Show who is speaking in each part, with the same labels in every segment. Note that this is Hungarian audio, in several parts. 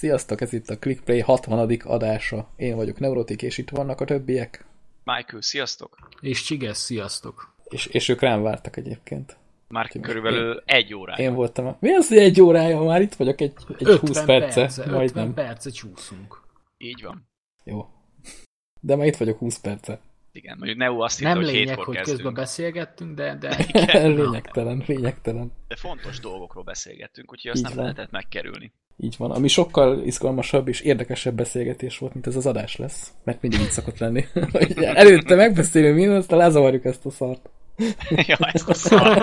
Speaker 1: Sziasztok, ez itt a ClickPlay 60. adása. Én vagyok Neurotik, és itt vannak a többiek.
Speaker 2: Michael, sziasztok!
Speaker 3: És Csiges, sziasztok!
Speaker 1: És, és ők rám vártak egyébként.
Speaker 2: Már Úgyhogy körülbelül én, egy órája.
Speaker 1: Én voltam a... Mi az, hogy egy órája? Már itt vagyok egy, egy 20 perce.
Speaker 3: perce majdnem. 50 perce csúszunk.
Speaker 2: Így van.
Speaker 1: Jó. De már itt vagyok 20 perce.
Speaker 2: Igen, mondjuk Neo azt hitte,
Speaker 3: Nem
Speaker 2: hogy
Speaker 3: lényeg, hogy
Speaker 2: kezdünk.
Speaker 3: közben beszélgettünk, de... de...
Speaker 1: Igen, lényegtelen, lényegtelen.
Speaker 2: De fontos dolgokról beszélgettünk, úgyhogy azt Így nem van. lehetett megkerülni.
Speaker 1: Így van, ami sokkal izgalmasabb és érdekesebb beszélgetés volt, mint ez az adás lesz, mert mindig így szokott lenni. Előtte megbeszélünk mindent, aztán lezavarjuk ezt a szart.
Speaker 2: ja, ezt a szart,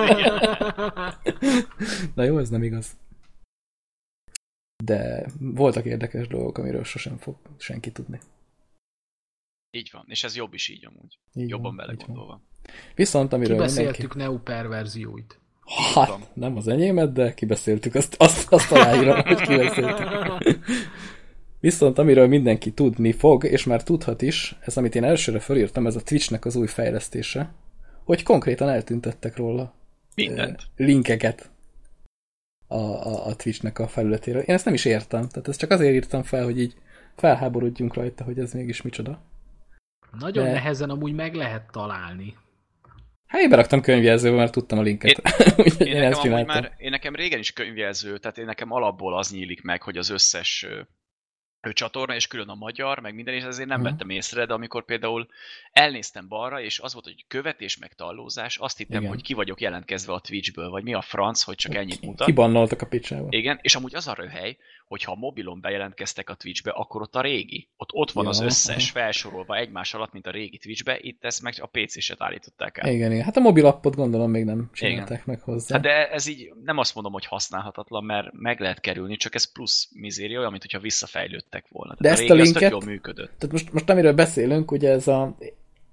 Speaker 1: Na jó, ez nem igaz. De voltak érdekes dolgok, amiről sosem fog senki tudni.
Speaker 2: Így van, és ez jobb is így amúgy. Így Jobban belegondolva.
Speaker 1: Viszont amiről
Speaker 3: Kibeszéltük mindenki... Neo perverzióit.
Speaker 1: Hát, nem az enyémet, de kibeszéltük, azt, azt, azt aláírom, hogy kibeszéltük. Viszont amiről mindenki tudni fog, és már tudhat is, ez amit én elsőre felírtam, ez a Twitchnek az új fejlesztése, hogy konkrétan eltüntettek róla
Speaker 2: Mindent.
Speaker 1: linkeket a, a, a Twitchnek a felületéről. Én ezt nem is értem, tehát ezt csak azért írtam fel, hogy így felháborodjunk rajta, hogy ez mégis micsoda.
Speaker 3: Nagyon De... nehezen amúgy meg lehet találni.
Speaker 1: Hát én beraktam könyvjelzőbe, mert tudtam a linket.
Speaker 2: Én, én, nekem már, én nekem régen is könyvjelző, tehát én nekem alapból az nyílik meg, hogy az összes csatorna, és külön a magyar, meg minden, és ezért nem uh-huh. vettem észre, de amikor például elnéztem balra, és az volt, hogy követés meg tallózás, azt hittem, Igen. hogy ki vagyok jelentkezve a Twitchből, vagy mi a franc, hogy csak ennyit mutat.
Speaker 1: Kibannoltak a picsába.
Speaker 2: Igen, és amúgy az a röhely, hogyha a mobilon bejelentkeztek a Twitchbe, akkor ott a régi. Ott, ott van ja, az összes aha. felsorolva egymás alatt, mint a régi Twitchbe, itt ezt meg a PC-set állították el.
Speaker 1: Igen, igen. Hát a mobilappot gondolom még nem csinálták meg hozzá.
Speaker 2: Hát de ez így nem azt mondom, hogy használhatatlan, mert meg lehet kerülni, csak ez plusz mizéria, olyan, mint hogyha visszafejlődtek volna.
Speaker 1: Tehát de ezt a, a linket,
Speaker 2: jól működött.
Speaker 1: Tehát most, most amiről beszélünk, ugye ez a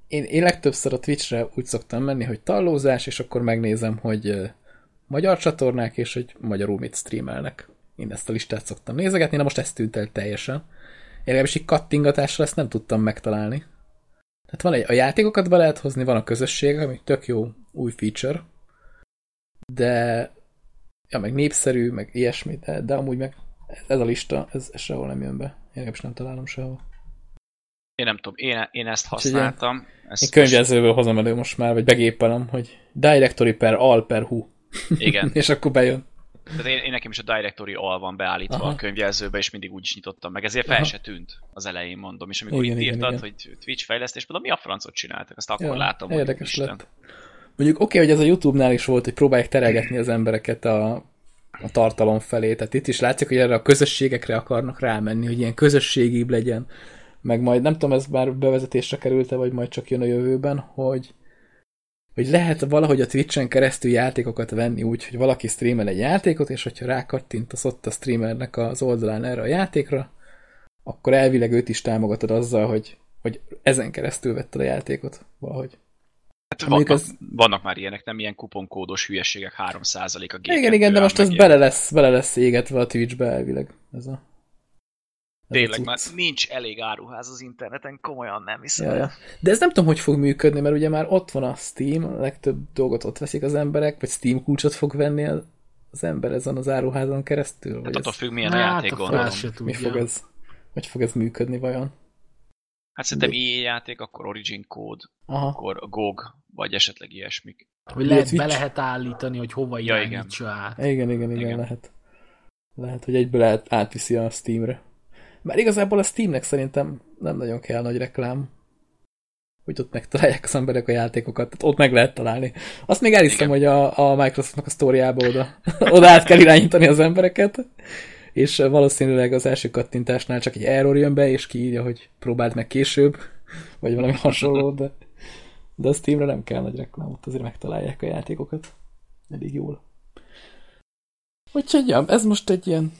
Speaker 1: én, én legtöbbször a Twitchre úgy szoktam menni, hogy tallózás, és akkor megnézem, hogy magyar csatornák, és hogy magyarul mit streamelnek. Én ezt a listát szoktam nézegetni, na most ezt tűnt el teljesen. Én legalábbis így kattingatásra ezt nem tudtam megtalálni. Tehát van egy, a játékokat be lehet hozni, van a közösség, ami tök jó új feature, de ja, meg népszerű, meg ilyesmi, de, de amúgy meg ez a lista, ez, ez sehol nem jön be. Én legalábbis nem találom sehol.
Speaker 2: Én nem tudom, én, én ezt használtam.
Speaker 1: Ezt én könyvjelzőből most... hozom elő most már, vagy begépelem, hogy directory per al per hu.
Speaker 2: Igen.
Speaker 1: és akkor bejön.
Speaker 2: Tehát én, én nekem is a directory al van beállítva Aha. a könyvjelzőbe, és mindig úgy is nyitottam meg, ezért fel Aha. se tűnt az elején, mondom. És amikor igen, itt írtad, igen. hogy Twitch fejlesztés, mondom, mi a francot csináltak? Azt akkor ja, látom,
Speaker 1: érdekes lett. Mondjuk oké, okay, hogy ez a YouTube-nál is volt, hogy próbálják terelgetni az embereket a, a tartalom felé. Tehát itt is látszik, hogy erre a közösségekre akarnak rámenni, hogy ilyen közösségibb legyen. Meg majd, nem tudom, ez már bevezetésre került-e, vagy majd csak jön a jövőben, hogy hogy lehet valahogy a Twitch-en keresztül játékokat venni úgy, hogy valaki streamel egy játékot, és hogyha rákattintasz ott a streamernek az oldalán erre a játékra, akkor elvileg őt is támogatod azzal, hogy, hogy ezen keresztül vetted a játékot valahogy.
Speaker 2: Hát vannak, az... vannak már ilyenek, nem ilyen kuponkódos hülyeségek, 3% a
Speaker 1: gépek. Igen, igen, de most ez bele lesz, bele lesz égetve a Twitch-be elvileg. Ez a...
Speaker 2: Tényleg, már nincs elég áruház az interneten, komolyan nem hiszem. Ja, ja.
Speaker 1: De ez nem tudom, hogy fog működni, mert ugye már ott van a Steam, a legtöbb dolgot ott veszik az emberek, vagy Steam kulcsot fog venni az ember ezen az áruházon keresztül?
Speaker 2: Hát attól függ, milyen hát, a játék, gondolom.
Speaker 1: Mi fog ez, hogy fog ez működni vajon?
Speaker 2: Hát szerintem De... EA játék, akkor Origin Code, Aha. akkor GOG, vagy esetleg ilyesmik.
Speaker 3: Hogy lehet, be lehet állítani, hogy hova ja, irányítsa
Speaker 1: igen. át. Igen, igen, igen, igen, lehet. Lehet, hogy egyből lehet átviszi a Steamre. Mert igazából a Steamnek szerintem nem nagyon kell nagy reklám, hogy ott megtalálják az emberek a játékokat, tehát ott meg lehet találni. Azt még elhiszem, hogy a, a Microsoftnak a sztoriába oda, oda át kell irányítani az embereket, és valószínűleg az első kattintásnál csak egy error jön be, és kiírja, hogy próbáld meg később, vagy valami hasonló, de, de a Steamre nem kell nagy reklám, ott azért megtalálják a játékokat elég jól. Úgyhogy ja, ez most egy ilyen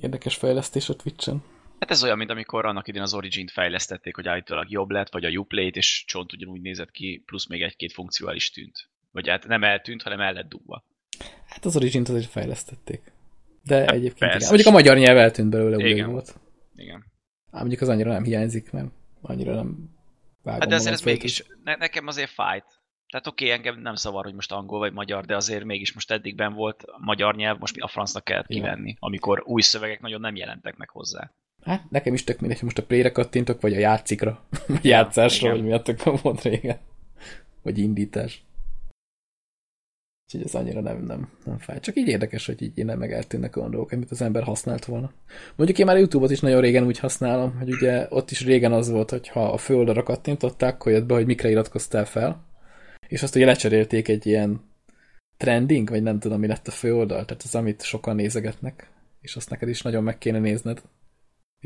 Speaker 1: érdekes fejlesztés a Twitch-en.
Speaker 2: Hát ez olyan, mint amikor annak idén az Origin-t fejlesztették, hogy állítólag jobb lett, vagy a Uplay-t, és csont ugyanúgy nézett ki, plusz még egy-két funkció el is tűnt. Vagy hát nem eltűnt, hanem el lett dugva.
Speaker 1: Hát az Origin-t azért fejlesztették. De hát egyébként persze, igen. Mondjuk a magyar nyelv eltűnt belőle, igen. volt.
Speaker 2: Igen.
Speaker 1: Ám mondjuk az annyira nem hiányzik, mert annyira nem
Speaker 2: vágom. Hát de ezért ez mégis, ne, nekem azért fájt. Tehát oké, okay, engem nem szavar, hogy most angol vagy magyar, de azért mégis most eddigben volt magyar nyelv, most mi a francnak kell kivenni, amikor új szövegek nagyon nem jelentek meg hozzá.
Speaker 1: Hát nekem is tök mindegy, hogy most a play kattintok, vagy a játszikra, vagy játszásra, vagy mi a tök volt régen. Vagy indítás. Úgyhogy ez annyira nem, nem, nem fáj. Csak így érdekes, hogy így nem meg eltűnnek olyan dolgok, amit az ember használt volna. Mondjuk én már a Youtube-ot is nagyon régen úgy használom, hogy ugye ott is régen az volt, hogy ha a főoldalra kattintották, akkor jött be, hogy mikre iratkoztál fel, és azt ugye lecserélték egy ilyen trending, vagy nem tudom, mi lett a főoldal, tehát az, amit sokan nézegetnek, és azt neked is nagyon meg kéne nézned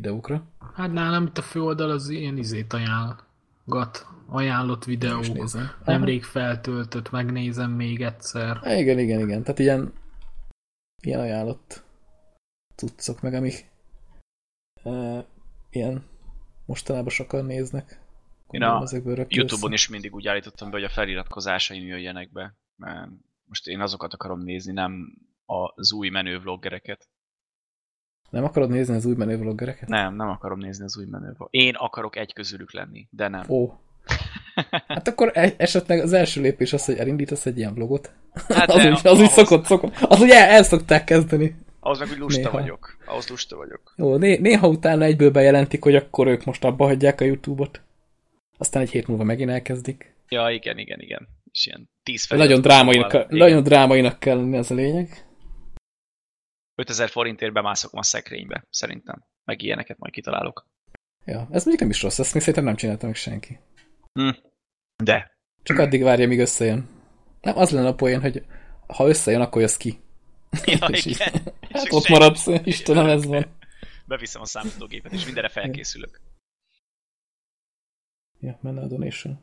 Speaker 1: videókra.
Speaker 3: Hát nálam itt a főoldal az ilyen izét ajánlgat, ajánlott videók. Nemrég feltöltött, megnézem még egyszer.
Speaker 1: Há, igen, igen, igen. Tehát ilyen, ilyen ajánlott cuccok, meg amik e, ilyen mostanában sokan néznek.
Speaker 2: Én a Youtube-on is mindig úgy állítottam be, hogy a feliratkozásaim jöjjenek be, mert most én azokat akarom nézni, nem az új menő vloggereket.
Speaker 1: Nem akarod nézni az új menő vloggereket?
Speaker 2: Nem, nem akarom nézni az új menő Én akarok egy közülük lenni, de nem.
Speaker 1: Ó. Hát akkor e- esetleg az első lépés az, hogy elindítasz egy ilyen vlogot. Hát az, úgy, az úgy szokott, szokott. Az ugye el, el szokták kezdeni.
Speaker 2: Ahhoz meg úgy lusta néha. vagyok. Ahhoz lusta vagyok.
Speaker 1: Jó, né néha utána egyből bejelentik, hogy akkor ők most abba hagyják a Youtube-ot. Aztán egy hét múlva megint elkezdik.
Speaker 2: Ja, igen, igen, igen. És ilyen tíz.
Speaker 1: Nagyon drámainak, nagyon drámainak kell lenni, az a lényeg.
Speaker 2: 5000 forintért bemászok a szekrénybe, szerintem. Meg ilyeneket majd kitalálok.
Speaker 1: Ja, ez mondjuk nem is rossz, ezt még szerintem nem csinálta meg senki.
Speaker 2: Hm. De.
Speaker 1: Csak addig várja, míg összejön. Nem, az lenne a poén, hogy ha összejön, akkor jössz ki.
Speaker 2: Ja, és igen.
Speaker 1: hát és ott maradsz, Istenem, ez van.
Speaker 2: Beviszem a számítógépet, és mindenre felkészülök.
Speaker 1: Ja, menne a donation.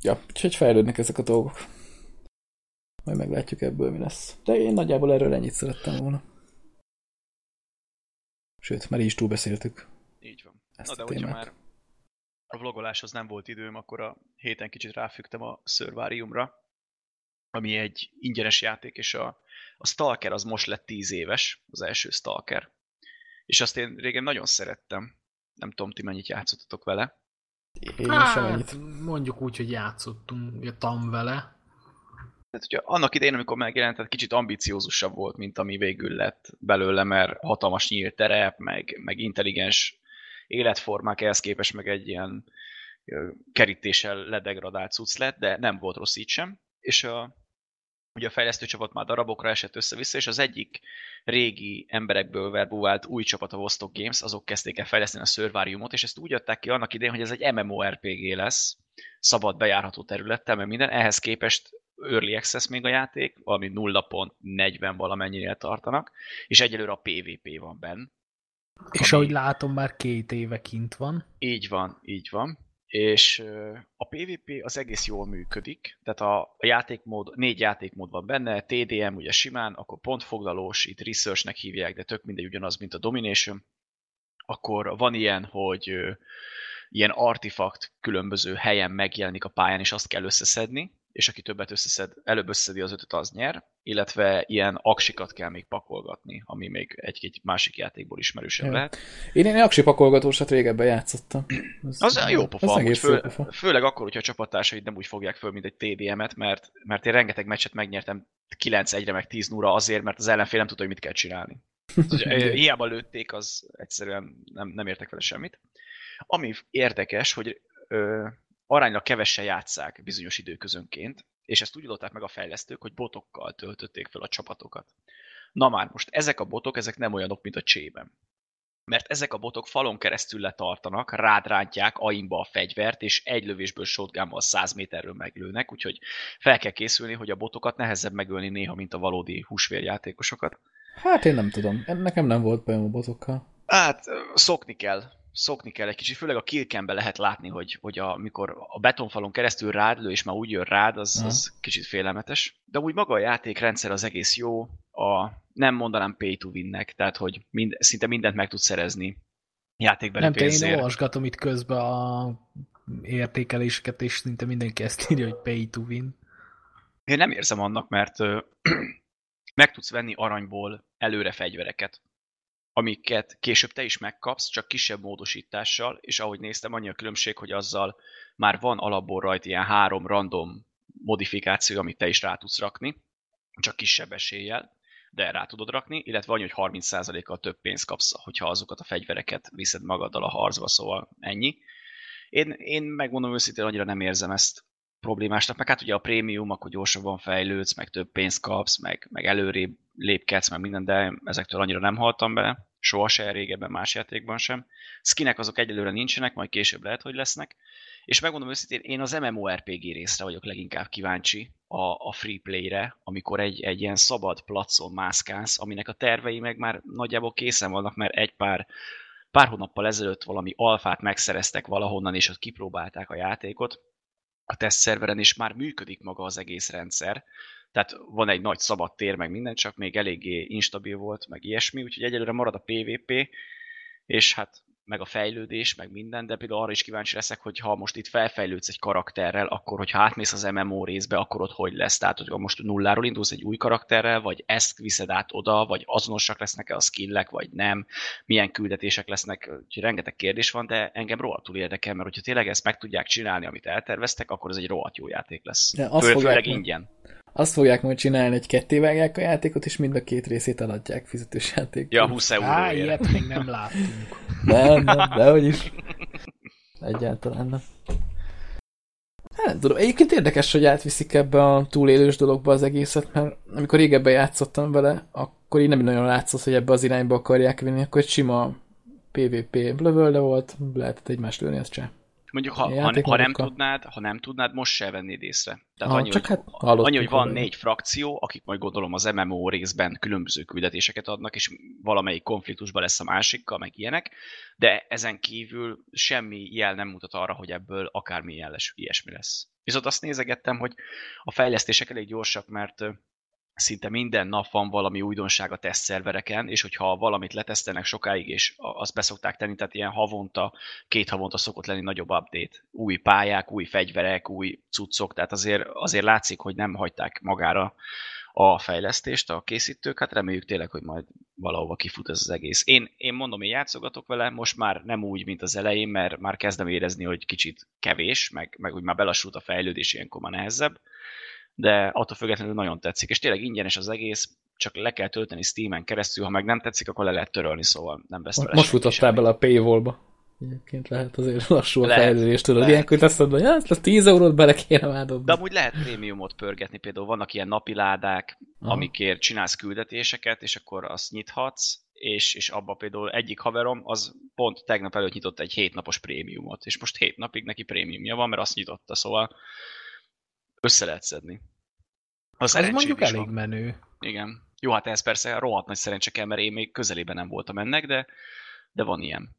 Speaker 1: Ja, úgyhogy fejlődnek ezek a dolgok. Majd meglátjuk ebből, mi lesz. De én nagyjából erről ennyit szerettem volna. Sőt, már így is túlbeszéltük.
Speaker 2: Így van. Ezt Na de hogyha már a vlogoláshoz nem volt időm, akkor a héten kicsit ráfügtem a Survariumra, ami egy ingyenes játék, és a, a Stalker az most lett 10 éves, az első Stalker. És azt én régen nagyon szerettem. Nem tudom, ti mennyit játszottatok vele.
Speaker 3: Én hát, sem annyit. Mondjuk úgy, hogy játszottunk, jöttem vele.
Speaker 2: Tehát, hogyha annak idején, amikor megjelent, tehát kicsit ambiciózusabb volt, mint ami végül lett belőle, mert hatalmas nyílt terep, meg, meg intelligens életformák ehhez képest meg egy ilyen kerítéssel ledegradált cucc lett, de nem volt rossz így sem. És a, ugye a fejlesztő csapat már darabokra esett össze-vissza, és az egyik régi emberekből verbuvált új csapat a Vostok Games, azok kezdték el fejleszteni a Survariumot, és ezt úgy adták ki annak idején, hogy ez egy MMORPG lesz, szabad bejárható területtel, mert minden. Ehhez képest Early Access még a játék, valami 0.40 valamennyinél tartanak, és egyelőre a PvP van benn.
Speaker 3: És ami... ahogy látom, már két éve kint van.
Speaker 2: Így van, így van. És a PvP az egész jól működik, tehát a, a játékmód, négy játékmód van benne, TDM ugye simán, akkor pontfoglalós, itt researchnek hívják, de tök mindegy ugyanaz, mint a Domination. Akkor van ilyen, hogy ilyen artifakt különböző helyen megjelenik a pályán, és azt kell összeszedni, és aki többet összeszed, előbb összeszedi az ötöt, az nyer, illetve ilyen aksikat kell még pakolgatni, ami még egy-egy másik játékból ismerősebb ja. lehet.
Speaker 1: Én, én aksi pakolgatósat régebben játszottam.
Speaker 2: Ez, az jó pofa, ez fő, pofa. főleg akkor, hogyha a csapattársaid nem úgy fogják föl, mint egy TDM-et, mert, mert én rengeteg meccset megnyertem 9-1-re, meg 10 0 azért, mert az ellenfél nem tudta, hogy mit kell csinálni. Hiába lőtték, az egyszerűen nem, nem értek vele semmit. Ami érdekes, hogy ö, aránylag kevesen játszák bizonyos időközönként, és ezt úgy adották meg a fejlesztők, hogy botokkal töltötték fel a csapatokat. Na már most ezek a botok, ezek nem olyanok, mint a csében. Mert ezek a botok falon keresztül letartanak, rád rántják aimba a fegyvert, és egy lövésből shotgunból 100 méterről meglőnek, úgyhogy fel kell készülni, hogy a botokat nehezebb megölni néha, mint a valódi húsvérjátékosokat.
Speaker 1: Hát én nem tudom, nekem nem volt bajom a botokkal.
Speaker 2: Hát szokni kell, szokni kell egy kicsit, főleg a kilkembe lehet látni, hogy, hogy amikor a betonfalon keresztül rád lő, és már úgy jön rád, az, az kicsit félelmetes. De úgy maga a játékrendszer az egész jó, a, nem mondanám pay to winnek, tehát hogy mind, szinte mindent meg tud szerezni játékbeli
Speaker 3: Nem pénzért. én olvasgatom itt közben a értékeléseket, és szinte mindenki ezt írja, hogy pay to win.
Speaker 2: Én nem érzem annak, mert meg tudsz venni aranyból előre fegyvereket amiket később te is megkapsz, csak kisebb módosítással, és ahogy néztem, annyi a különbség, hogy azzal már van alapból rajta ilyen három random modifikáció, amit te is rá tudsz rakni, csak kisebb eséllyel, de rá tudod rakni, illetve annyi, hogy 30%-kal több pénzt kapsz, hogyha azokat a fegyvereket viszed magaddal a harcba, szóval ennyi. Én, én megmondom őszintén, annyira nem érzem ezt problémásnak, meg hát ugye a prémium, akkor gyorsabban fejlődsz, meg több pénzt kapsz, meg, meg előrébb lépkedsz, meg minden, de ezektől annyira nem haltam bele, soha se régebben más játékban sem. Skinek azok egyelőre nincsenek, majd később lehet, hogy lesznek. És megmondom őszintén, én az MMORPG részre vagyok leginkább kíváncsi, a, a free play-re, amikor egy, egy ilyen szabad placon mászkálsz, aminek a tervei meg már nagyjából készen vannak, mert egy pár pár hónappal ezelőtt valami alfát megszereztek valahonnan, és ott kipróbálták a játékot, a tesztszerveren, és már működik maga az egész rendszer. Tehát van egy nagy szabad tér, meg minden, csak még eléggé instabil volt, meg ilyesmi, úgyhogy egyelőre marad a PvP, és hát meg a fejlődés, meg minden, de például arra is kíváncsi leszek, hogy ha most itt felfejlődsz egy karakterrel, akkor hogyha átmész az MMO részbe, akkor ott hogy lesz? Tehát, hogy most nulláról indulsz egy új karakterrel, vagy ezt viszed át oda, vagy azonosak lesznek-e a skillek, vagy nem, milyen küldetések lesznek, úgyhogy rengeteg kérdés van, de engem rohadtul érdekel, mert hogyha tényleg ezt meg tudják csinálni, amit elterveztek, akkor ez egy rohadt jó játék lesz.
Speaker 1: De azt Főleg, főleg ingyen. Azt fogják majd csinálni, hogy kettévágják a játékot, és mind a két részét eladják fizetős játék.
Speaker 2: Ja, 20 euró. Á,
Speaker 3: ilyet még nem láttunk.
Speaker 1: Nem, nem, dehogy is. Egyáltalán nem. Hát, nem tudom. Egyébként érdekes, hogy átviszik ebbe a túlélős dologba az egészet, mert amikor régebben játszottam vele, akkor így nem nagyon látszott, hogy ebbe az irányba akarják vinni, akkor egy sima PvP lövölde volt, lehetett egymást lőni, az cseh.
Speaker 2: Mondjuk, ha, ha, ha, nem tudnád, ha nem tudnád, most se vennéd észre. Tehát ah, annyi, csak hogy, hát annyi, hogy van négy frakció, akik majd gondolom az MMO részben különböző küldetéseket adnak, és valamelyik konfliktusban lesz a másikkal, meg ilyenek, de ezen kívül semmi jel nem mutat arra, hogy ebből akármi jeles ilyesmi lesz. Viszont azt nézegettem, hogy a fejlesztések elég gyorsak, mert szinte minden nap van valami újdonság a tesztszervereken, és hogyha valamit letesztelnek sokáig, és azt beszokták tenni, tehát ilyen havonta, két havonta szokott lenni nagyobb update. Új pályák, új fegyverek, új cuccok, tehát azért, azért látszik, hogy nem hagyták magára a fejlesztést a készítők, hát reméljük tényleg, hogy majd valahova kifut ez az egész. Én, én mondom, én játszogatok vele, most már nem úgy, mint az elején, mert már kezdem érezni, hogy kicsit kevés, meg, meg úgy már belassult a fejlődés, ilyenkor már nehezebb de attól függetlenül nagyon tetszik, és tényleg ingyenes az egész, csak le kell tölteni Steam-en keresztül, ha meg nem tetszik, akkor le lehet törölni, szóval nem vesz
Speaker 1: vele Most futottál bele a paywall-ba. Egyébként lehet azért lassú a fejlődés, tudod, ilyenkor azt mondod, hogy ezt 10 eurót bele kéne már
Speaker 2: De amúgy lehet prémiumot pörgetni, például vannak ilyen napiládák, Aha. amikért csinálsz küldetéseket, és akkor azt nyithatsz, és, és abba például egyik haverom, az pont tegnap előtt nyitott egy hétnapos prémiumot, és most hét napig neki prémiumja van, mert azt nyitotta, szóval össze lehet szedni.
Speaker 3: Az ez mondjuk elég van. menő.
Speaker 2: Igen. Jó, hát ez persze rohadt nagy szerencse kell, mert én még közelében nem voltam ennek, de, de van ilyen.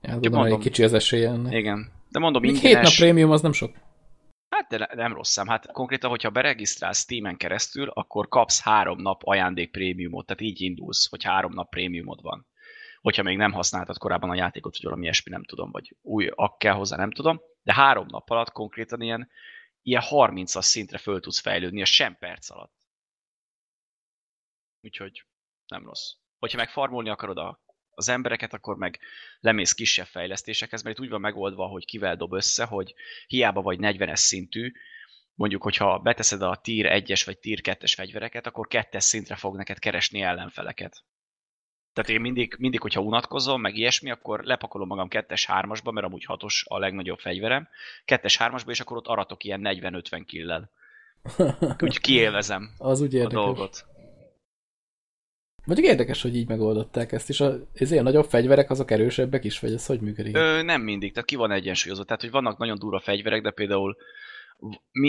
Speaker 1: Ja, tudom, mondom, egy kicsi az esélye ennek.
Speaker 2: Igen. De mondom,
Speaker 1: Még ingyenes... hét nap prémium az nem sok.
Speaker 2: Hát de nem rossz szám. Hát konkrétan, hogyha beregisztrálsz Steam-en keresztül, akkor kapsz három nap ajándék prémiumot, tehát így indulsz, hogy három nap prémiumod van. Hogyha még nem használtad korábban a játékot, vagy valami ilyesmi, nem tudom, vagy új ak kell hozzá, nem tudom, de három nap alatt konkrétan ilyen ilyen 30-as szintre föl tudsz fejlődni a sem perc alatt. Úgyhogy nem rossz. Hogyha meg farmolni akarod a, az embereket, akkor meg lemész kisebb fejlesztésekhez, mert itt úgy van megoldva, hogy kivel dob össze, hogy hiába vagy 40-es szintű, mondjuk, hogyha beteszed a tier 1-es vagy tier 2-es fegyvereket, akkor kettes szintre fog neked keresni ellenfeleket. Tehát én mindig, mindig, hogyha unatkozom, meg ilyesmi, akkor lepakolom magam kettes hármasba, mert amúgy hatos a legnagyobb fegyverem, kettes hármasba, és akkor ott aratok ilyen 40-50 killel. Úgy kiélvezem
Speaker 1: Az úgy érdekes. a dolgot. Mondjuk érdekes, hogy így megoldották ezt, és az ilyen nagyobb fegyverek azok erősebbek is, vagy ez hogy működik?
Speaker 2: Ö, nem mindig, tehát ki van egyensúlyozva. Tehát, hogy vannak nagyon durva fegyverek, de például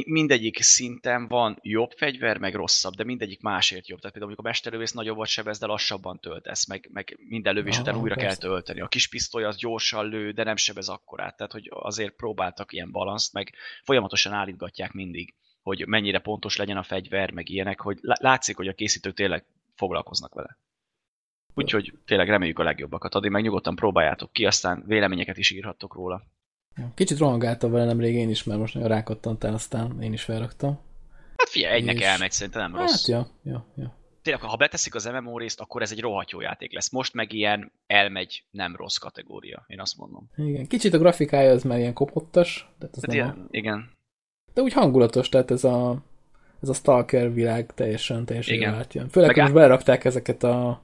Speaker 2: mindegyik szinten van jobb fegyver, meg rosszabb, de mindegyik másért jobb. Tehát például, amikor a mesterlövész nagyobbat sebez, de lassabban töltesz, meg, meg minden lövés Aha, után újra persze. kell tölteni. A kis pisztoly az gyorsan lő, de nem sebez akkorát. Tehát, hogy azért próbáltak ilyen balanszt, meg folyamatosan állítgatják mindig, hogy mennyire pontos legyen a fegyver, meg ilyenek, hogy látszik, hogy a készítők tényleg foglalkoznak vele. Úgyhogy tényleg reméljük a legjobbakat adni, meg nyugodtan próbáljátok ki, aztán véleményeket is írhattok róla.
Speaker 1: Kicsit rohangáltam vele nemrég én is, mert most nagyon rákattantál, aztán én is felraktam.
Speaker 2: Hát figyelj, egynek és... elmegy, szerintem nem rossz.
Speaker 1: Hát, ja, ja, ja.
Speaker 2: tényleg, ha beteszik az MMO részt, akkor ez egy rohadt jó játék lesz. Most meg ilyen elmegy nem rossz kategória, én azt mondom.
Speaker 1: Igen, kicsit a grafikája az már ilyen kopottas. De, ez nem
Speaker 2: ilyen, a... Igen.
Speaker 1: De úgy hangulatos, tehát ez a, ez a Stalker világ teljesen, teljesen Igen. átjön. Főleg, hogy most belerakták ezeket a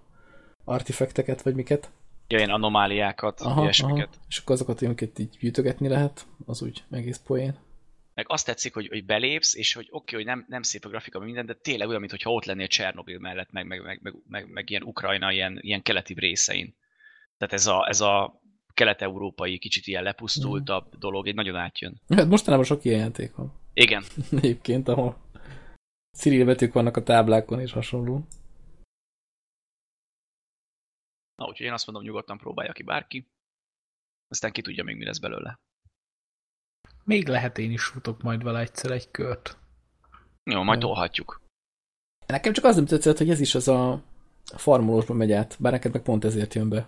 Speaker 1: artifakteket, vagy miket.
Speaker 2: Ja, ilyen anomáliákat, aha, ilyesmiket. Aha.
Speaker 1: És akkor azokat, amiket így gyűjtögetni lehet, az úgy egész poén.
Speaker 2: Meg azt tetszik, hogy, hogy belépsz, és hogy oké, okay, hogy nem, nem szép a grafika, minden, de tényleg olyan, mintha ott lennél Csernobil mellett, meg, meg, meg, meg, meg, meg ilyen Ukrajna, ilyen, ilyen keleti részein. Tehát ez a, ez a kelet-európai, kicsit ilyen lepusztultabb mm. dolog, egy nagyon átjön.
Speaker 1: Hát mostanában sok ilyen játék van.
Speaker 2: Igen.
Speaker 1: Egyébként, ahol Cyril betűk vannak a táblákon és hasonló.
Speaker 2: Na, úgyhogy én azt mondom, nyugodtan próbálja ki bárki. Aztán ki tudja még, mi lesz belőle.
Speaker 3: Még lehet én is futok majd vele egyszer egy kört.
Speaker 2: Jó, majd tolhatjuk.
Speaker 1: Nekem csak az nem tetszett, hogy ez is az a farmolósba megy át, bár neked meg pont ezért jön be,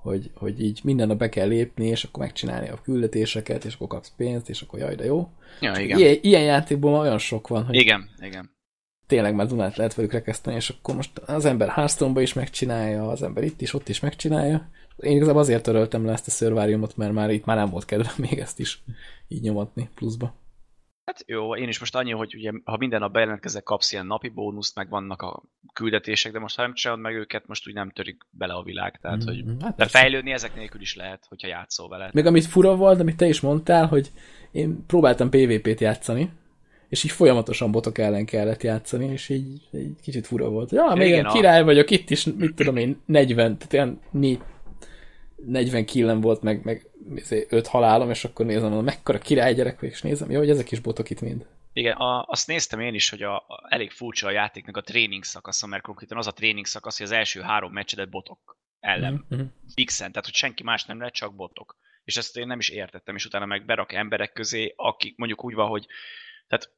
Speaker 1: hogy, hogy így minden nap be kell lépni, és akkor megcsinálni a küldetéseket, és akkor kapsz pénzt, és akkor jaj, de jó.
Speaker 2: Ja, igen.
Speaker 1: Ilyen, ilyen játékból olyan sok van, hogy
Speaker 2: igen, igen.
Speaker 1: Tényleg már Dunát lehet velük rekeszteni, és akkor most az ember hearthstone is megcsinálja, az ember itt is, ott is megcsinálja. Én igazából azért töröltem le ezt a szörváriumot, mert már itt már nem volt kedvem még ezt is így nyomatni pluszba.
Speaker 2: Hát jó, én is most annyi, hogy ugye, ha minden nap bejelentkezek, kapsz ilyen napi bónuszt, meg vannak a küldetések, de most ha nem csinálod meg őket, most úgy nem törik bele a világ. Tehát, mm-hmm. hogy hát de fejlődni ezek nélkül is lehet, hogyha játszol vele.
Speaker 1: Még amit fura volt, amit te is mondtál, hogy én próbáltam PvP-t játszani, és így folyamatosan botok ellen kellett játszani, és így, így kicsit fura volt. Ja, még Igen, király vagyok, itt is, mit tudom én, 40, tehát ilyen 4, 40 killem volt, meg, meg 5 izé, halálom, és akkor nézem, hogy mekkora király gyerek vagy, és nézem, jó, hogy ezek is botok itt mind.
Speaker 2: Igen, a, azt néztem én is, hogy a, a, elég furcsa a játéknak a tréning szakasza, mert konkrétan az a tréning szakasz, hogy az első három meccsedet botok ellen. Mm-hmm. Fixen, tehát hogy senki más nem lehet, csak botok. És ezt én nem is értettem, és utána meg berak emberek közé, akik mondjuk úgy van, hogy tehát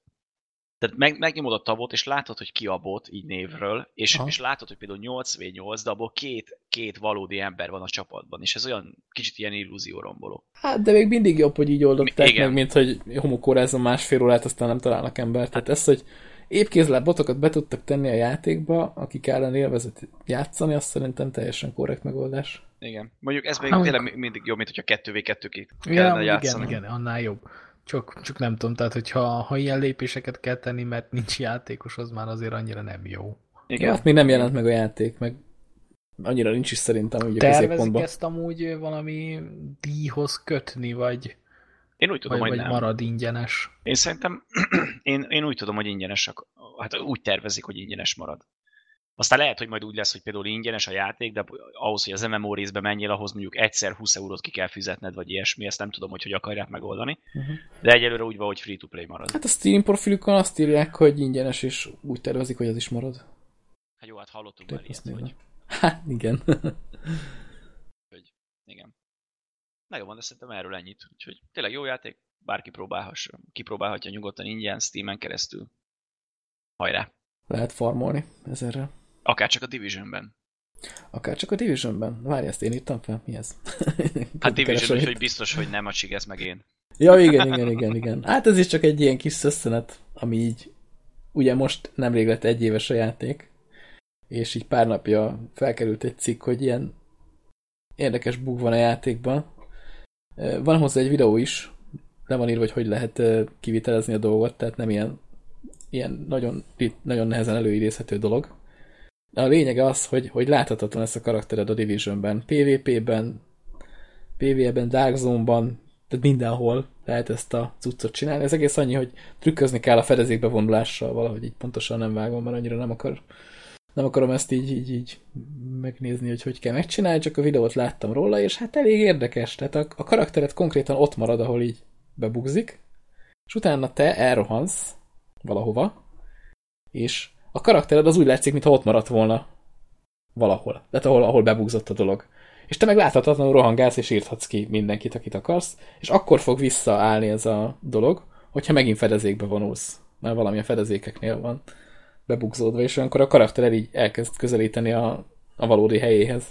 Speaker 2: tehát meg, megnyomod a tabot, és látod, hogy ki a bot, így névről, és, és látod, hogy például 8v8, de abból két, két valódi ember van a csapatban, és ez olyan kicsit ilyen illúzió romboló.
Speaker 1: Hát, de még mindig jobb, hogy így oldották Igen. meg, mint hogy homokórázom másfél órát, aztán nem találnak embert. Tehát ez, hogy épp kézláb botokat be tudtak tenni a játékba, akik ellen élvezett játszani, azt szerintem teljesen korrekt megoldás.
Speaker 2: Igen. Mondjuk ez még tényleg mindig jobb, mint hogyha 2v2 kellene ja, játszani.
Speaker 3: Igen, igen, annál jobb. Csak, csak nem tudom, tehát hogyha ha ilyen lépéseket kell tenni, mert nincs játékos, az már azért annyira nem jó.
Speaker 1: Igen. Ja, hát még nem jelent meg a játék, meg annyira nincs is szerintem úgy
Speaker 3: a Tervezik ezt amúgy valami díjhoz kötni, vagy,
Speaker 2: én úgy tudom,
Speaker 3: vagy,
Speaker 2: hogy
Speaker 3: vagy
Speaker 2: nem.
Speaker 3: marad ingyenes?
Speaker 2: Én szerintem, én, én úgy tudom, hogy ingyenes, hát úgy tervezik, hogy ingyenes marad. Aztán lehet, hogy majd úgy lesz, hogy például ingyenes a játék, de ahhoz, hogy az MMO részbe menjél, ahhoz mondjuk egyszer 20 eurót ki kell fizetned, vagy ilyesmi, ezt nem tudom, hogy hogy akarják megoldani. Uh-huh. De egyelőre úgy van, hogy free-to-play marad.
Speaker 1: Hát a Steam profilukon azt írják, hogy ingyenes, és úgy tervezik, hogy az is marad.
Speaker 2: Hát jó, hát hallottunk már ilyet, hogy...
Speaker 1: Hát igen.
Speaker 2: hogy, igen. Jó van, de szerintem erről ennyit. Úgyhogy tényleg jó játék, bárki próbálhassa, kipróbálhatja nyugodtan ingyen, Steam-en keresztül. Hajrá!
Speaker 1: Lehet farmolni ezerrel.
Speaker 2: Akár csak a Divisionben.
Speaker 1: Akár csak a Divisionben. Várj, ezt én írtam fel? Mi ez?
Speaker 2: hát Division, úgyhogy biztos, hogy nem a ez meg én.
Speaker 1: Ja, igen, igen, igen, igen. Hát ez is csak egy ilyen kis szösszenet, ami így, ugye most nemrég lett egy éves a játék, és így pár napja felkerült egy cikk, hogy ilyen érdekes bug van a játékban. Van hozzá egy videó is, le van írva, hogy hogy lehet kivitelezni a dolgot, tehát nem ilyen, ilyen nagyon, nagyon nehezen előidézhető dolog. A lényege az, hogy, hogy láthatatlan lesz a karaktered a Divisionben, PvP-ben, PvE-ben, Dark Zone-ban, tehát mindenhol lehet ezt a cuccot csinálni. Ez egész annyi, hogy trükközni kell a fedezékbe vonulással, valahogy így pontosan nem vágom, mert annyira nem akar nem akarom ezt így, így, így megnézni, hogy hogy kell megcsinálni, csak a videót láttam róla, és hát elég érdekes. Tehát a, a karakteret konkrétan ott marad, ahol így bebugzik, és utána te elrohansz valahova, és a karaktered az úgy látszik, mintha ott maradt volna valahol. Tehát ahol, ahol bebugzott a dolog. És te meg láthatatlanul rohangálsz, és írthatsz ki mindenkit, akit akarsz, és akkor fog visszaállni ez a dolog, hogyha megint fedezékbe vonulsz. Mert valamilyen fedezékeknél van bebugzódva, és olyankor a karakter így elkezd közelíteni a, a valódi helyéhez.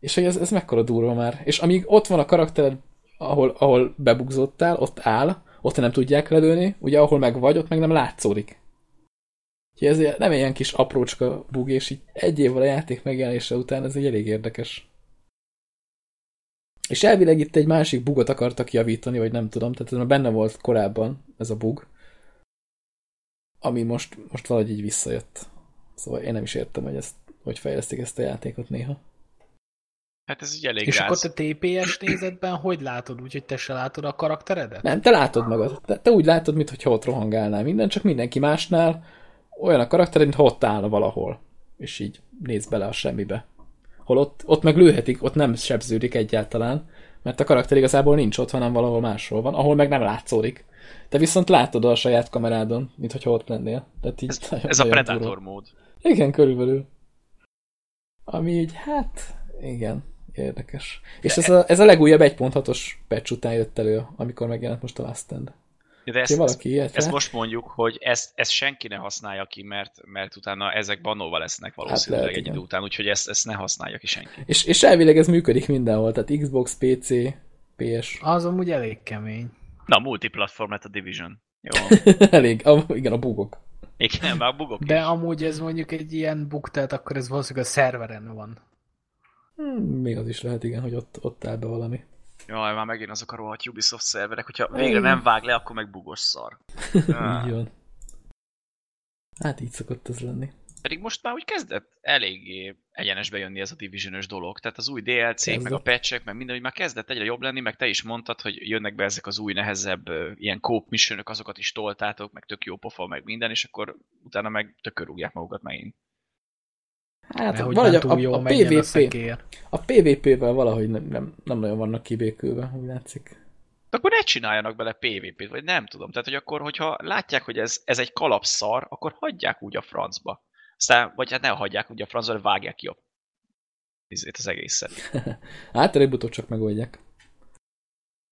Speaker 1: És hogy ez, ez mekkora durva már. És amíg ott van a karaktered, ahol, ahol bebugzódtál, ott áll, ott nem tudják lelőni, ugye ahol meg vagy, ott meg nem látszódik. Úgyhogy ez nem ilyen kis aprócska bug, és így egy évvel a játék megjelenése után ez egy elég érdekes. És elvileg itt egy másik bugot akartak javítani, vagy nem tudom, tehát ez már benne volt korábban ez a bug, ami most, most valahogy így visszajött. Szóval én nem is értem, hogy ezt, hogy fejlesztik ezt a játékot néha.
Speaker 2: Hát ez így elég
Speaker 3: És ráz. akkor te TPS nézetben hogy látod? Úgyhogy te se látod a karakteredet?
Speaker 1: Nem, te látod magad. Te, te úgy látod, mintha ott rohangálnál minden, csak mindenki másnál olyan a karaktered, mintha ott állna valahol. És így néz bele a semmibe. Hol ott, meg lőhetik, ott nem sebződik egyáltalán, mert a karakter igazából nincs ott, hanem valahol máshol van, ahol meg nem látszódik. Te viszont látod a saját kamerádon, mint hogy ott lennél. Tehát így
Speaker 2: ez, ez a Predator túró. mód.
Speaker 1: Igen, körülbelül. Ami így, hát, igen, érdekes. De És ez a, ez a legújabb 1.6-os patch után jött elő, amikor megjelent most a Last Stand.
Speaker 2: De ezt, valaki ezt, ezt most mondjuk, hogy ezt, ezt senki ne használja ki, mert, mert utána ezek banóva lesznek valószínűleg hát lehet, egy idő után, úgyhogy ezt, ezt ne használja ki senki.
Speaker 1: És, és elvileg ez működik mindenhol, tehát Xbox, PC, PS.
Speaker 3: Az amúgy elég kemény.
Speaker 2: Na, multiplatform lett a Division. Jó.
Speaker 1: elég, a, igen, a bugok.
Speaker 2: Igen, már a bugok
Speaker 3: De is. amúgy ez mondjuk egy ilyen bug, tehát akkor ez valószínűleg a szerveren van.
Speaker 1: Hmm, még az is lehet, igen, hogy ott, ott áll be valami.
Speaker 2: Jaj, már megint azok a rohadt Ubisoft szerverek, hogyha végre nem vág le, akkor meg bugos szar.
Speaker 1: így van. Hát így szokott ez lenni.
Speaker 2: Pedig most már úgy kezdett eléggé egyenesbe jönni ez a division dolog. Tehát az új DLC-k, meg a patchek, meg minden, hogy már kezdett egyre jobb lenni, meg te is mondtad, hogy jönnek be ezek az új nehezebb ilyen coop missionök, azokat is toltátok, meg tök jó pofa, meg minden, és akkor utána meg tökörúgják magukat megint.
Speaker 1: Hát hogy valahogy a, jó a, PvP, a, a PvP-vel valahogy nem, nem, nem nagyon vannak kibékülve, úgy látszik.
Speaker 2: De akkor ne csináljanak bele PvP-t, vagy nem tudom. Tehát, hogy akkor, hogyha látják, hogy ez, ez egy kalapszar, akkor hagyják úgy a francba. Aztán, vagy hát ne hagyják úgy a francba, hogy vágják ki a izét az egészet.
Speaker 1: hát előbb-utóbb csak megoldják.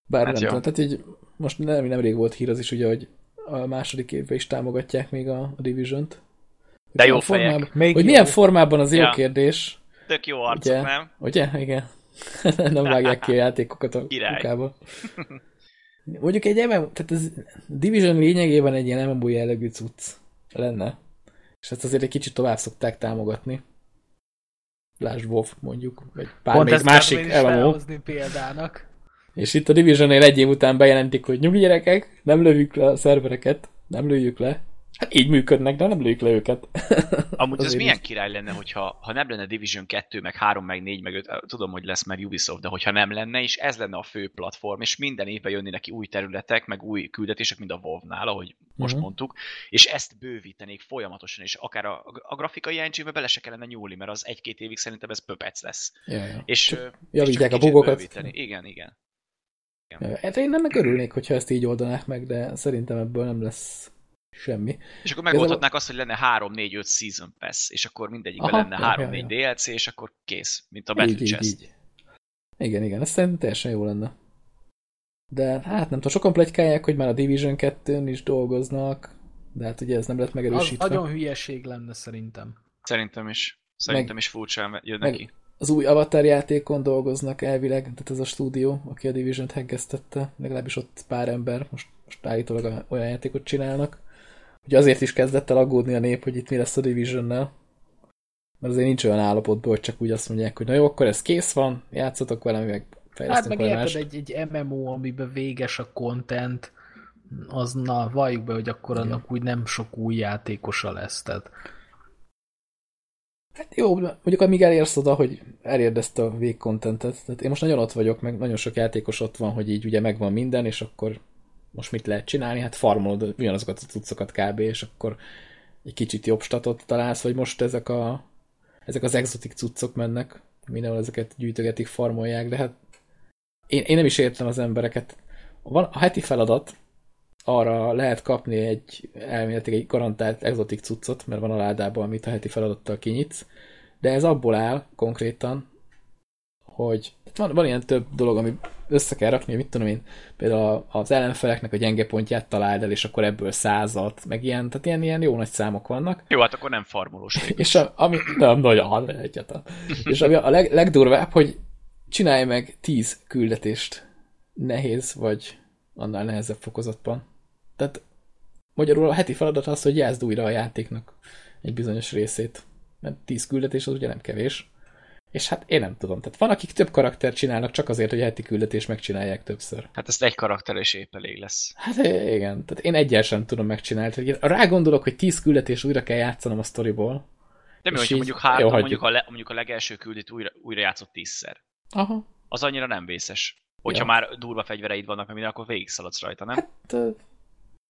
Speaker 1: Bár hát nem tudom, tehát így most nem, nem rég volt hír az is, ugye, hogy a második évben is támogatják még a, a Division-t.
Speaker 2: De jó fejek.
Speaker 1: Még hogy jó. milyen formában az jó ja. kérdés.
Speaker 2: Tök jó arcok, ugye? nem?
Speaker 1: Ugye? Igen. nem vágják ki a játékokat a kukába. Mondjuk egy MMO, tehát ez Division lényegében egy ilyen MMO jellegű cucc lenne. És ezt azért egy kicsit tovább szokták támogatni. Lásd WoW mondjuk, vagy bármelyik másik MMO.
Speaker 3: példának.
Speaker 1: És itt a Division-nél egy év után bejelentik, hogy nyugi gyerekek, nem lövjük le a szervereket, nem lőjük le, Hát így működnek, de nem lőjük le őket.
Speaker 2: Amúgy ez milyen király lenne, hogyha ha nem lenne Division 2, meg 3, meg 4, meg 5, tudom, hogy lesz már Ubisoft, de hogyha nem lenne, és ez lenne a fő platform, és minden évben jönni neki új területek, meg új küldetések, mint a WoW-nál, ahogy most uh-huh. mondtuk, és ezt bővítenék folyamatosan, és akár a, a grafikai engine bele se kellene nyúlni, mert az egy-két évig szerintem ez pöpec lesz.
Speaker 1: Ja, ja.
Speaker 2: És,
Speaker 1: javítják a bugokat.
Speaker 2: Bővíteni. Igen, igen.
Speaker 1: igen. Hát én nem megörülnék, hogyha ezt így oldanák meg, de szerintem ebből nem lesz semmi.
Speaker 2: És akkor megoldhatnák azt, hogy lenne 3-4-5 Season Pass, és akkor mindegyikben Aha, lenne 3-4 ja, ja. DLC, és akkor kész, mint a Battle így, Chest. Így, így.
Speaker 1: Igen, igen, ez szerintem teljesen jó lenne. De hát nem tudom, sokan plegykálják, hogy már a Division 2-n is dolgoznak, de hát ugye ez nem lett megerősítve.
Speaker 3: Az nagyon hülyeség lenne szerintem.
Speaker 2: Szerintem is. Szerintem meg, is furcsán jön neki.
Speaker 1: Az új Avatar játékon dolgoznak elvileg, tehát ez a stúdió, aki a Division-t heggeztette, legalábbis ott pár ember, most, most állítólag olyan játékot csinálnak. Ugye azért is kezdett el aggódni a nép, hogy itt mi lesz a Division-nel. Mert azért nincs olyan állapotban, hogy csak úgy azt mondják, hogy na jó, akkor ez kész van, játszatok vele, meg
Speaker 3: Hát meg érted, egy, egy MMO, amiben véges a content, az na, valljuk be, hogy akkor Igen. annak úgy nem sok új játékosa lesz, tehát...
Speaker 1: Hát jó, mondjuk amíg elérsz oda, hogy elérd ezt a végkontentet, tehát én most nagyon ott vagyok, meg nagyon sok játékos ott van, hogy így ugye megvan minden, és akkor most mit lehet csinálni? Hát farmolod ugyanazokat a cuccokat kb. és akkor egy kicsit jobb statot találsz, hogy most ezek, a, ezek az exotik cuccok mennek, mindenhol ezeket gyűjtögetik, farmolják, de hát én, én nem is értem az embereket. Van a heti feladat, arra lehet kapni egy elméletileg egy garantált exotik cuccot, mert van a ládában, amit a heti feladattal kinyitsz, de ez abból áll konkrétan, hogy van, van ilyen több dolog, ami össze kell rakni, mit tudom én, például az ellenfeleknek a gyenge pontját találd el, és akkor ebből százat, meg ilyen, tehát ilyen, ilyen jó nagy számok vannak.
Speaker 2: Jó, hát akkor nem farmolós.
Speaker 1: és a, ami, nem, nagyon, egyáltalán. és ami a leg, legdurvább, hogy csinálj meg tíz küldetést nehéz, vagy annál nehezebb fokozatban. Tehát magyarul a heti feladat az, hogy jelzd újra a játéknak egy bizonyos részét. Mert 10 küldetés az ugye nem kevés. És hát én nem tudom. Tehát van, akik több karakter csinálnak csak azért, hogy heti küldetés megcsinálják többször.
Speaker 2: Hát ezt egy karakter is épp elég lesz.
Speaker 1: Hát igen. Tehát én egyel sem tudom megcsinálni. Rá gondolok, hogy 10 küldetés újra kell játszanom a sztoriból.
Speaker 2: De mi, hogyha mondjuk, három, mondjuk, a le, mondjuk a legelső küldét újra, újra játszott tízszer.
Speaker 1: Aha.
Speaker 2: Az annyira nem vészes. Hogyha ja. már durva fegyvereid vannak, minden, akkor végig szaladsz rajta, nem?
Speaker 1: Hát,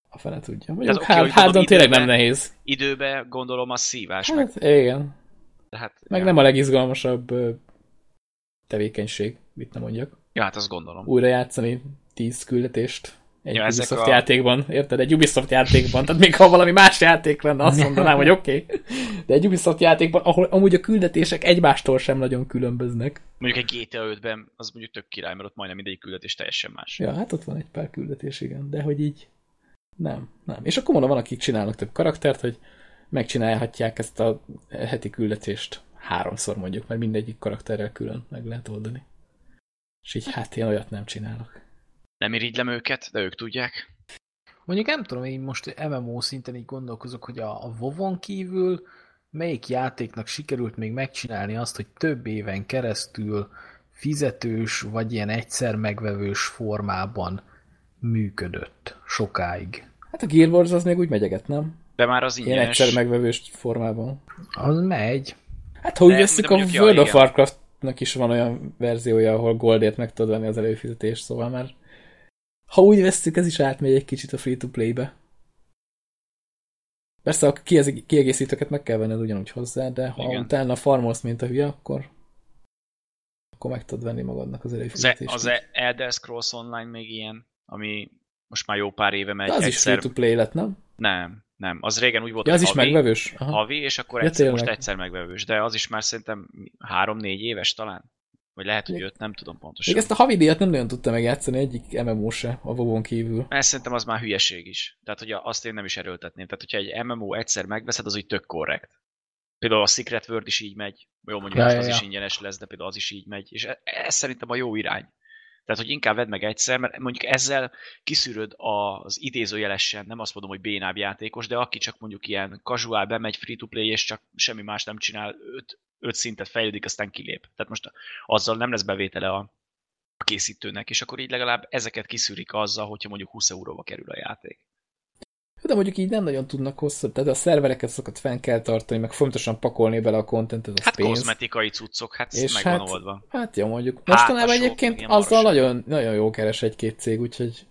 Speaker 1: a fene tudja. Mondjuk okay, há hádon tényleg nem nehéz.
Speaker 2: Időbe gondolom a szívás.
Speaker 1: Hát, meg... igen. Tehát, meg ja. nem a legizgalmasabb tevékenység, mit nem mondjak.
Speaker 2: Ja, hát azt gondolom.
Speaker 1: Újra játszani tíz küldetést egy ja, Ubisoft a... játékban, érted? Egy Ubisoft játékban, tehát még ha valami más játék lenne, azt mondanám, hogy oké. Okay. De egy Ubisoft játékban, ahol amúgy a küldetések egymástól sem nagyon különböznek.
Speaker 2: Mondjuk egy GTA 5-ben az mondjuk tök király, mert ott majdnem mindegyik küldetés teljesen más.
Speaker 1: Ja, hát ott van egy pár küldetés, igen, de hogy így nem, nem. És akkor mondom, van, akik csinálnak több karaktert, hogy megcsinálhatják ezt a heti küldetést háromszor mondjuk, mert mindegyik karakterrel külön meg lehet oldani. És így hát én olyat nem csinálok.
Speaker 2: Nem irigylem őket, de ők tudják.
Speaker 3: Mondjuk nem tudom, én most MMO szinten így gondolkozok, hogy a, a WoW-on kívül melyik játéknak sikerült még megcsinálni azt, hogy több éven keresztül fizetős, vagy ilyen egyszer megvevős formában működött sokáig.
Speaker 1: Hát a Gear Wars az még úgy megyeget, nem?
Speaker 2: De már az ingyenes.
Speaker 1: Ilyen egyszer megvevős formában.
Speaker 3: Az megy.
Speaker 1: Hát ha úgy veszik, a World of Warcraftnak is van olyan verziója, ahol Goldért meg tudod venni az előfizetést, szóval már ha úgy veszük, ez is átmegy egy kicsit a free-to-play-be. Persze a kiegészítőket meg kell venned ugyanúgy hozzá, de ha Igen. utána farmolsz, mint a hülye, akkor akkor meg tudod venni magadnak az előfizetést.
Speaker 2: Az, az Elder Scrolls Online még ilyen, ami most már jó pár éve megy. De
Speaker 1: az egyszer... is free-to-play lett, nem?
Speaker 2: Nem, nem. Az régen úgy volt,
Speaker 1: ja, az is havi, megvevős?
Speaker 2: Aha. Havi, és akkor egyszer, ja, most egyszer megvevős. De az is már szerintem három-négy éves talán. Vagy lehet, hogy öt, nem tudom pontosan.
Speaker 1: Még ezt a havidíjat nem nagyon tudta megjátszani egyik MMO se a WoW-on kívül.
Speaker 2: Mert szerintem az már hülyeség is. Tehát, hogy azt én nem is erőltetném. Tehát, hogyha egy MMO egyszer megveszed, az úgy tök korrekt. Például a Secret World is így megy. Jó, mondjuk ja, az, ja, az ja. is ingyenes lesz, de például az is így megy. És e- ez szerintem a jó irány. Tehát, hogy inkább vedd meg egyszer, mert mondjuk ezzel kiszűröd az idézőjelesen, nem azt mondom, hogy bénább játékos, de aki csak mondjuk ilyen casual bemegy free-to-play, és csak semmi más nem csinál, öt, öt szintet fejlődik, aztán kilép. Tehát most azzal nem lesz bevétele a, készítőnek, és akkor így legalább ezeket kiszűrik azzal, hogyha mondjuk 20 euróba kerül a játék.
Speaker 1: De mondjuk így nem nagyon tudnak hosszú, tehát a szervereket szokat fenn kell tartani, meg fontosan pakolni bele a contentet, az
Speaker 2: Hát
Speaker 1: pénz.
Speaker 2: kozmetikai cuccok, hát és meg hát, van oldva.
Speaker 1: Hát jó, mondjuk. Mostanában egyébként azzal nagyon, nagyon jó keres egy-két cég, úgyhogy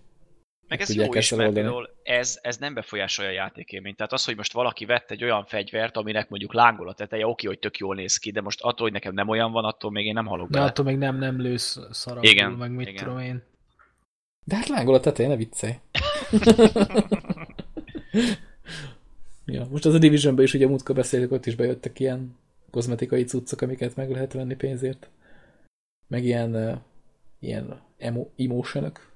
Speaker 2: meg ez jó is, mert például ez, ez nem befolyásolja a játékélményt. Tehát az, hogy most valaki vett egy olyan fegyvert, aminek mondjuk lángol a teteje, oké, hogy tök jól néz ki, de most attól, hogy nekem nem olyan van, attól még én nem halok
Speaker 3: De attól még nem, nem lősz szarabul, igen, meg mit igen. tudom én.
Speaker 1: De hát lángol a teteje, ne viccelj. ja, most az a Divisionben is ugye múltkor beszéltük, ott is bejöttek ilyen kozmetikai cuccok, amiket meg lehet venni pénzért. Meg ilyen, uh, ilyen emo, emotionok.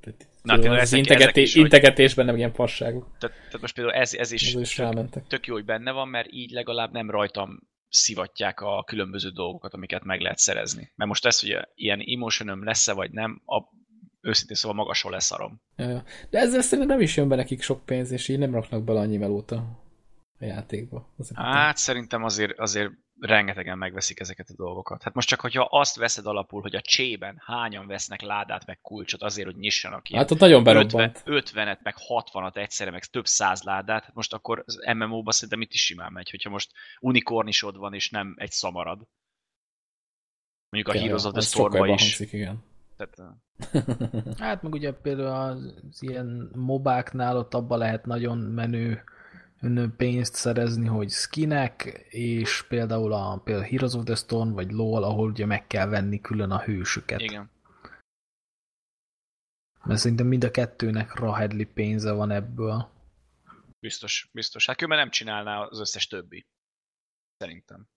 Speaker 1: Tehát Na, például az ezek, is, integetésben nem ilyen fasságok.
Speaker 2: Tehát, tehát most például ez, ez is, is tök, tök jó, hogy benne van, mert így legalább nem rajtam szivatják a különböző dolgokat, amiket meg lehet szerezni. Mert most ez, hogy ilyen emotionom lesz-e vagy nem, a, őszintén szóval magasról leszarom.
Speaker 1: Ja, de ezzel szerintem nem is jön be nekik sok pénz, és így nem raknak bele annyi melót a játékba.
Speaker 2: Azért hát szerintem azért, azért rengetegen megveszik ezeket a dolgokat. Hát most csak, hogyha azt veszed alapul, hogy a csében hányan vesznek ládát meg kulcsot azért, hogy nyissanak
Speaker 1: ilyen hát ott nagyon 50,
Speaker 2: 50-et, meg 60-at egyszerre, meg több száz ládát, hát most akkor az MMO-ba szerintem itt is simán megy, hogyha most unikornisod van, és nem egy szamarad. Mondjuk a ja, Heroes of the storm is. Hangzik,
Speaker 1: igen.
Speaker 3: Tehát, hát meg ugye például az ilyen mobáknál ott abba lehet nagyon menő pénzt szerezni, hogy skinek, és például a például Heroes of the Storm, vagy LOL, ahol ugye meg kell venni külön a hősüket.
Speaker 2: Igen.
Speaker 3: Mert szerintem mind a kettőnek rahedli pénze van ebből.
Speaker 2: Biztos, biztos. Hát különben nem csinálná az összes többi. Szerintem.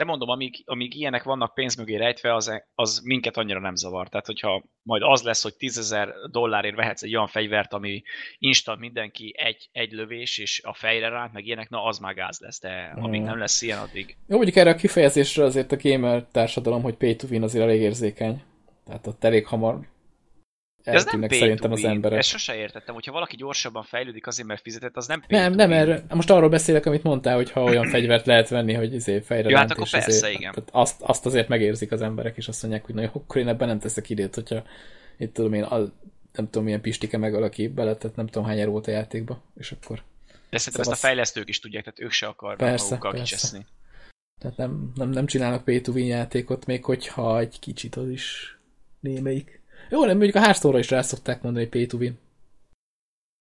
Speaker 2: De mondom, amíg, amíg ilyenek vannak pénz mögé rejtve, az, az minket annyira nem zavar. Tehát, hogyha majd az lesz, hogy 10 dollárért vehetsz egy olyan fegyvert, ami instant mindenki egy, egy lövés, és a fejre ránt, meg ilyenek, na az már gáz lesz, de amíg nem lesz ilyen, addig...
Speaker 1: Jó, mondjuk erre a kifejezésre azért a gamer társadalom, hogy pay to win azért elég érzékeny. Tehát ott elég hamar
Speaker 2: ez nem szerintem az emberek. Ezt sose értettem, hogyha valaki gyorsabban fejlődik azért, mert fizetett, az nem
Speaker 1: Nem, nem erre. Most arról beszélek, amit mondtál, hogy ha olyan fegyvert lehet venni, hogy izé fejre
Speaker 2: Jó, hát akkor persze, azért, igen.
Speaker 1: Tehát azt, azt, azért megérzik az emberek, és azt mondják, hogy na jó, akkor én ebben nem teszek időt, hogyha itt tudom én, az, nem tudom milyen pistike meg valaki beletett nem tudom hány volt a játékba, és akkor...
Speaker 2: De szerintem szóval ezt a fejlesztők is tudják, tehát ők se akarnak persze, magukkal persze. kicseszni.
Speaker 1: Tehát nem, nem, nem csinálnak pay to játékot, még hogyha egy kicsit az is némelyik. Jó, nem mondjuk a Hearthstone-ra is rá szokták mondani, hogy pay to win.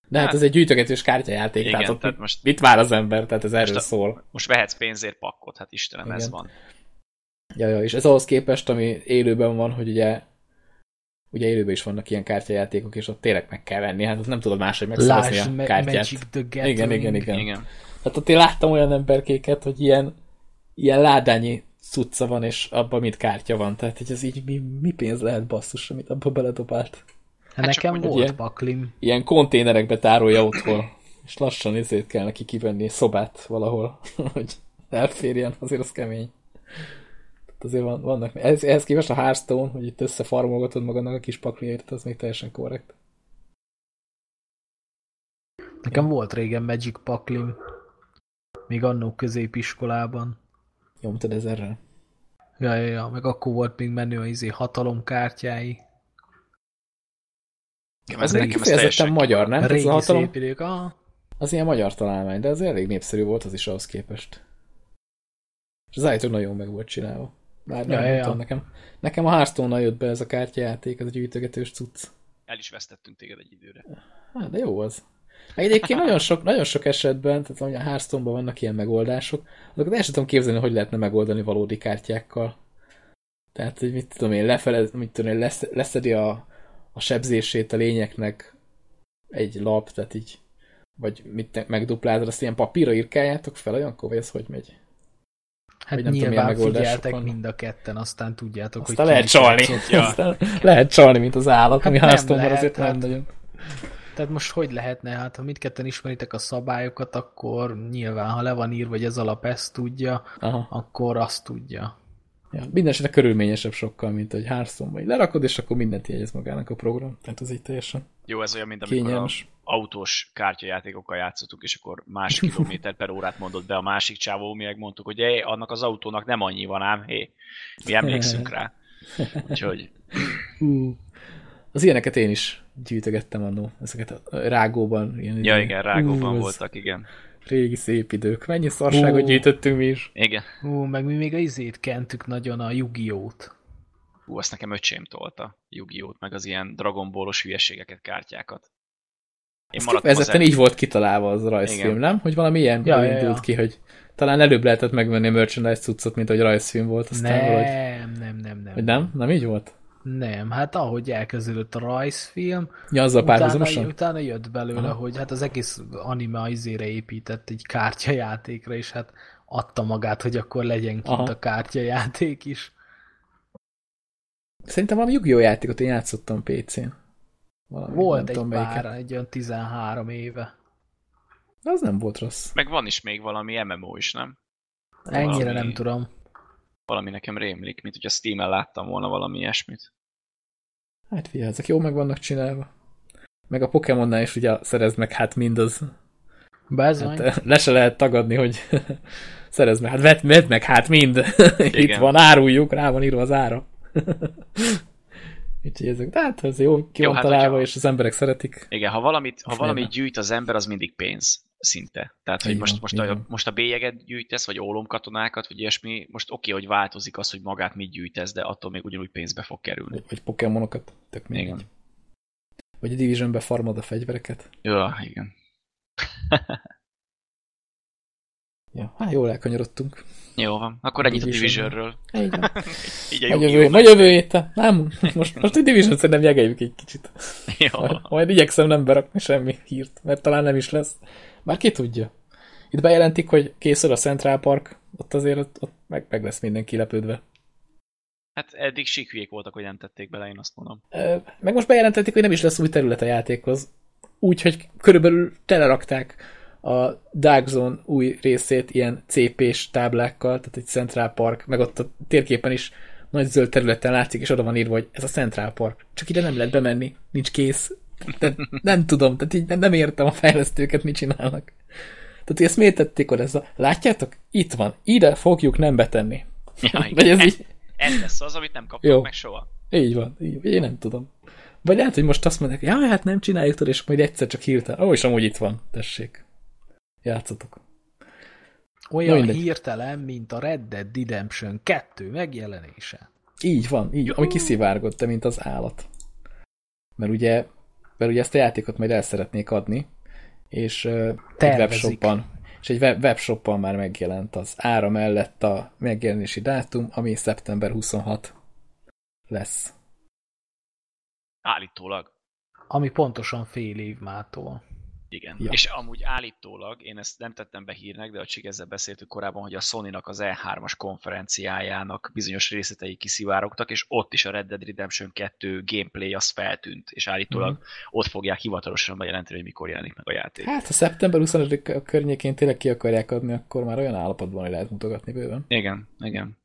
Speaker 1: De hát, hát ez egy gyűjtögetős kártyajáték, igen, tehát, tehát most mit vár az ember, tehát ez erről
Speaker 2: a,
Speaker 1: szól.
Speaker 2: Most vehetsz pénzért pakkot, hát Istenem, igen. ez van.
Speaker 1: Ja, ja, és ez ahhoz képest, ami élőben van, hogy ugye ugye élőben is vannak ilyen kártyajátékok, és ott tényleg meg kell venni, hát nem tudod máshogy megszerezni a kártyát. Magic the igen, igen, igen, igen. Hát ott én láttam olyan emberkéket, hogy ilyen, ilyen ládányi cucca van, és abban mit kártya van. Tehát hogy ez így mi, mi pénz lehet basszus, amit abba beledobált.
Speaker 3: Hát nekem volt ilyen, paklim.
Speaker 1: Ilyen konténerekbe tárolja otthon, és lassan ezért kell neki kivenni szobát valahol, hogy elférjen, azért az kemény. Tehát azért van, vannak, ez, ehhez képest a Hearthstone, hogy itt összefarmolgatod magadnak a kis pakliért, az még teljesen korrekt.
Speaker 3: Nekem volt régen Magic paklim, még annó középiskolában.
Speaker 1: Nyomtad ezerrel?
Speaker 3: Ja, ja, ja, meg akkor volt még menő a izé hatalomkártyái.
Speaker 1: Ez, ez nekem kifejezetten magyar, nem? Régi ez a hatalom... szép idők, ah. Az ilyen magyar találmány, de az elég népszerű volt az is ahhoz képest. És az állítólag nagyon meg volt csinálva. Bár nem, ja, nem ja, nekem, nekem a hearthstone jött be ez a kártyajáték, ez a gyűjtögetős cucc.
Speaker 2: El is vesztettünk téged egy időre.
Speaker 1: Hát, de jó az. Egyébként nagyon sok, nagyon sok esetben, tehát a hearthstone vannak ilyen megoldások, azokat el sem tudom képzelni, hogy lehetne megoldani valódi kártyákkal. Tehát, hogy mit tudom én, lefele, mit tudom én, lesz, leszedi a, a sebzését a lényeknek egy lap, tehát így, vagy mit megduplázod, azt ilyen papírra írkáljátok fel olyankor, vagy ez hogy megy?
Speaker 3: Hát nem nyilván tudom, figyeltek van. mind a ketten, aztán tudjátok,
Speaker 1: aztán hogy lehet csalni. Ja. Aztán lehet csalni, mint az állat, hát ami háztomban azért hát, nem nagyon.
Speaker 3: Tehát most hogy lehetne? Hát ha mindketten ismeritek a szabályokat, akkor nyilván, ha le van írva, hogy ez alap ezt tudja, Aha. akkor azt tudja.
Speaker 1: Ja, minden esetre körülményesebb sokkal, mint hogy Hearthstone-ba lerakod, és akkor mindent jegyez magának a program. Tehát az így teljesen
Speaker 2: Jó, ez olyan, mint amikor kényelmes. a autós kártyajátékokkal játszottuk, és akkor más kilométer per órát mondott be a másik csávó, mi megmondtuk, hogy hey, annak az autónak nem annyi van ám, hé, mi emlékszünk rá. Úgyhogy...
Speaker 1: Az ilyeneket én is gyűjtögettem annó, ezeket a rágóban.
Speaker 2: Ilyen ja, igen, rágóban Ú, voltak, igen.
Speaker 1: Régi szép idők. Mennyi szarságot gyűjtöttünk mi is.
Speaker 2: Igen.
Speaker 3: Ú, meg mi még a izét kentük nagyon, a Yu-Gi-Oh-t.
Speaker 2: Ú, azt nekem öcsém tolta, Yu-Gi-Oh-t, meg az ilyen Dragon Ballos hülyeségeket, kártyákat.
Speaker 1: Én kifejezetten így volt kitalálva az rajzfilm, Igen. nem? Hogy valami ilyen ja, indult ja, ja. ki, hogy talán előbb lehetett megvenni a merchandise cuccot, mint hogy rajzfilm volt.
Speaker 3: Aztán nem, valahogy... nem, nem, nem.
Speaker 1: Hogy nem? Nem így volt?
Speaker 3: Nem, hát ahogy elkezdődött a rajzfilm,
Speaker 1: ja, az a utána,
Speaker 3: utána jött belőle, Aha. hogy hát az egész anime izére épített egy kártyajátékra, és hát adta magát, hogy akkor legyen kint Aha. a kártyajáték is.
Speaker 1: Szerintem valami Yu-Gi-Oh! játékot én játszottam PC-n.
Speaker 3: Valami, volt egy tudom, pár, egy olyan 13 éve.
Speaker 1: Az nem volt rossz.
Speaker 2: Meg van is még valami MMO is, nem?
Speaker 3: Ennyire valami... nem tudom
Speaker 2: valami nekem rémlik, mint hogyha Steam-en láttam volna valami ilyesmit.
Speaker 1: Hát figyelj, ezek jó meg vannak csinálva. Meg a Pokémonnál is ugye szerezd meg hát mindaz.
Speaker 3: Hát,
Speaker 1: eh, le se lehet tagadni, hogy szerezd meg, hát vedd, vedd meg hát mind. Itt van, áruljuk, rá van írva az ára. Úgyhogy ezek, de hát ez jó, ki jó, van hát találva, hogyha... és az emberek szeretik.
Speaker 2: Igen, ha valamit, ha valamit gyűjt az ember, az mindig pénz szinte. Tehát, hogy most, most, a, most a bélyeget gyűjtesz, vagy ólomkatonákat, vagy ilyesmi, most oké, okay, hogy változik az, hogy magát mit gyűjtesz, de attól még ugyanúgy pénzbe fog kerülni.
Speaker 1: Vagy pokémonokat, tök mindegy. Igen. Vagy a Divisionbe farmod a fegyvereket.
Speaker 2: Ja, igen.
Speaker 1: ja, hát jól elkanyarodtunk.
Speaker 2: Jó van, akkor ennyit a Divisionről.
Speaker 1: Van. Így a majd, jövő, jövő héten. Nem, most, most a Division szerintem jegeljük egy kicsit. Jó. Majd, majd igyekszem nem berakni semmi hírt, mert talán nem is lesz. Már ki tudja. Itt bejelentik, hogy készül a Central Park, ott azért ott, ott meg, meg lesz mindenki lepődve.
Speaker 2: Hát eddig sikviék voltak, hogy nem tették bele, én azt mondom.
Speaker 1: Meg most bejelentették, hogy nem is lesz új terület a játékhoz. Úgyhogy körülbelül telerakták a Dark Zone új részét ilyen CP-s táblákkal, tehát egy Central Park, meg ott a térképen is nagy zöld területen látszik, és oda van írva, hogy ez a Central Park. Csak ide nem lehet bemenni, nincs kész. De nem tudom, tehát így nem értem a fejlesztőket, mit csinálnak. Tehát ezt miért tették oda? Ez a, látjátok? Itt van. Ide fogjuk nem betenni.
Speaker 2: Ja, Vagy ez, így... ez lesz az, amit nem kapok Jó. meg soha.
Speaker 1: Így van. Így, én nem tudom. Vagy lehet, hogy most azt mondják, ja, hát nem csináljuk és majd egyszer csak hirtelen. Ó, és amúgy itt van. Tessék. Játszatok.
Speaker 3: Olyan no, hirtelen, mint a Red Dead Redemption 2 megjelenése.
Speaker 1: Így van, így, ami kiszivárgott, te, mint az állat. Mert ugye, mert ugye ezt a játékot majd el szeretnék adni, és uh, egy webshopban, és egy webshopban már megjelent az ára mellett a megjelenési dátum, ami szeptember 26 lesz.
Speaker 2: Állítólag.
Speaker 3: Ami pontosan fél év mától.
Speaker 2: Igen. Ja. És amúgy állítólag, én ezt nem tettem be hírnek, de a Csig ezzel beszéltük korábban, hogy a Sony-nak az E3-as konferenciájának bizonyos részletei kiszivárogtak, és ott is a Red Dead Redemption 2 gameplay az feltűnt, és állítólag mm. ott fogják hivatalosan bejelenteni, hogy mikor jelenik meg a játék.
Speaker 1: Hát, ha szeptember 25 környékén tényleg ki akarják adni, akkor már olyan állapotban, hogy lehet mutogatni bőven.
Speaker 2: Igen, igen.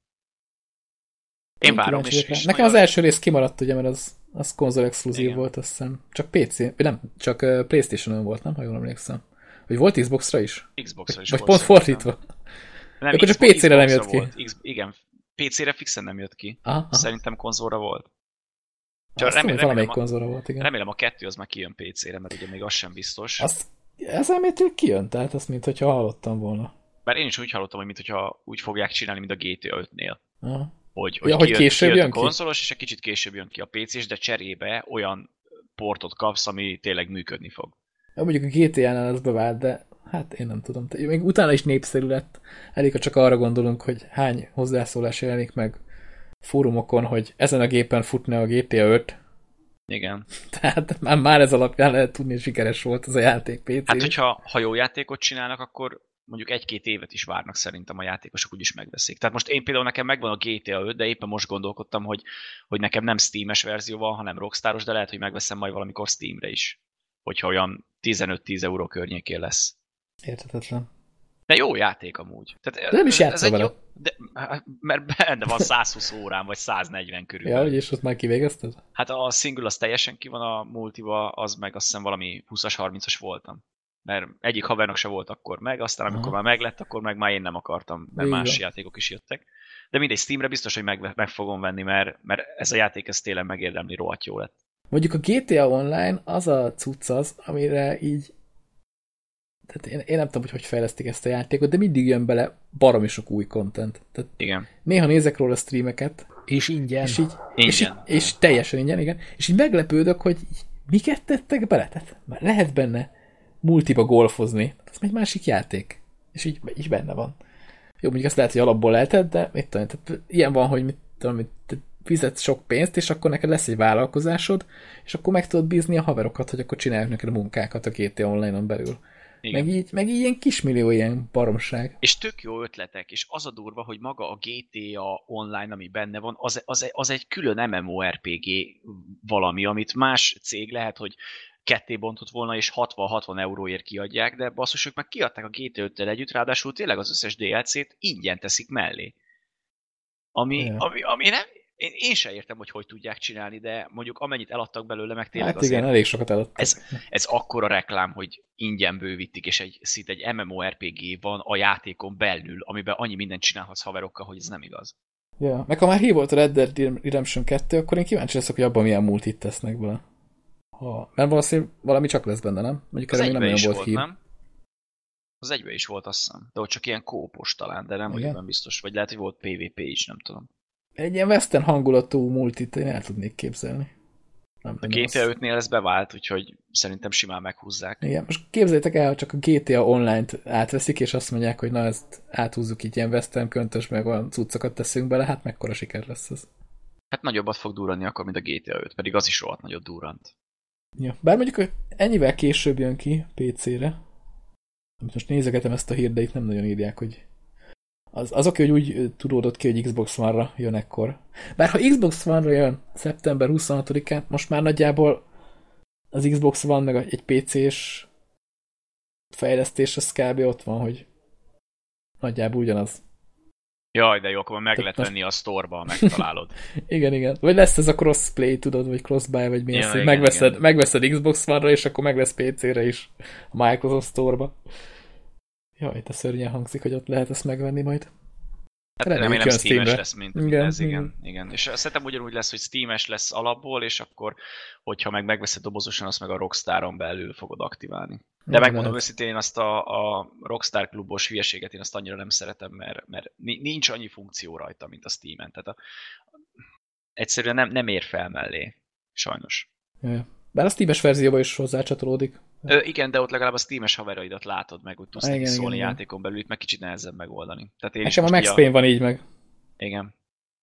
Speaker 2: Én, várom. És,
Speaker 1: és Nekem nagyon... az első rész kimaradt, ugye, mert az az konzol exkluzív Igen. volt, azt hiszem. Csak PC, nem, csak Playstation-on volt, nem? Ha jól emlékszem. Vagy volt Xbox-ra is?
Speaker 2: Xbox-ra is
Speaker 1: Vagy volt, pont fordítva?
Speaker 2: Nem, Akkor csak PC-re nem jött ki. Volt. X, igen, PC-re fixen nem jött ki. Aha, aha. Szerintem konzolra volt.
Speaker 1: Csak Azt remélem, valamelyik konzolra volt, igen.
Speaker 2: Remélem a kettő az már kijön PC-re, mert ugye még az sem biztos.
Speaker 1: Azt, ez elméletül kijön, tehát azt, mint hogyha hallottam volna.
Speaker 2: Bár én is úgy hallottam, hogy mintha úgy fogják csinálni, mint a GTA 5-nél. Aha hogy,
Speaker 1: hogy, ja, kijön, hogy később kijön
Speaker 2: a konzolos, ki? és egy kicsit később jön ki a PC-s, de cserébe olyan portot kapsz, ami tényleg működni fog.
Speaker 1: Ja, mondjuk a GTA-nál ez bevált, de hát én nem tudom. Még utána is népszerű lett. Elég, ha csak arra gondolunk, hogy hány hozzászólás jelenik meg fórumokon, hogy ezen a gépen futna a GTA 5.
Speaker 2: Igen.
Speaker 1: Tehát már, már ez alapján lehet tudni, hogy sikeres volt az a játék PC.
Speaker 2: Hát, hogyha ha jó játékot csinálnak, akkor mondjuk egy-két évet is várnak szerintem a játékosok, úgyis megveszik. Tehát most én például nekem megvan a GTA 5, de éppen most gondolkodtam, hogy, hogy nekem nem Steam-es verzió van, hanem Rockstaros, de lehet, hogy megveszem majd valamikor Steamre is, hogyha olyan 15-10 euró környékén lesz.
Speaker 1: Értetetlen.
Speaker 2: De jó játék amúgy. Tehát
Speaker 1: de nem is játszol vele. Jó,
Speaker 2: de, mert benne van 120 órán, vagy 140 körül.
Speaker 1: Ja, és ott már kivégezted?
Speaker 2: Hát a single az teljesen ki van a multiba, az meg azt hiszem valami 20-as, 30-as voltam mert egyik havernak se volt akkor meg, aztán amikor Aha. már meglett, akkor meg már én nem akartam, mert Igen. más játékok is jöttek. De mindegy, Steamre biztos, hogy meg, meg fogom venni, mert, mert ez a játék ez tényleg megérdemli, rohadt jó lett.
Speaker 1: Mondjuk a GTA Online az a cucc az, amire így tehát én, én nem tudom, hogy hogy fejlesztik ezt a játékot, de mindig jön bele baromi sok új content. Tehát
Speaker 2: igen.
Speaker 1: Néha nézek róla streameket.
Speaker 3: És ingyen.
Speaker 1: És, így, ingyen. És, így, és teljesen ingyen, igen. És így meglepődök, hogy miket tettek bele. Tehát lehet benne multiba golfozni. Ez egy másik játék. És így, így benne van. Jó, mondjuk azt lehet, hogy alapból lehetett, de mit tudom, tehát ilyen van, hogy mit tudom, mit, fizetsz sok pénzt, és akkor neked lesz egy vállalkozásod, és akkor meg tudod bízni a haverokat, hogy akkor csinálják neked a munkákat a GTA Online-on belül. Igen. Meg így, meg így ilyen kismillió ilyen baromság.
Speaker 2: És tök jó ötletek, és az a durva, hogy maga a GTA online, ami benne van, az, az, az egy külön MMORPG valami, amit más cég lehet, hogy ketté bontott volna, és 60-60 euróért kiadják, de basszus, ők meg kiadták a GT 5 együtt, ráadásul tényleg az összes DLC-t ingyen teszik mellé. Ami, yeah. ami, ami nem, én, én sem értem, hogy hogy tudják csinálni, de mondjuk amennyit eladtak belőle, meg tényleg
Speaker 1: hát azért, igen, elég sokat eladtak.
Speaker 2: Ez, ez akkora reklám, hogy ingyen bővítik, és egy szinte egy MMORPG van a játékon belül, amiben annyi mindent csinálhatsz haverokkal, hogy ez nem igaz.
Speaker 1: Ja, meg ha már hívott a Red Dead Redemption 2, akkor én kíváncsi leszek, hogy abban milyen multit tesznek bele. Ha, mert valószínűleg valami csak lesz benne, nem?
Speaker 2: Mondjuk erre még nem olyan volt, volt hír. Nem? Az egybe is volt, azt hiszem. De ott csak ilyen kópos talán, de nem vagyok biztos. Vagy lehet, hogy volt PvP is, nem tudom.
Speaker 1: Egy ilyen western hangulatú multit én el tudnék képzelni.
Speaker 2: Nem, a GTA 5-nél ez bevált, úgyhogy szerintem simán meghúzzák.
Speaker 1: Igen, most képzeljétek el, hogy csak a GTA Online-t átveszik, és azt mondják, hogy na ezt áthúzzuk így ilyen western köntös, meg olyan cuccokat teszünk bele, hát mekkora siker lesz ez.
Speaker 2: Hát nagyobbat fog durrani akkor, mint a GTA 5, pedig az is rohadt nagyot durrant.
Speaker 1: Ja. Bár mondjuk ennyivel később jön ki PC-re. Most nézegetem ezt a hírt, de itt nem nagyon írják, hogy az, az oké, hogy úgy tudódott ki, hogy Xbox One-ra jön ekkor. Bár ha Xbox One-ra jön szeptember 26-án, most már nagyjából az Xbox One meg egy PC-s fejlesztés az kb. ott van, hogy nagyjából ugyanaz.
Speaker 2: Jaj, de jó, akkor meg lehet venni a sztorba, megtalálod.
Speaker 1: igen, igen. Vagy lesz ez a crossplay, tudod, vagy crossbuy, vagy mi ja, hogy megveszed, igen. megveszed Xbox One-ra, és akkor meg lesz PC-re is a Microsoft Store-ba. Jaj, te szörnyen hangzik, hogy ott lehet ezt megvenni majd.
Speaker 2: Hát Remélem, Steam-es lesz, mint igen, ez, igen, igen, igen. És szerintem ugyanúgy lesz, hogy Steam-es lesz alapból, és akkor, hogyha meg megveszed dobozosan, azt meg a Rockstar-on belül fogod aktiválni. De megmondom őszintén, én azt a, a Rockstar klubos hülyeséget én azt annyira nem szeretem, mert, mert nincs annyi funkció rajta, mint a Steam-en. Tehát a, egyszerűen nem, nem ér fel mellé, sajnos.
Speaker 1: Ja. Bár a Steam-es verzióban is hozzácsatolódik.
Speaker 2: Ö, igen, de ott legalább a Steam-es haveraidat látod meg, hogy tudsz neki szólni igen, játékon belül, itt meg kicsit nehezebb megoldani.
Speaker 1: Tehát én Nekem a Max Payne a... van így meg.
Speaker 2: Igen.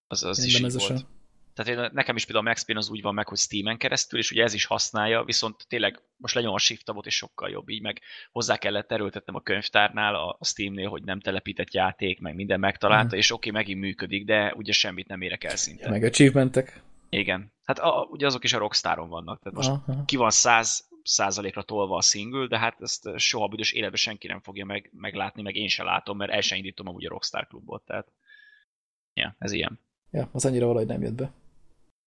Speaker 2: Az, az is így volt. Tehát én, nekem is például a Max Payne az úgy van meg, hogy Steam-en keresztül, és ugye ez is használja, viszont tényleg most lenyom a shift tabot, és sokkal jobb. Így meg hozzá kellett erőltetnem a könyvtárnál, a Steam-nél, hogy nem telepített játék, meg minden megtalálta, mm. és oké, okay, megint működik, de ugye semmit nem érek el szinte.
Speaker 1: Meg achievementek.
Speaker 2: Igen. Hát a, ugye azok is a Rockstaron vannak. Tehát most Aha. ki van száz százalékra tolva a single, de hát ezt soha büdös életben senki nem fogja meg, meglátni, meg én se látom, mert el sem indítom amúgy a Rockstar klubot, tehát ja, ez ilyen.
Speaker 1: Ja, az annyira valahogy nem jött be.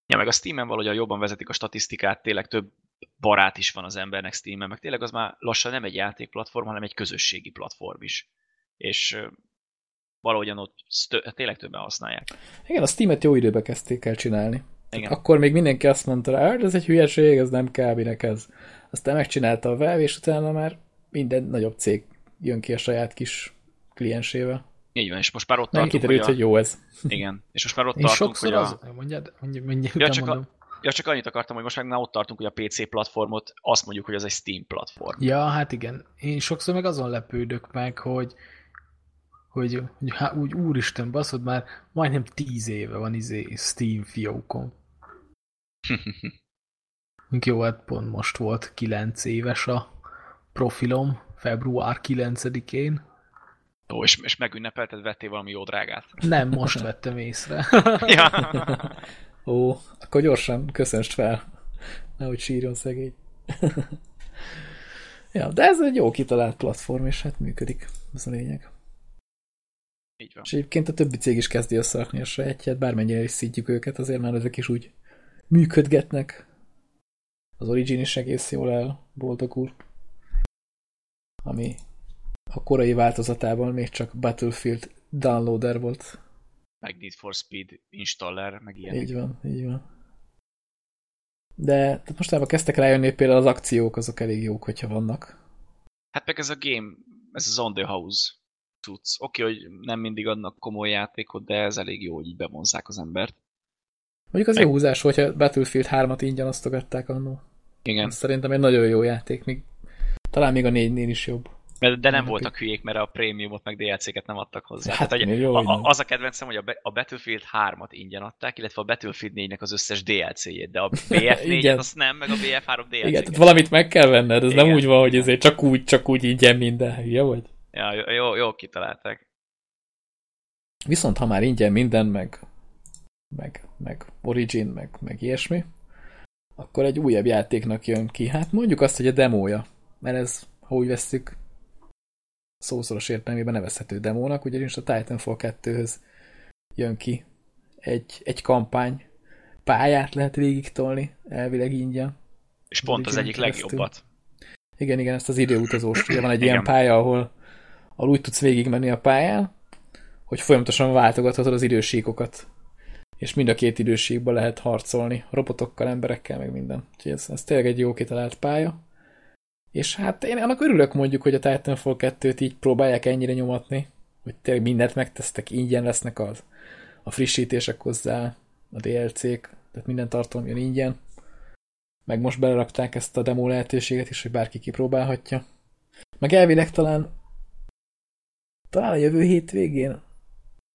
Speaker 2: Ja, meg a Steam-en valahogy jobban vezetik a statisztikát, tényleg több barát is van az embernek Steam-en, meg tényleg az már lassan nem egy játékplatform, hanem egy közösségi platform is. És valahogyan ott tényleg többen használják.
Speaker 1: Igen, a Steam-et jó időbe kezdték el csinálni. Igen. Akkor még mindenki azt mondta hogy ez egy hülyeség, ez nem kell, minek ez. Aztán megcsinálta a Valve, és utána már minden nagyobb cég jön ki a saját kis kliensével.
Speaker 2: Így van, és most már ott tartunk,
Speaker 1: kiderült, hogy, a... hogy jó ez.
Speaker 2: Igen, és most már ott Én tartunk,
Speaker 3: hogy a... Az... Mondjad, mondjad, mondjad, ja,
Speaker 2: csak a... Ja, csak annyit akartam, hogy most már ott tartunk, hogy a PC platformot azt mondjuk, hogy az egy Steam platform.
Speaker 3: Ja, hát igen. Én sokszor meg azon lepődök meg, hogy hogy, hogy há, úgy úristen baszod, már majdnem tíz éve van izé Steam fiókom. Jó, hát pont most volt 9 éves a profilom, február 9-én.
Speaker 2: Ó, és, és megünnepelted, vettél valami jó drágát?
Speaker 3: Nem, most vettem észre.
Speaker 1: ja. Ó, akkor gyorsan köszönst fel. Nehogy sírjon szegény. ja, de ez egy jó kitalált platform, és hát működik. Ez a lényeg.
Speaker 2: Így van.
Speaker 1: És egyébként a többi cég is kezdi összerakni a sajátját, bármennyire is szítjuk őket, azért már ezek is úgy működgetnek. Az Origin is egész jól el, boldogul. Ami a korai változatában még csak Battlefield downloader volt.
Speaker 2: Meg Need for Speed installer, meg ilyen.
Speaker 1: Így van, így van. De mostában kezdtek rájönni, például az akciók azok elég jók, hogyha vannak.
Speaker 2: Hát meg ez a game, ez az on the house tudsz. Oké, okay, hogy nem mindig adnak komoly játékot, de ez elég jó, hogy így bevonzák az embert.
Speaker 1: Mondjuk az Meg... jó húzás, hogyha Battlefield 3-at ingyen osztogatták annó.
Speaker 2: Igen.
Speaker 1: Ez szerintem egy nagyon jó játék, még, talán még a 4-nél is jobb.
Speaker 2: De, de nem voltak hülyék, mert a prémiumot meg DLC-ket nem adtak hozzá. Hát, Tehát, jó, a, a, az a kedvencem, hogy a, a Battlefield 3-at ingyen adták, illetve a Battlefield 4-nek az összes DLC-jét, de a BF4-et azt nem, meg a BF3 DLC-ket. Igen,
Speaker 1: tehát valamit meg kell venned, ez Igen. nem úgy van, hogy ezért csak úgy, csak úgy ingyen minden, hülye vagy?
Speaker 2: Ja, jó, jó kitalálták.
Speaker 1: Viszont ha már ingyen minden, meg, meg, meg Origin, meg, meg ilyesmi, akkor egy újabb játéknak jön ki. Hát mondjuk azt, hogy a demója, mert ez, ha úgy veszük, szószoros értelmében nevezhető demónak, ugyanis a Titanfall 2-höz jön ki egy, egy kampány, pályát lehet végig tolni, elvileg ingyen.
Speaker 2: És pont az egyik keresztül. legjobbat.
Speaker 1: Igen, igen, ezt az időutazós. Ugye van egy ilyen pálya, ahol, ahol úgy tudsz végigmenni a pályán, hogy folyamatosan váltogathatod az idősíkokat és mind a két időségben lehet harcolni, robotokkal, emberekkel, meg minden. Úgyhogy ez, ez tényleg egy jó kitalált pálya. És hát én annak örülök mondjuk, hogy a Titanfall 2-t így próbálják ennyire nyomatni, hogy tényleg mindent megtesztek, ingyen lesznek az, a frissítések hozzá, a DLC-k, tehát minden tartalom jön ingyen. Meg most belerakták ezt a demo lehetőséget is, hogy bárki kipróbálhatja. Meg elvileg talán talán a jövő hétvégén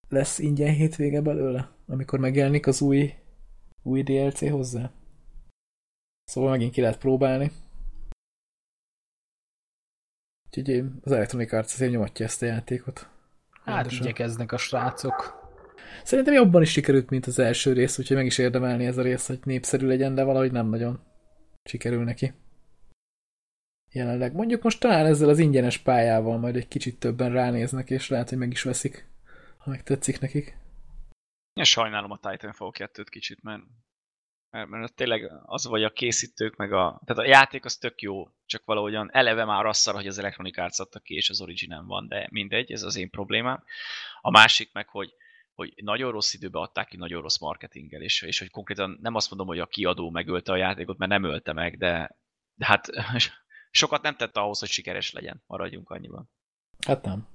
Speaker 1: lesz ingyen hétvége belőle amikor megjelenik az új, új DLC hozzá. Szóval megint ki lehet próbálni. Úgyhogy az Electronic Arts azért nyomatja ezt a játékot.
Speaker 3: Hát igyekeznek a srácok.
Speaker 1: Szerintem jobban is sikerült, mint az első rész, úgyhogy meg is érdemelni ez a rész, hogy népszerű legyen, de valahogy nem nagyon sikerül neki. Jelenleg. Mondjuk most talán ezzel az ingyenes pályával majd egy kicsit többen ránéznek, és lehet, hogy meg is veszik ha meg tetszik nekik.
Speaker 2: Én sajnálom a Titanfall 2-t kicsit, mert, mert, mert tényleg az vagy a készítők, meg a... Tehát a játék az tök jó, csak valahogyan eleve már azt szar, hogy az Electronic Arts adta ki, és az Origin van, de mindegy, ez az én problémám. A másik meg, hogy hogy nagyon rossz időben adták ki, nagyon rossz marketinggel, és, és hogy konkrétan nem azt mondom, hogy a kiadó megölte a játékot, mert nem ölte meg, de, de hát sokat nem tette ahhoz, hogy sikeres legyen. Maradjunk annyiban.
Speaker 1: Hát nem.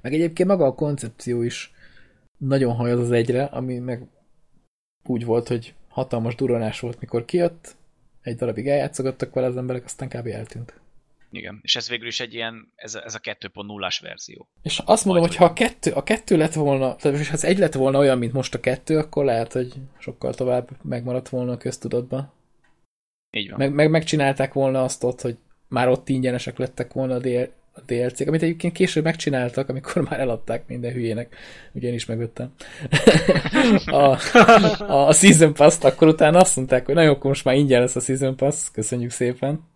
Speaker 1: Meg egyébként maga a koncepció is nagyon hajaz az egyre, ami meg úgy volt, hogy hatalmas duranás volt, mikor kijött, egy darabig eljátszogattak vele az emberek, aztán kb. eltűnt.
Speaker 2: Igen, és ez végül is egy ilyen, ez a, ez a 2.0-as verzió.
Speaker 1: És azt mondom, hogy ha a kettő, a kettő lett volna, tehát ha az egy lett volna olyan, mint most a kettő, akkor lehet, hogy sokkal tovább megmaradt volna a köztudatban.
Speaker 2: Így van.
Speaker 1: Meg, meg megcsinálták volna azt ott, hogy már ott ingyenesek lettek volna a, DL, a DLC-k, amit egyébként később megcsináltak, amikor már eladták minden hülyének. Ugye én is megvettem. a, a, a Season Pass-t, akkor utána azt mondták, hogy nagyon akkor most már ingyen lesz a Season Pass, köszönjük szépen.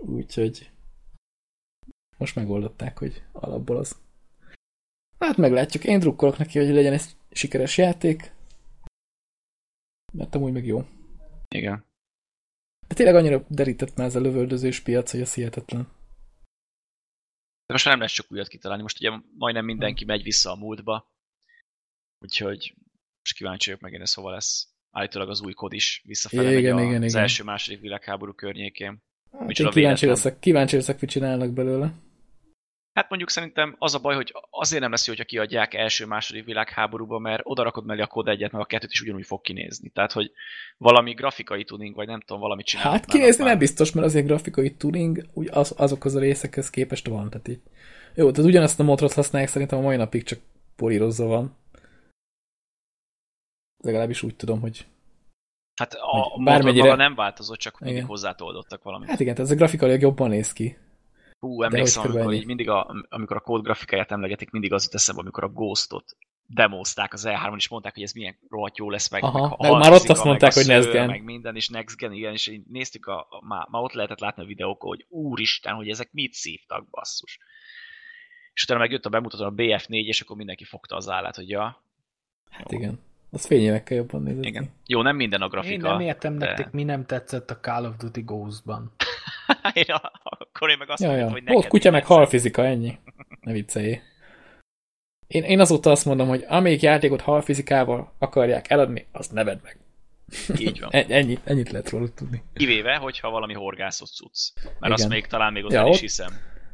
Speaker 1: Úgyhogy most megoldották, hogy alapból az. Hát meglátjuk. Én drukkolok neki, hogy legyen egy sikeres játék. Mert amúgy meg jó.
Speaker 2: Igen.
Speaker 1: De tényleg annyira derített már ez a lövöldözős piac, hogy ez hihetetlen.
Speaker 2: De most már nem lesz sok újat kitalálni. Most ugye majdnem mindenki megy vissza a múltba. Úgyhogy most kíváncsi vagyok megint, ez hova lesz. Állítólag az új kod is visszafelé igen, megy igen, igen. az első-második világháború környékén.
Speaker 1: Hát én kíváncsi leszek, kíváncsi leszek, mit csinálnak belőle.
Speaker 2: Hát mondjuk szerintem az a baj, hogy azért nem lesz jó, hogyha kiadják első-második világháborúba, mert odarakod mellé a kód egyet, meg a kettőt is ugyanúgy fog kinézni. Tehát, hogy valami grafikai tuning, vagy nem tudom, valamit csinálnak.
Speaker 1: Hát kinézni nem biztos, mert azért grafikai tuning úgy az, azokhoz a részekhez képest van. Tehát így. Jó, tehát ugyanazt a motorot használják szerintem a mai napig csak polírozva van. Legalábbis úgy tudom, hogy
Speaker 2: Hát a bármennyire... nem változott, csak mindig hozzátoldottak valamit.
Speaker 1: Hát igen, ez a grafikailag jobban néz ki.
Speaker 2: Hú, emlékszem, amikor, így mindig a, amikor a kód grafikáját emlegetik, mindig az jut eszembe, amikor a Ghostot demozták az E3-on, és mondták, hogy ez milyen rohadt jó lesz, meg,
Speaker 1: Aha, meg, meg már ott azt mondták, hogy Next Gen.
Speaker 2: Meg minden, és Next Gen, igen, és így néztük, a, a, már, már ott lehetett látni a videókon, hogy úristen, hogy ezek mit szívtak, basszus. És utána megjött a bemutató a BF4, és akkor mindenki fogta az állát, hogy ja.
Speaker 1: Hát jó. igen. Az fényévekkel jobban nézett
Speaker 2: Igen. Jó, nem minden a grafika.
Speaker 3: Én nem értem de... nektek, mi nem tetszett a Call of Duty Ghost-ban.
Speaker 2: én a, akkor én meg azt
Speaker 1: ja, mondom, ja. hogy neked Ott kutya meg halfizika, ennyi. Ne vicceljé. Én, én azóta azt mondom, hogy amelyik játékot halfizikával akarják eladni, azt neved meg.
Speaker 2: Így van.
Speaker 1: Ennyi, ennyit lehet róla tudni.
Speaker 2: Kivéve, hogyha valami horgászot cucc. Mert igen. azt még talán még ott ja,
Speaker 1: is
Speaker 2: ott, hiszem.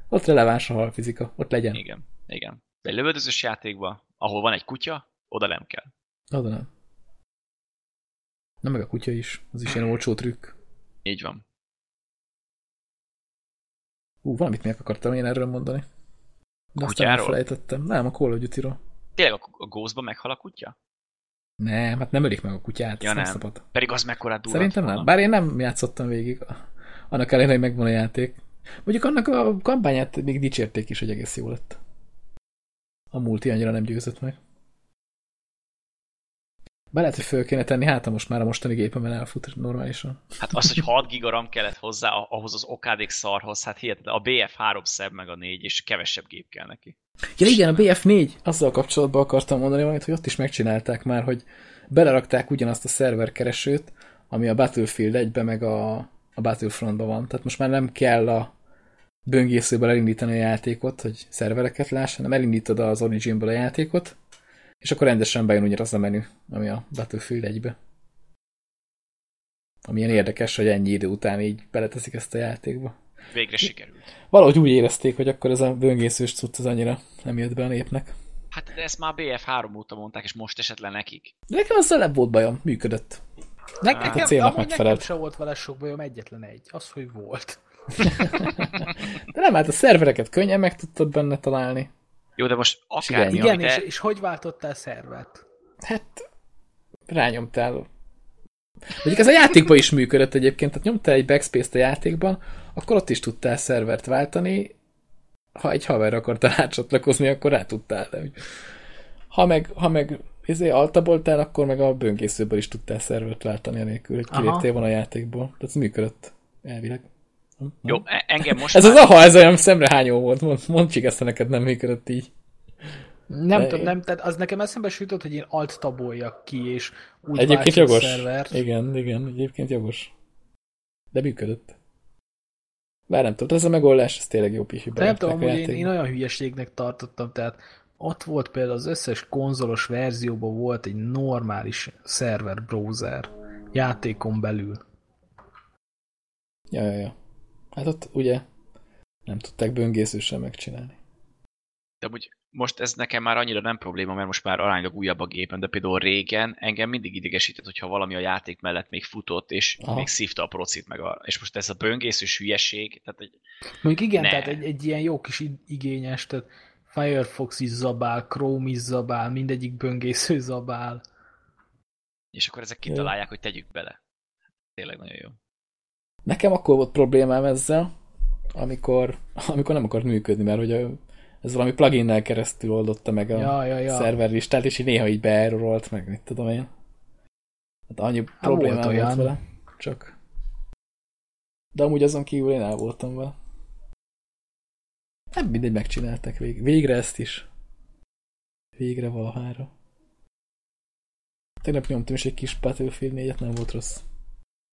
Speaker 1: Ott releváns a halfizika, ott legyen.
Speaker 2: Igen, igen. De egy lövöldözős játékban, ahol van egy kutya, oda nem kell.
Speaker 1: Oda nem. Na meg a kutya is, az is ilyen olcsó trükk.
Speaker 2: Így van.
Speaker 1: Ú, valamit még akartam én erről mondani. De aztán felejtettem. Nem, a Call of Duty-ról.
Speaker 2: Tényleg a Ghostban meghal a kutya?
Speaker 1: Nem, hát nem ölik meg a kutyát. Ja, nem. Szabad.
Speaker 2: Pedig az mekkora durva.
Speaker 1: Szerintem nem. Bár én nem játszottam végig. Annak ellenére, hogy megvan a játék. Mondjuk annak a kampányát még dicsérték is, hogy egész jó lett. A multi annyira nem győzött meg. Be lehet, hogy föl kéne tenni, hát most már a mostani gépemen elfut normálisan.
Speaker 2: Hát az, hogy 6 gigaram kellett hozzá ahhoz az okádék szarhoz, hát hihetetlen. A BF3 szebb meg a 4, és kevesebb gép kell neki.
Speaker 1: Ja igen, a BF4, azzal kapcsolatban akartam mondani valamit, hogy ott is megcsinálták már, hogy belerakták ugyanazt a szerverkeresőt, ami a Battlefield 1 meg a, a Battlefrontban van. Tehát most már nem kell a böngészőből elindítani a játékot, hogy szervereket láss, hanem elindítod az Originből a játékot, és akkor rendesen bejön ugyanaz a menü, ami a Battlefield 1-be. Ami ilyen érdekes, hogy ennyi idő után így beleteszik ezt a játékba.
Speaker 2: Végre sikerült.
Speaker 1: Valahogy úgy érezték, hogy akkor ez a böngészős cucc az annyira nem jött be a népnek.
Speaker 2: Hát de ezt már BF3 óta mondták, és most esetlen nekik.
Speaker 1: De nekem az nem volt bajom, működött.
Speaker 3: Nekem, hát a célnak megfelelt. Nekem sem volt vele sok bajom, egyetlen egy. Az, hogy volt.
Speaker 1: de nem, hát a szervereket könnyen meg tudtad benne találni.
Speaker 2: Jó, de most
Speaker 3: akármi, Igen, és, te... és hogy váltottál szervet?
Speaker 1: Hát, rányomtál. Mondjuk ez a játékban is működött egyébként, tehát nyomtál egy backspace-t a játékban, akkor ott is tudtál szervert váltani, ha egy haver akartál átcsatlakozni, akkor rá tudtál. De, ha meg, ha meg izé, altaboltál, akkor meg a böngészőből is tudtál szervert váltani, anélkül, hogy kiléptél volna a játékból. Tehát ez működött elvileg.
Speaker 2: Jó, e- engem most
Speaker 1: Ez már... az aha, ez olyan szemrehányó volt. Mond, mondd csak ezt, neked nem működött így.
Speaker 3: Nem De tudom, nem, tehát az nekem eszembe sütött, hogy én alt taboljak ki, és
Speaker 1: úgy Egyébként jogos. Szervert. Igen, igen, egyébként jogos. De működött. Bár nem tudom, ez a megoldás, ez tényleg jó pisi.
Speaker 3: Nem tudom, hogy én, én olyan hülyeségnek tartottam, tehát ott volt például az összes konzolos verzióban volt egy normális szerver browser játékon belül.
Speaker 1: Ja, ja, ja. Hát ott ugye nem tudták böngészősen megcsinálni.
Speaker 2: De úgy most ez nekem már annyira nem probléma, mert most már aránylag újabb a gépen, de például régen engem mindig idegesített, hogyha valami a játék mellett még futott, és Aha. még szívta a procit meg a... És most ez a böngészős hülyeség, tehát egy...
Speaker 3: Mondjuk igen, ne. tehát egy, egy ilyen jó kis igényes, tehát Firefox is zabál, Chrome is zabál, mindegyik böngésző zabál.
Speaker 2: És akkor ezek kitalálják, hogy tegyük bele. Tényleg nagyon jó.
Speaker 1: Nekem akkor volt problémám ezzel, amikor, amikor nem akart működni, mert hogy a, ez valami pluginnel keresztül oldotta meg a ja, ja, ja. szerverlistát, és így néha így beerrolt, meg mit tudom én. Hát annyi hát problémám volt, volt vele, csak... De amúgy azon kívül én el voltam vele. Nem mindegy, megcsináltak vég. végre ezt is. Végre valahára. Tegnap nyomtam is egy kis Battlefield 4 nem volt rossz.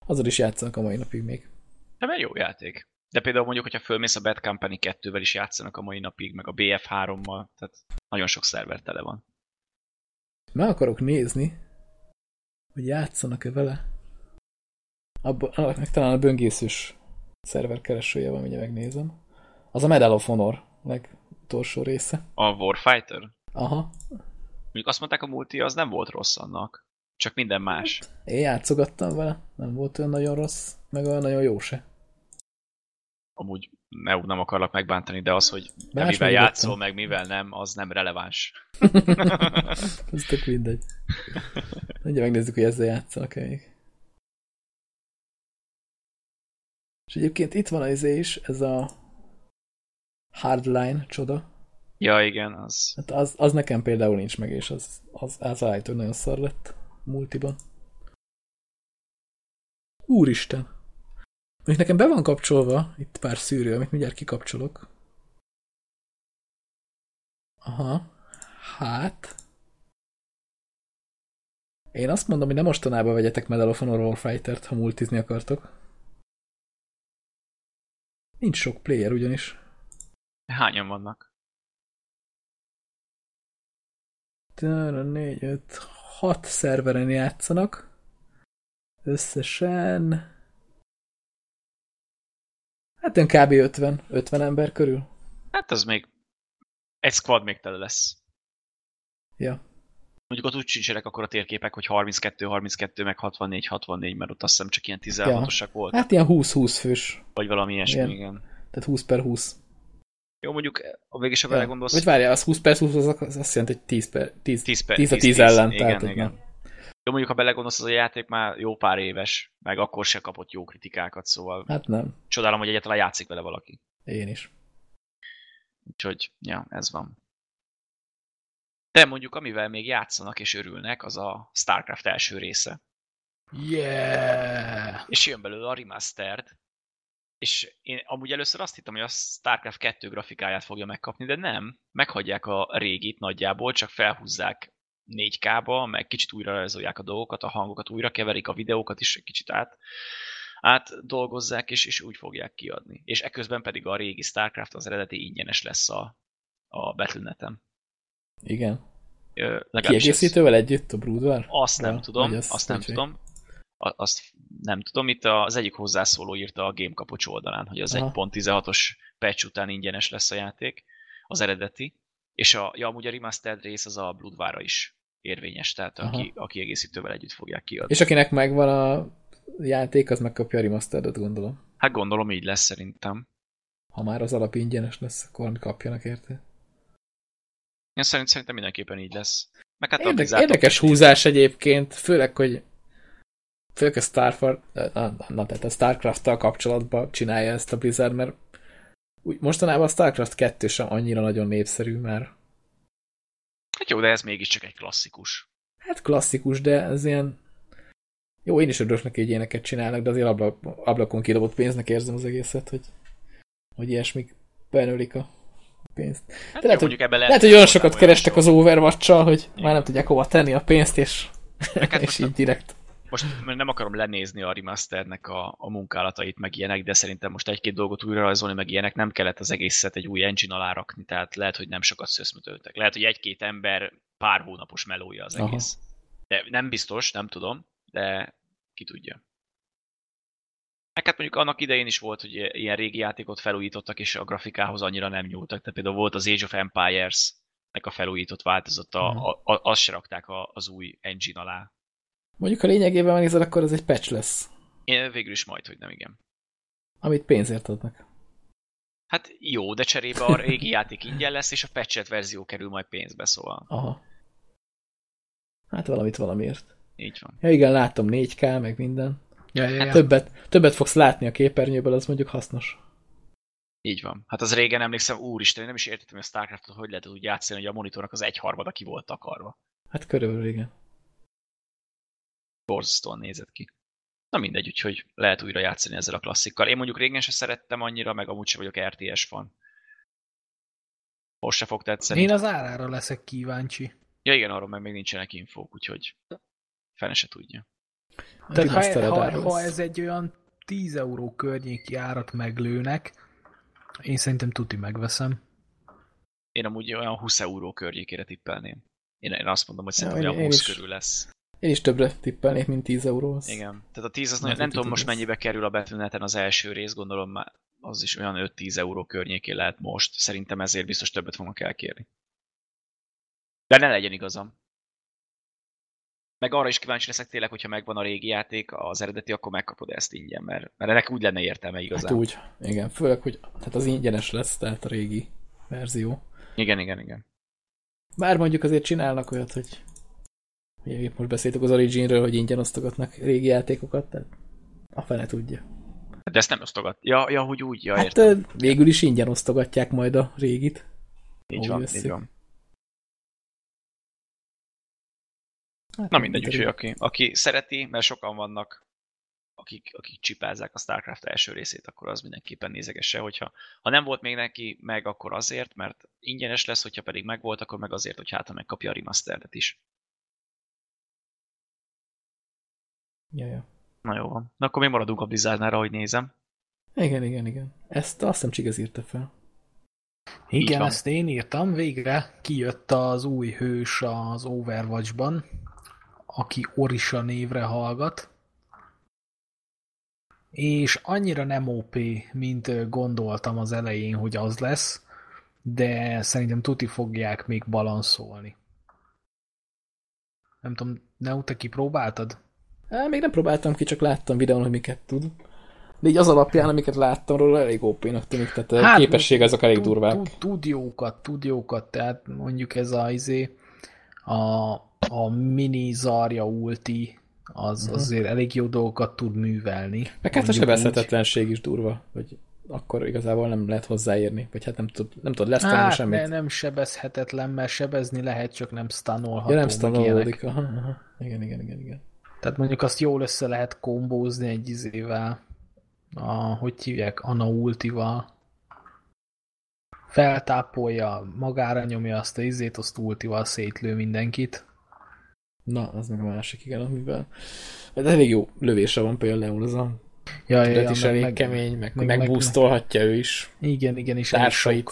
Speaker 1: Azzal is játszanak a mai napig még.
Speaker 2: De mert jó játék. De például mondjuk, hogyha fölmész a Bad Company 2-vel is játszanak a mai napig, meg a BF3-mal, tehát nagyon sok szerver tele van.
Speaker 1: Meg akarok nézni, hogy játszanak-e vele. Abba, talán a böngészős szerver keresője van, ugye megnézem. Az a Medal of Honor legutolsó része.
Speaker 2: A Warfighter?
Speaker 1: Aha.
Speaker 2: Mondjuk azt mondták, a multi az nem volt rossz annak. Csak minden más.
Speaker 1: Én játszogattam vele, nem volt olyan nagyon rossz, meg olyan nagyon jó se.
Speaker 2: Amúgy ne, nem akarlak megbántani, de az, hogy de mivel játszol, meg mivel nem, az nem releváns.
Speaker 1: Ez tök mindegy. Ugye megnézzük, hogy ezzel játszanak-e még. És egyébként itt van az izé is, ez a Hardline csoda.
Speaker 2: Ja, igen, az.
Speaker 1: Hát az, az nekem például nincs meg, és az, az, az állító nagyon szar lett multiban. Úristen! Még nekem be van kapcsolva itt pár szűrő, amit mindjárt kikapcsolok. Aha. Hát... Én azt mondom, hogy nem mostanában vegyetek Medal of Honor Warfighter-t, ha multizni akartok. Nincs sok player ugyanis.
Speaker 2: Hányan vannak?
Speaker 1: 4, 5, 6 szerveren játszanak. Összesen... Hát ön kb. 50, 50 ember körül.
Speaker 2: Hát az még... Egy squad még tele lesz.
Speaker 1: Ja.
Speaker 2: Mondjuk ott úgy sincsenek akkor a térképek, hogy 32-32, meg 64-64, mert ott azt hiszem csak ilyen 16-osak ja. volt.
Speaker 1: Hát ilyen 20-20 fős.
Speaker 2: Vagy valami ilyesmi, igen.
Speaker 1: Tehát 20 per 20.
Speaker 2: Jó, mondjuk a végig se ja. gondolsz.
Speaker 1: Vagy várjál, az 20 per 20 az, az azt jelenti, hogy 10 per 10, 10, per, 10 a 10, 10 ellen.
Speaker 2: Igen, tehát, igen. Jó, mondjuk, ha belegondolsz, az a játék már jó pár éves, meg akkor se kapott jó kritikákat, szóval...
Speaker 1: Hát nem.
Speaker 2: Csodálom, hogy egyáltalán játszik vele valaki.
Speaker 1: Én is.
Speaker 2: Úgyhogy, ja, ez van. De mondjuk, amivel még játszanak és örülnek, az a StarCraft első része.
Speaker 3: Yeah!
Speaker 2: És jön belőle a remastered, és én amúgy először azt hittem, hogy a StarCraft 2 grafikáját fogja megkapni, de nem. Meghagyják a régit nagyjából, csak felhúzzák 4K-ba, meg kicsit újra rajzolják a dolgokat, a hangokat újra keverik, a videókat is egy kicsit át, át dolgozzák, és, és úgy fogják kiadni. És ekközben pedig a régi StarCraft az eredeti ingyenes lesz a, a Battle.net-en.
Speaker 1: Igen. Kiegészítővel együtt a Broodwar?
Speaker 2: Azt nem ja, tudom, azt nem tudom azt nem tudom, itt az egyik hozzászóló írta a Game Kapocs oldalán, hogy az 1.16-os patch után ingyenes lesz a játék, az eredeti, és a, ja, amúgy a remastered rész az a Bloodvára is érvényes, tehát aki, a kiegészítővel együtt fogják kiadni.
Speaker 1: És akinek megvan a játék, az megkapja a remastered gondolom.
Speaker 2: Hát gondolom így lesz szerintem.
Speaker 1: Ha már az alap ingyenes lesz, akkor kapjanak érte.
Speaker 2: Én szerint, szerintem mindenképpen így lesz.
Speaker 1: Meg hát Érdek, érdekes húzás egyébként, főleg, hogy főleg a Starfar, na, na, tehát a Starcraft-tal kapcsolatban csinálja ezt a Blizzard, mert úgy mostanában a Starcraft 2 sem annyira nagyon népszerű már.
Speaker 2: Hát jó, de ez mégiscsak egy klasszikus.
Speaker 1: Hát klasszikus, de ez ilyen Jó, én is örülök neki, hogy ilyeneket csinálnak, de azért ablak, ablakon kidobott pénznek érzem az egészet, hogy, hogy ilyesmik benölik a pénzt. Hát de lehet, hogy, lehet, lehet, hogy olyan sokat kerestek az overwatch hogy Igen. már nem tudják hova tenni a pénzt, és, és így direkt.
Speaker 2: Most nem akarom lenézni a remasternek a, a munkálatait, meg ilyenek, de szerintem most egy-két dolgot újra rajzolni, meg ilyenek nem kellett az egészet egy új engine alá rakni, tehát lehet, hogy nem sokat szöszmötöltek. Lehet, hogy egy-két ember pár hónapos melója az egész. Aha. De nem biztos, nem tudom, de ki tudja. Meg hát mondjuk annak idején is volt, hogy ilyen régi játékot felújítottak, és a grafikához annyira nem nyúltak. Tehát például volt az Age of Empires, meg a felújított változata, uh-huh. a, a, azt se rakták a, az új engine alá.
Speaker 1: Mondjuk a lényegében megnézed, akkor ez egy patch lesz.
Speaker 2: Én végül is majd, hogy nem, igen.
Speaker 1: Amit pénzért adnak.
Speaker 2: Hát jó, de cserébe a régi játék ingyen lesz, és a patchet verzió kerül majd pénzbe, szóval.
Speaker 1: Aha. Hát valamit valamiért.
Speaker 2: Így van.
Speaker 1: Ja igen, láttam 4K, meg minden.
Speaker 3: Ja, ja,
Speaker 1: hát ja. Többet, többet fogsz látni a képernyőből, az mondjuk hasznos.
Speaker 2: Így van. Hát az régen emlékszem, úristen, én nem is értettem, hogy a Starcraft-ot hogy lehet úgy játszani, hogy a monitornak az egyharmada ki volt takarva.
Speaker 1: Hát körülbelül igen.
Speaker 2: Borzasztóan nézett ki. Na mindegy, úgyhogy lehet újra játszani ezzel a klasszikkal. Én mondjuk régen se szerettem annyira, meg amúgy se vagyok RTS fan. Most se fog tetszeni.
Speaker 3: Én az árára leszek kíváncsi.
Speaker 2: Ja igen, arról meg még nincsenek infók, úgyhogy fene se tudja.
Speaker 3: Tehát ha, ha, ha ez egy olyan 10 euró környéki árat meglőnek, én szerintem tuti megveszem.
Speaker 2: Én amúgy olyan 20 euró környékére tippelném. Én, én azt mondom, hogy szerintem ja, olyan 20 is, körül lesz.
Speaker 1: Én is többre tippelnék, mint 10 euró.
Speaker 2: Igen. Tehát a 10 az nagyon, nem tudom most mennyibe kerül a betűneten az első rész, gondolom már az is olyan 5-10 euró környékén lehet most. Szerintem ezért biztos többet fognak elkérni. De ne legyen igazam. Meg arra is kíváncsi leszek tényleg, hogyha megvan a régi játék, az eredeti, akkor megkapod ezt ingyen, mert, mert ennek úgy lenne értelme igazán.
Speaker 1: Hát úgy, igen, főleg, hogy tehát az ingyenes lesz, tehát a régi verzió.
Speaker 2: Igen, igen, igen.
Speaker 1: Bár mondjuk azért csinálnak olyat, hogy épp most beszéltük az Originről, hogy ingyen osztogatnak régi játékokat, tehát a fene tudja.
Speaker 2: De ezt nem osztogat. Ja, ja hogy úgy, ja,
Speaker 1: hát értem. végül is ingyen osztogatják majd a régit.
Speaker 2: Így van, így van. Hát, Na mindegy, úgyhogy aki, aki szereti, mert sokan vannak, akik, akik csipázzák a StarCraft első részét, akkor az mindenképpen nézegesse, hogyha ha nem volt még neki meg, akkor azért, mert ingyenes lesz, hogyha pedig megvolt, akkor meg azért, hogy hát megkapja a remasteredet is.
Speaker 1: Ja, ja.
Speaker 2: Na jó van. Na akkor mi maradunk a Blizzardnál, ahogy nézem.
Speaker 1: Igen, igen, igen. Ezt azt hiszem Csigez írta fel.
Speaker 3: Igen, ezt én írtam. Végre kijött az új hős az Overwatch-ban, aki Orisa névre hallgat, és annyira nem OP, mint gondoltam az elején, hogy az lesz, de szerintem tuti fogják még balanszolni. Nem tudom, ne te kipróbáltad?
Speaker 1: Há, még nem próbáltam ki, csak láttam videón, hogy miket tud. De így az alapján, amiket láttam róla, elég OP-nak tűnik, tehát hát, képesség azok elég durvák.
Speaker 3: Tud jókat, tud jókat, tehát mondjuk ez a, izé, a a mini Zarya ulti az uh-huh. azért elég jó dolgokat tud művelni.
Speaker 1: Meg hát a sebezhetetlenség is durva, hogy akkor igazából nem lehet hozzáérni, vagy hát nem tud, nem tud lesz hát, semmit. Ne,
Speaker 3: nem sebezhetetlen, mert sebezni lehet, csak nem stanolható.
Speaker 1: Ja, nem stanolódik. Aha, aha. Igen, igen, igen, igen.
Speaker 3: Tehát mondjuk azt jól össze lehet kombózni egy izével, a, hogy hívják, Ana ultival. Feltápolja, magára nyomja azt a izét, azt ultival szétlő mindenkit.
Speaker 1: Na, az meg a másik, igen, amivel. De elég jó lövése van például az a
Speaker 3: ja, ja, ja,
Speaker 1: is elég meg, kemény, meg, meg, megbusztolhatja ő is.
Speaker 3: Igen, igen, és társait.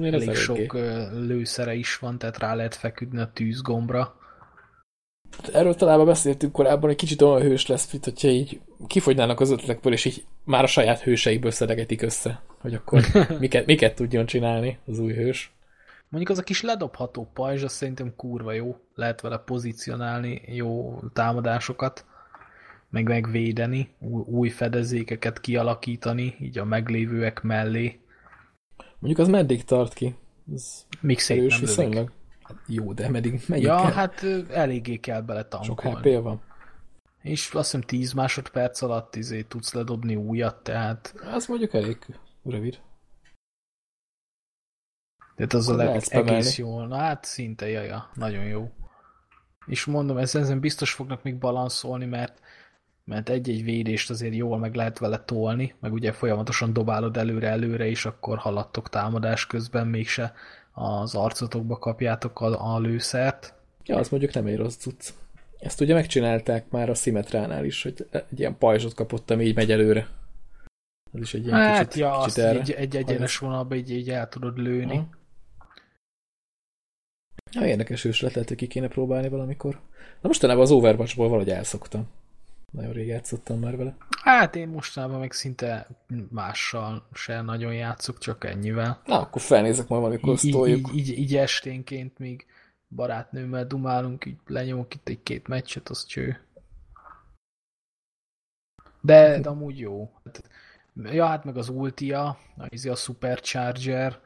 Speaker 3: Elég sok, elég sok lőszere is van, tehát rá lehet feküdni a tűzgombra.
Speaker 1: Erről talán beszéltünk korábban, egy kicsit olyan hős lesz, mint hogyha így kifogynának az ötletekből, és így már a saját hőseiből szedegetik össze, hogy akkor miket, miket tudjon csinálni az új hős.
Speaker 3: Mondjuk az a kis ledobható pajzs, az szerintem kurva jó. Lehet vele pozícionálni jó támadásokat, meg megvédeni, új, új fedezékeket kialakítani, így a meglévőek mellé.
Speaker 1: Mondjuk az meddig tart ki?
Speaker 3: Ez Még szép nem viszonylag.
Speaker 1: Jó, de meddig megyik
Speaker 3: Ja,
Speaker 1: kell?
Speaker 3: hát eléggé kell bele tankolni.
Speaker 1: Sok HP van.
Speaker 3: És azt hiszem 10 másodperc alatt izé tudsz ledobni újat, tehát...
Speaker 1: Az mondjuk elég rövid.
Speaker 3: Tehát az Akkor a leg, egész jól. Na hát szinte jaja, nagyon jó. És mondom, ezen biztos fognak még balanszolni, mert mert egy-egy védést azért jól meg lehet vele tolni, meg ugye folyamatosan dobálod előre-előre, és akkor haladtok támadás közben, mégse az arcotokba kapjátok a, a lőszert.
Speaker 1: Ja, az mondjuk nem egy rossz cucc. Ezt ugye megcsinálták már a Szimetránál is, hogy egy ilyen pajzsot kapott, ami így megy előre.
Speaker 3: Az is egy ilyen hát, kicsit, ja, kicsit erre. Egy, egy egyenes vonalba így, így el tudod lőni. Uh-huh.
Speaker 1: Ja, érdekes őslet, lehet, hogy ki kéne próbálni valamikor. Na mostanában az Overwatchból valahogy elszoktam. Nagyon rég játszottam már vele.
Speaker 3: Hát én mostanában meg szinte mással se nagyon játszok, csak ennyivel.
Speaker 1: Na, akkor felnézek majd valamikor,
Speaker 3: így, így, így, így, esténként még barátnőmmel dumálunk, így lenyomok itt egy-két meccset, az cső. De, de amúgy jó. Ja, hát meg az Ultia, az a Supercharger,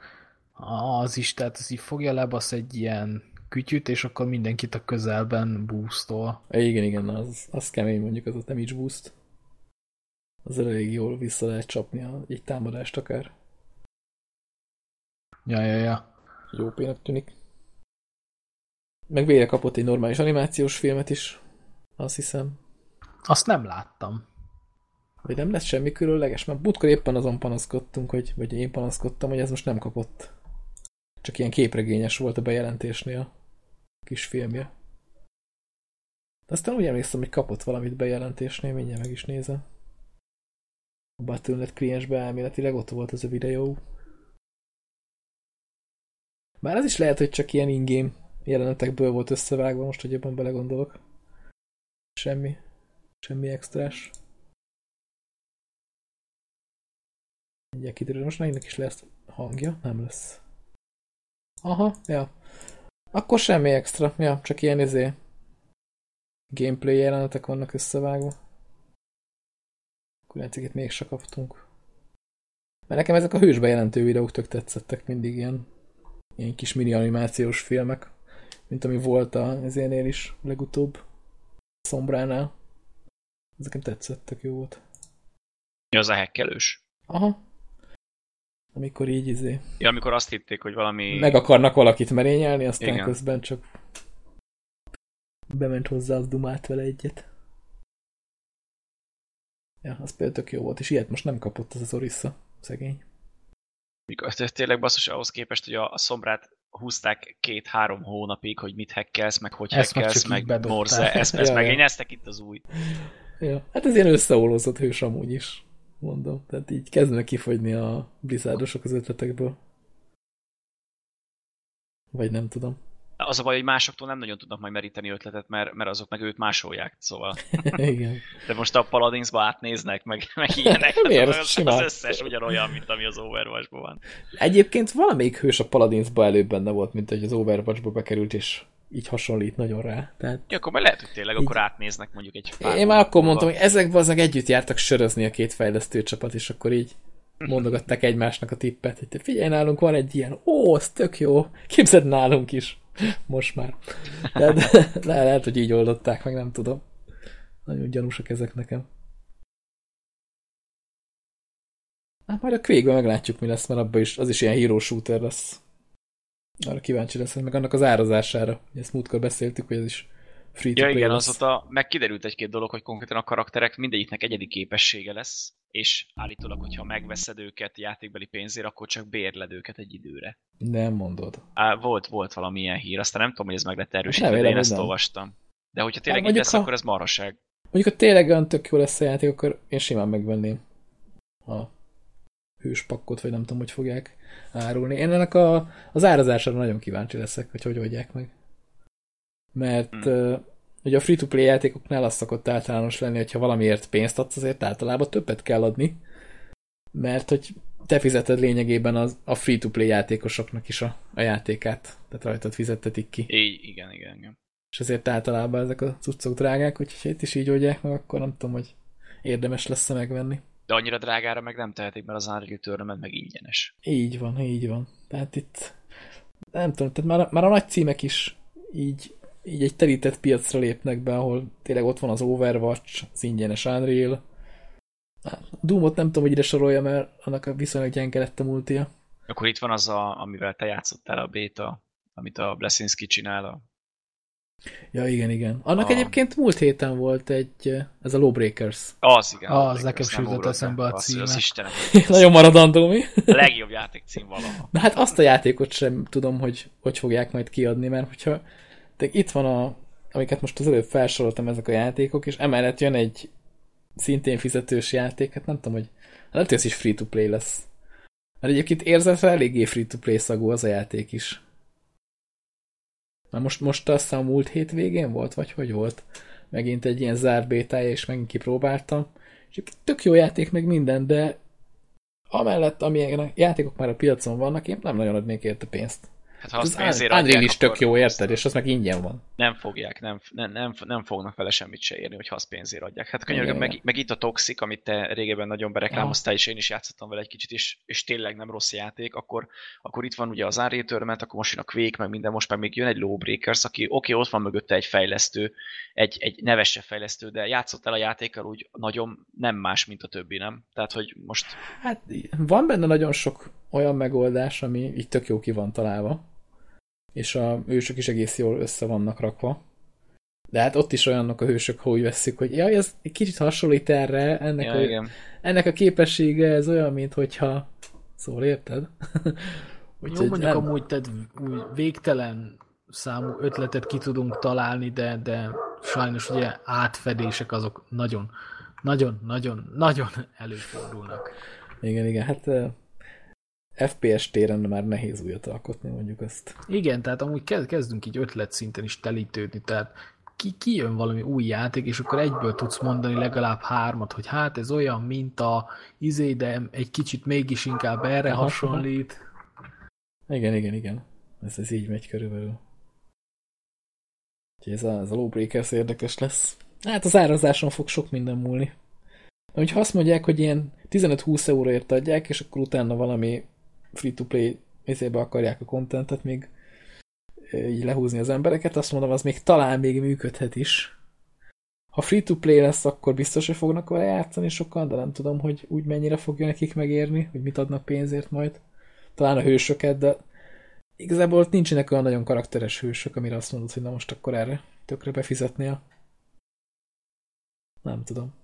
Speaker 3: az is, tehát az így fogja lebasz egy ilyen kütyüt, és akkor mindenkit a közelben boostol.
Speaker 1: Igen, igen, az, az kemény mondjuk az a damage boost. Az elég jól vissza lehet csapni a, egy támadást akár.
Speaker 3: Ja, ja, ja.
Speaker 1: Jó pénnek tűnik. Meg végre kapott egy normális animációs filmet is, azt hiszem.
Speaker 3: Azt nem láttam.
Speaker 1: Vagy nem lesz semmi különleges, mert butkor éppen azon panaszkodtunk, hogy, vagy én panaszkodtam, hogy ez most nem kapott. Csak ilyen képregényes volt a bejelentésnél kis filmje. De aztán úgy emlékszem, hogy kapott valamit bejelentésnél, mindjárt meg is nézem. A Battle.net kliensbe elméletileg ott volt ez a videó. Már az is lehet, hogy csak ilyen ingame jelenetekből volt összevágva, most, hogy jobban belegondolok. Semmi. Semmi extrás. Mindjárt kiderül, most ennek is lesz hangja? Nem lesz. Aha, ja. Akkor semmi extra. Ja, csak ilyen izé gameplay jelenetek vannak összevágva. Akkor itt se kaptunk. Mert nekem ezek a hősbe jelentő videók tök tetszettek mindig ilyen, ilyen kis mini animációs filmek, mint ami volt a ezénél is legutóbb, Szombránál. Ezek tetszettek, jó volt.
Speaker 2: Mi az a hekkelős?
Speaker 1: Aha, amikor így izé...
Speaker 2: Ja, amikor azt hitték, hogy valami...
Speaker 1: Meg akarnak valakit merényelni, aztán Igen. közben csak bement hozzá, az dumált vele egyet. Ja, az például tök jó volt, és ilyet most nem kapott az az Orissa, szegény.
Speaker 2: Mikor tényleg basszus ahhoz képest, hogy a, a szombrát húzták két-három hónapig, hogy mit hekkelsz, meg hogy ezt hekkelsz, meg, meg morze, ezt, ezt ja, megényeztek itt az új.
Speaker 1: Ja, hát ez ilyen összeolózott hős amúgy is mondom. Tehát így kezdenek kifogyni a blizzardosok az ötletekből. Vagy nem tudom.
Speaker 2: Az a baj, hogy másoktól nem nagyon tudnak majd meríteni ötletet, mert, mert azok meg őt másolják, szóval.
Speaker 1: Igen.
Speaker 2: De most a Paladinsba átnéznek, meg, meg ilyenek. Miért? Az, az összes ugyanolyan, mint ami az Overwatchban van.
Speaker 1: Egyébként valamelyik hős a Paladinsba előbb benne volt, mint hogy az Overwatchba bekerült, és így hasonlít nagyon rá. Tehát
Speaker 2: ja, akkor lehet, hogy tényleg így... akkor átnéznek mondjuk egy
Speaker 1: pár Én már akkor mondtam, hogy ezekben azok együtt jártak sörözni a két fejlesztő csapat, és akkor így mondogatták egymásnak a tippet, hogy figyelj, nálunk van egy ilyen, ó, ez tök jó, képzeld nálunk is. Most már. De, de, de lehet, hogy így oldották, meg nem tudom. Nagyon gyanúsak ezek nekem. Hát majd a quake meglátjuk, mi lesz, mert abban is, az is ilyen hero shooter lesz. Arra kíváncsi leszek, meg annak az árazására. Ezt múltkor beszéltük, hogy ez is free
Speaker 2: Ja igen, lesz. azóta megkiderült egy-két dolog, hogy konkrétan a karakterek mindegyiknek egyedi képessége lesz, és állítólag, hogyha megveszed őket játékbeli pénzért, akkor csak bérled őket egy időre.
Speaker 1: Nem mondod.
Speaker 2: Á, volt, volt valamilyen hír, aztán nem tudom, hogy ez meg lett erősítve, de én ezt nem. olvastam. De hogyha tényleg így lesz, ha, akkor ez maraság.
Speaker 1: Mondjuk, ha tényleg olyan tök jó lesz a játék, akkor én simán megvenném a hőspakkot, vagy nem tudom, hogy fogják árulni. Én ennek a, az árazására nagyon kíváncsi leszek, hogy hogy oldják meg. Mert hmm. uh, ugye a free-to-play játékoknál az szokott általános lenni, hogyha valamiért pénzt adsz, azért általában többet kell adni, mert hogy te fizeted lényegében az, a free-to-play játékosoknak is a, a játékát, tehát rajtad fizettetik ki.
Speaker 2: I- igen, igen, igen.
Speaker 1: És ezért általában ezek a cuccok drágák, úgyhogy itt is így oldják meg, akkor nem tudom, hogy érdemes lesz -e megvenni.
Speaker 2: De annyira drágára meg nem tehetik, mert az Unreal Tournament meg ingyenes.
Speaker 1: Így van, így van. Tehát itt nem tudom, tehát már, már a nagy címek is így, így egy terített piacra lépnek be, ahol tényleg ott van az Overwatch, az ingyenes Unreal. Doomot nem tudom, hogy ide sorolja, mert annak a viszonylag gyenge lett a multia.
Speaker 2: Akkor itt van az, a, amivel te játszottál a beta, amit a Blesinski csinál, a
Speaker 1: Ja, igen, igen. Annak a... egyébként múlt héten volt egy, ez a Lawbreakers.
Speaker 2: Az, igen.
Speaker 3: Az, nekem jutott eszembe a címe. Az,
Speaker 2: Istenem.
Speaker 1: Nagyon maradandó, mi?
Speaker 2: A legjobb játékcím valaha.
Speaker 1: Na hát azt a játékot sem tudom, hogy hogy fogják majd kiadni, mert hogyha de itt van a, amiket most az előbb felsoroltam ezek a játékok, és emellett jön egy szintén fizetős játék, hát nem tudom, hogy lehet, hogy ez is free-to-play lesz. Mert egyébként érzetre eléggé free-to-play szagú az a játék is. Mert most, most azt a múlt hét végén volt, vagy hogy volt? Megint egy ilyen zárt bétája, és megint kipróbáltam. És tök jó játék, meg minden, de amellett, amilyen játékok már a piacon vannak, én nem nagyon adnék érte pénzt. Hát ha azt pénzért Unreal is tök jó, érted? És az meg ingyen van.
Speaker 2: Nem fogják, nem, nem, nem, nem fognak vele semmit se érni, hogy azt pénzért adják. Hát könyörgöm, meg, meg, itt a Toxic, amit te régebben nagyon bereklámoztál, és én is játszottam vele egy kicsit, és, és tényleg nem rossz játék, akkor, akkor itt van ugye az Unreal Tournament, akkor most jön a Quake, meg minden, most meg még jön egy Lawbreakers, aki oké, okay, ott van mögötte egy fejlesztő, egy, egy nevesebb fejlesztő, de játszott el a játékkal úgy nagyon nem más, mint a többi, nem? Tehát, hogy most...
Speaker 1: Hát van benne nagyon sok olyan megoldás, ami így tök jó ki van találva és a hősök is egész jól össze vannak rakva. De hát ott is olyanok a hősök, ha úgy veszik, hogy jaj, ez egy kicsit hasonlít erre, ennek, ja, a, igen. ennek a képessége ez olyan, mint hogyha... Szóval érted?
Speaker 3: Úgy, Jó, mondjuk nem... amúgy tehát úgy végtelen számú ötletet ki tudunk találni, de, de sajnos ugye átfedések azok nagyon, nagyon, nagyon, nagyon előfordulnak.
Speaker 1: Igen, igen, hát FPS téren már nehéz újat alkotni, mondjuk azt.
Speaker 3: Igen, tehát amúgy kezdünk így ötlet szinten is telítődni, tehát ki, ki jön valami új játék, és akkor egyből tudsz mondani legalább hármat, hogy hát ez olyan, mint a izé, de egy kicsit mégis inkább erre Aha. hasonlít.
Speaker 1: Igen, igen, igen. Ez, ez így megy körülbelül. Úgyhogy ez a, ez a Lawbreakers érdekes lesz. Hát az árazáson fog sok minden múlni. Hogyha azt mondják, hogy ilyen 15-20 euróért adják, és akkor utána valami free-to-play izébe akarják a kontentet még így lehúzni az embereket, azt mondom, az még talán még működhet is. Ha free-to-play lesz, akkor biztos, hogy fognak vele játszani sokan, de nem tudom, hogy úgy mennyire fogja nekik megérni, hogy mit adnak pénzért majd. Talán a hősöket, de igazából ott nincsenek olyan nagyon karakteres hősök, amire azt mondod, hogy na most akkor erre tökre befizetnél. Nem tudom.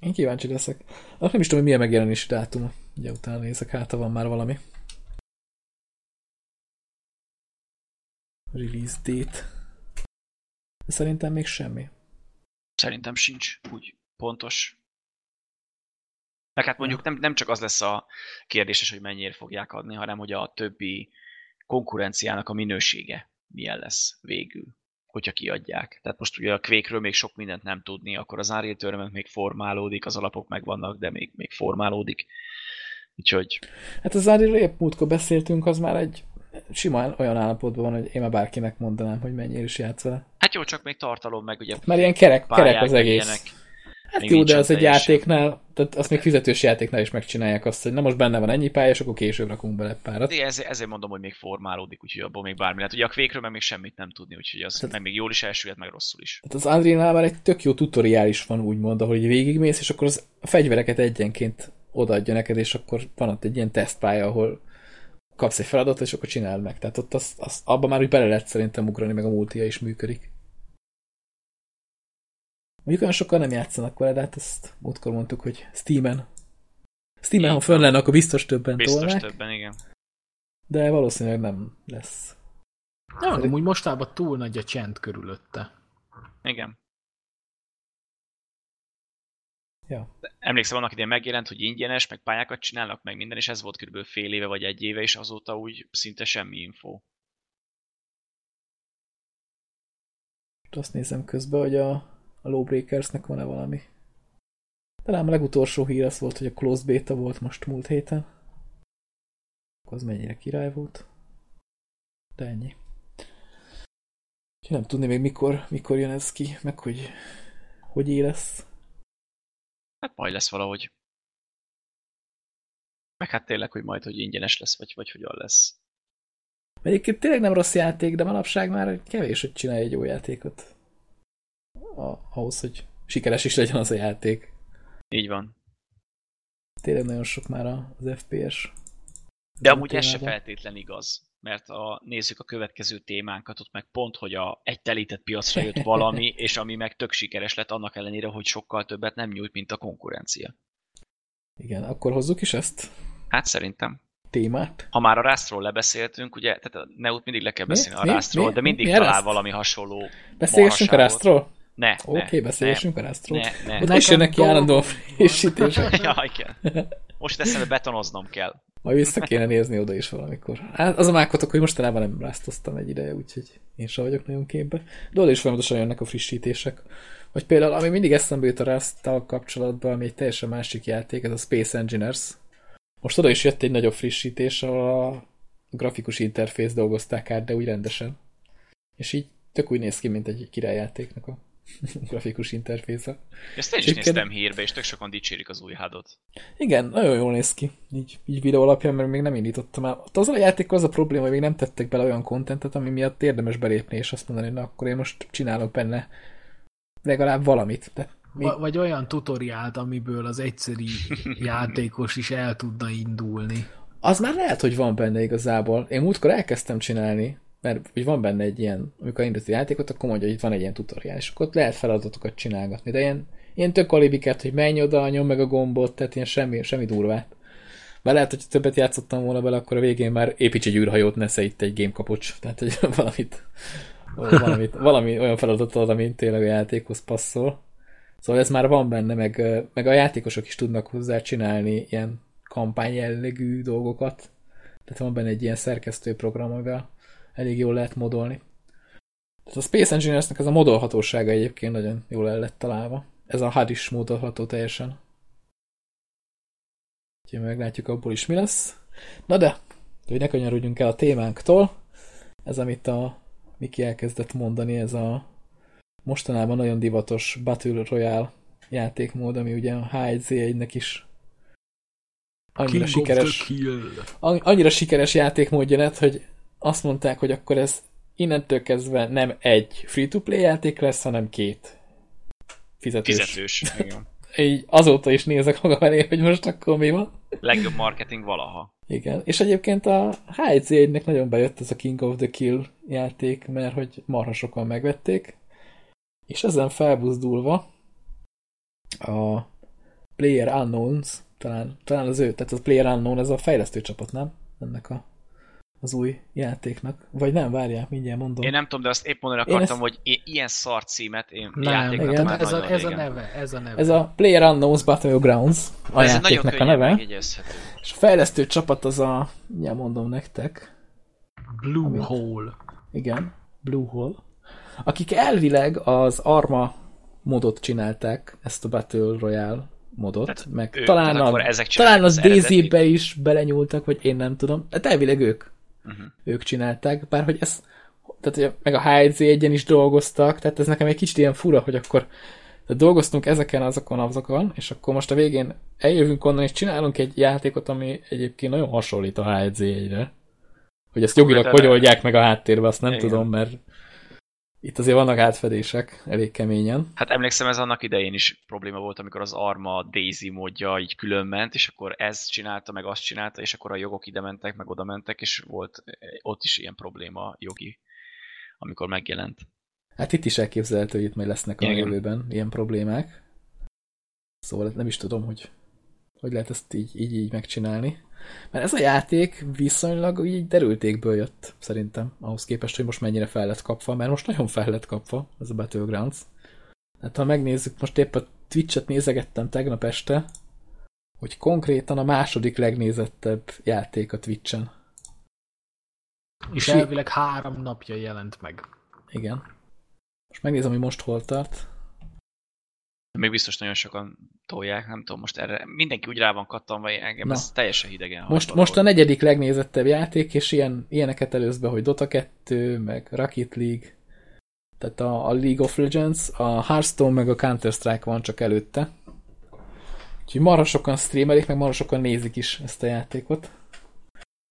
Speaker 1: Én kíváncsi leszek. Nem is tudom, hogy milyen megjelenési dátum. Ugye utána nézek, hát van már valami. Release date. De szerintem még semmi.
Speaker 2: Szerintem sincs úgy pontos. Meg hát mondjuk nem, nem csak az lesz a kérdéses, hogy mennyire fogják adni, hanem hogy a többi konkurenciának a minősége milyen lesz végül, hogyha kiadják. Tehát most ugye a kvékről még sok mindent nem tudni, akkor az Unreal Tournament még formálódik, az alapok megvannak, de még, még formálódik. Úgyhogy...
Speaker 1: Hát az Unreal épp múltkor beszéltünk, az már egy simán olyan állapotban van, hogy én már bárkinek mondanám, hogy mennyire is játszol.
Speaker 2: Hát jó, csak még tartalom, meg ugye...
Speaker 1: Mert ilyen kerek, kerek az egész. Ilyenek. Hát még jó, de az egy játéknál, tehát azt még fizetős játéknál is megcsinálják azt, hogy na most benne van ennyi pálya, és akkor később rakunk bele párat.
Speaker 2: De ezért, ezért mondom, hogy még formálódik, úgyhogy abból még bármi lehet. Ugye a kvékről meg még semmit nem tudni, úgyhogy az tehát, meg még jól is elsülhet, meg rosszul is.
Speaker 1: Tehát az Unreal-nál már egy tök jó tutoriális van, úgymond, ahogy végigmész, és akkor az a fegyvereket egyenként odaadja neked, és akkor van ott egy ilyen tesztpálya, ahol kapsz egy feladatot, és akkor csináld meg. Tehát ott az, az, abban már úgy bele lehet szerintem ugrani, meg a multia is működik. Mondjuk olyan sokan nem játszanak vele, de hát ezt múltkor mondtuk, hogy Steam-en. Steam-en, ha fönn lenne, akkor biztos többen
Speaker 2: Biztos tolnák, többen, igen.
Speaker 1: De valószínűleg nem lesz.
Speaker 3: Nem, Szerint... úgy mostában túl nagy a csend körülötte.
Speaker 2: Igen.
Speaker 1: Ja.
Speaker 2: Emlékszem, annak idején megjelent, hogy ingyenes, meg pályákat csinálnak, meg minden, és ez volt kb. fél éve vagy egy éve, és azóta úgy szinte semmi info.
Speaker 1: Azt nézem közben, hogy a, a Lawbreakersnek van-e valami. Talán a legutolsó hír az volt, hogy a Closed Beta volt most múlt héten. Az mennyire király volt. De ennyi. nem tudni még mikor, mikor jön ez ki, meg hogy hogy élesz.
Speaker 2: Hát majd lesz valahogy. Meg hát tényleg, hogy majd, hogy ingyenes lesz, vagy, vagy hogyan lesz.
Speaker 1: Egyébként tényleg nem rossz játék, de manapság már kevés, hogy csinálj egy jó játékot. A, ahhoz, hogy sikeres is legyen az a játék.
Speaker 2: Így van.
Speaker 1: Tényleg nagyon sok már az FPS.
Speaker 2: De amúgy ez se feltétlen igaz. Mert a, nézzük a következő témánkat, ott meg pont, hogy a, egy telített piacra jött valami, és ami meg tök sikeres lett annak ellenére, hogy sokkal többet nem nyújt, mint a konkurencia.
Speaker 1: Igen, akkor hozzuk is ezt?
Speaker 2: Hát szerintem.
Speaker 1: Témát?
Speaker 2: Ha már a rásztról lebeszéltünk, ugye, tehát a Neut mindig le kell beszélni mi? a rászról, de mindig mi? talál Rászt? valami hasonló
Speaker 1: Beszélgessünk a rászról?
Speaker 2: Ne,
Speaker 1: Oké, okay, beszéljünk a rászról.
Speaker 2: Ne, ne.
Speaker 1: Oda is jönnek ki állandó frissítések.
Speaker 2: ja, igen. Most eszembe betonoznom kell.
Speaker 1: Majd vissza kéne nézni oda is valamikor. Hát az a mákotok, hogy mostanában nem rásztoztam egy ideje, úgyhogy én sem vagyok nagyon képbe. De oda is folyamatosan jönnek a frissítések. Vagy például, ami mindig eszembe jut a Rust-tal kapcsolatban, ami egy teljesen másik játék, ez a Space Engineers. Most oda is jött egy nagyobb frissítés, ahol a grafikus interfész dolgozták át, de úgy rendesen. És így tök úgy néz ki, mint egy királyjátéknak a grafikus interfésze.
Speaker 2: Ezt én is Csíkken... néztem hírbe, és tök sokan dicsérik az új hádot.
Speaker 1: Igen, nagyon jól néz ki, így, így videó alapján, mert még nem indítottam el. Az a játék az a probléma, hogy még nem tettek bele olyan kontentet, ami miatt érdemes belépni, és azt mondani, na akkor én most csinálok benne legalább valamit. De
Speaker 3: mi... Vagy olyan tutoriált, amiből az egyszeri játékos is el tudna indulni.
Speaker 1: Az már lehet, hogy van benne igazából. Én múltkor elkezdtem csinálni, mert hogy van benne egy ilyen, amikor indít a játékot, akkor mondja, hogy itt van egy ilyen tutoriál, és akkor ott lehet feladatokat csinálgatni, de ilyen, ilyen tök alibiket, hogy menj oda, nyom meg a gombot, tehát ilyen semmi, semmi durvát. Mert lehet, hogy többet játszottam volna bele, akkor a végén már építs egy űrhajót, nesze itt egy gamekapocs, tehát hogy valamit, valamit, valami olyan feladatot ad, ami tényleg a játékhoz passzol. Szóval ez már van benne, meg, meg a játékosok is tudnak hozzá csinálni ilyen kampány jellegű dolgokat. Tehát van benne egy ilyen szerkesztő program, amivel elég jól lehet modolni. Tehát a Space Engineersnek ez a modolhatósága egyébként nagyon jól el lett találva. Ez a HUD is modolható teljesen. Úgyhogy meglátjuk abból is mi lesz. Na de, hogy ne kanyarodjunk el a témánktól, ez amit a Miki elkezdett mondani, ez a mostanában nagyon divatos Battle Royale játékmód, ami ugye a H1Z1-nek is annyira King sikeres, annyira sikeres játékmódja lett, hogy azt mondták, hogy akkor ez innentől kezdve nem egy free-to-play játék lesz, hanem két fizetős.
Speaker 2: Fizetős, igen.
Speaker 1: Így azóta is nézek magam elé, hogy most akkor mi van.
Speaker 2: Legjobb marketing valaha.
Speaker 1: Igen, és egyébként a HC1-nek nagyon bejött ez a King of the Kill játék, mert hogy marha sokan megvették, és ezen felbuzdulva a Player Unknowns, talán, talán az ő, tehát az Player Unknown, ez a fejlesztő csapat, nem? Ennek a az új játéknak. Vagy nem, várják, mindjárt mondom.
Speaker 2: Én nem tudom, de azt épp mondani akartam, ezt... hogy ilyen szar címet én
Speaker 3: nem, játéknak igen, már ez, a, ez a neve, ez a neve.
Speaker 1: Ez a Player Unknowns Battlegrounds a ez játéknak a neve. És a fejlesztő csapat az a, mindjárt mondom nektek.
Speaker 3: Blue amit, Hole.
Speaker 1: Igen, Blue Hole. Akik elvileg az Arma modot csinálták, ezt a Battle Royale modot, Tehát meg ő, talán, a, talán az DayZ-be is belenyúltak, vagy én nem tudom. Hát elvileg ők uh-huh. ők csinálták, bár hogy ez, tehát meg a HZ egyen is dolgoztak, tehát ez nekem egy kicsit ilyen fura, hogy akkor tehát dolgoztunk ezeken, azokon, azokon, és akkor most a végén eljövünk onnan, és csinálunk egy játékot, ami egyébként nagyon hasonlít a HZ egyre. Hogy ezt jogilag hogy oldják meg a háttérbe, azt nem Igen. tudom, mert itt azért vannak átfedések, elég keményen.
Speaker 2: Hát emlékszem, ez annak idején is probléma volt, amikor az Arma Daisy módja így külön ment, és akkor ez csinálta, meg azt csinálta, és akkor a jogok ide mentek, meg oda mentek, és volt ott is ilyen probléma jogi, amikor megjelent.
Speaker 1: Hát itt is elképzelhető, hogy itt majd lesznek a Igen. jövőben ilyen problémák. Szóval nem is tudom, hogy hogy lehet ezt így, így, így megcsinálni. Mert ez a játék viszonylag így derültékből jött, szerintem, ahhoz képest, hogy most mennyire fel lett kapva, mert most nagyon fel lett kapva ez a Battlegrounds. Hát ha megnézzük, most épp a Twitch-et nézegettem tegnap este, hogy konkrétan a második legnézettebb játék a Twitch-en.
Speaker 3: És elvileg három napja jelent meg.
Speaker 1: Igen. Most megnézem, hogy most hol tart.
Speaker 2: Még biztos nagyon sokan tolják, nem tudom, most erre mindenki úgy rá van kattanva, engem Na. ez teljesen hidegen
Speaker 1: Most, most a negyedik legnézettebb játék, és ilyen, ilyeneket előz be, hogy Dota 2, meg Rocket League, tehát a, a League of Legends, a Hearthstone, meg a Counter-Strike van csak előtte. Úgyhogy marha sokan streamelik, meg marha sokan nézik is ezt a játékot.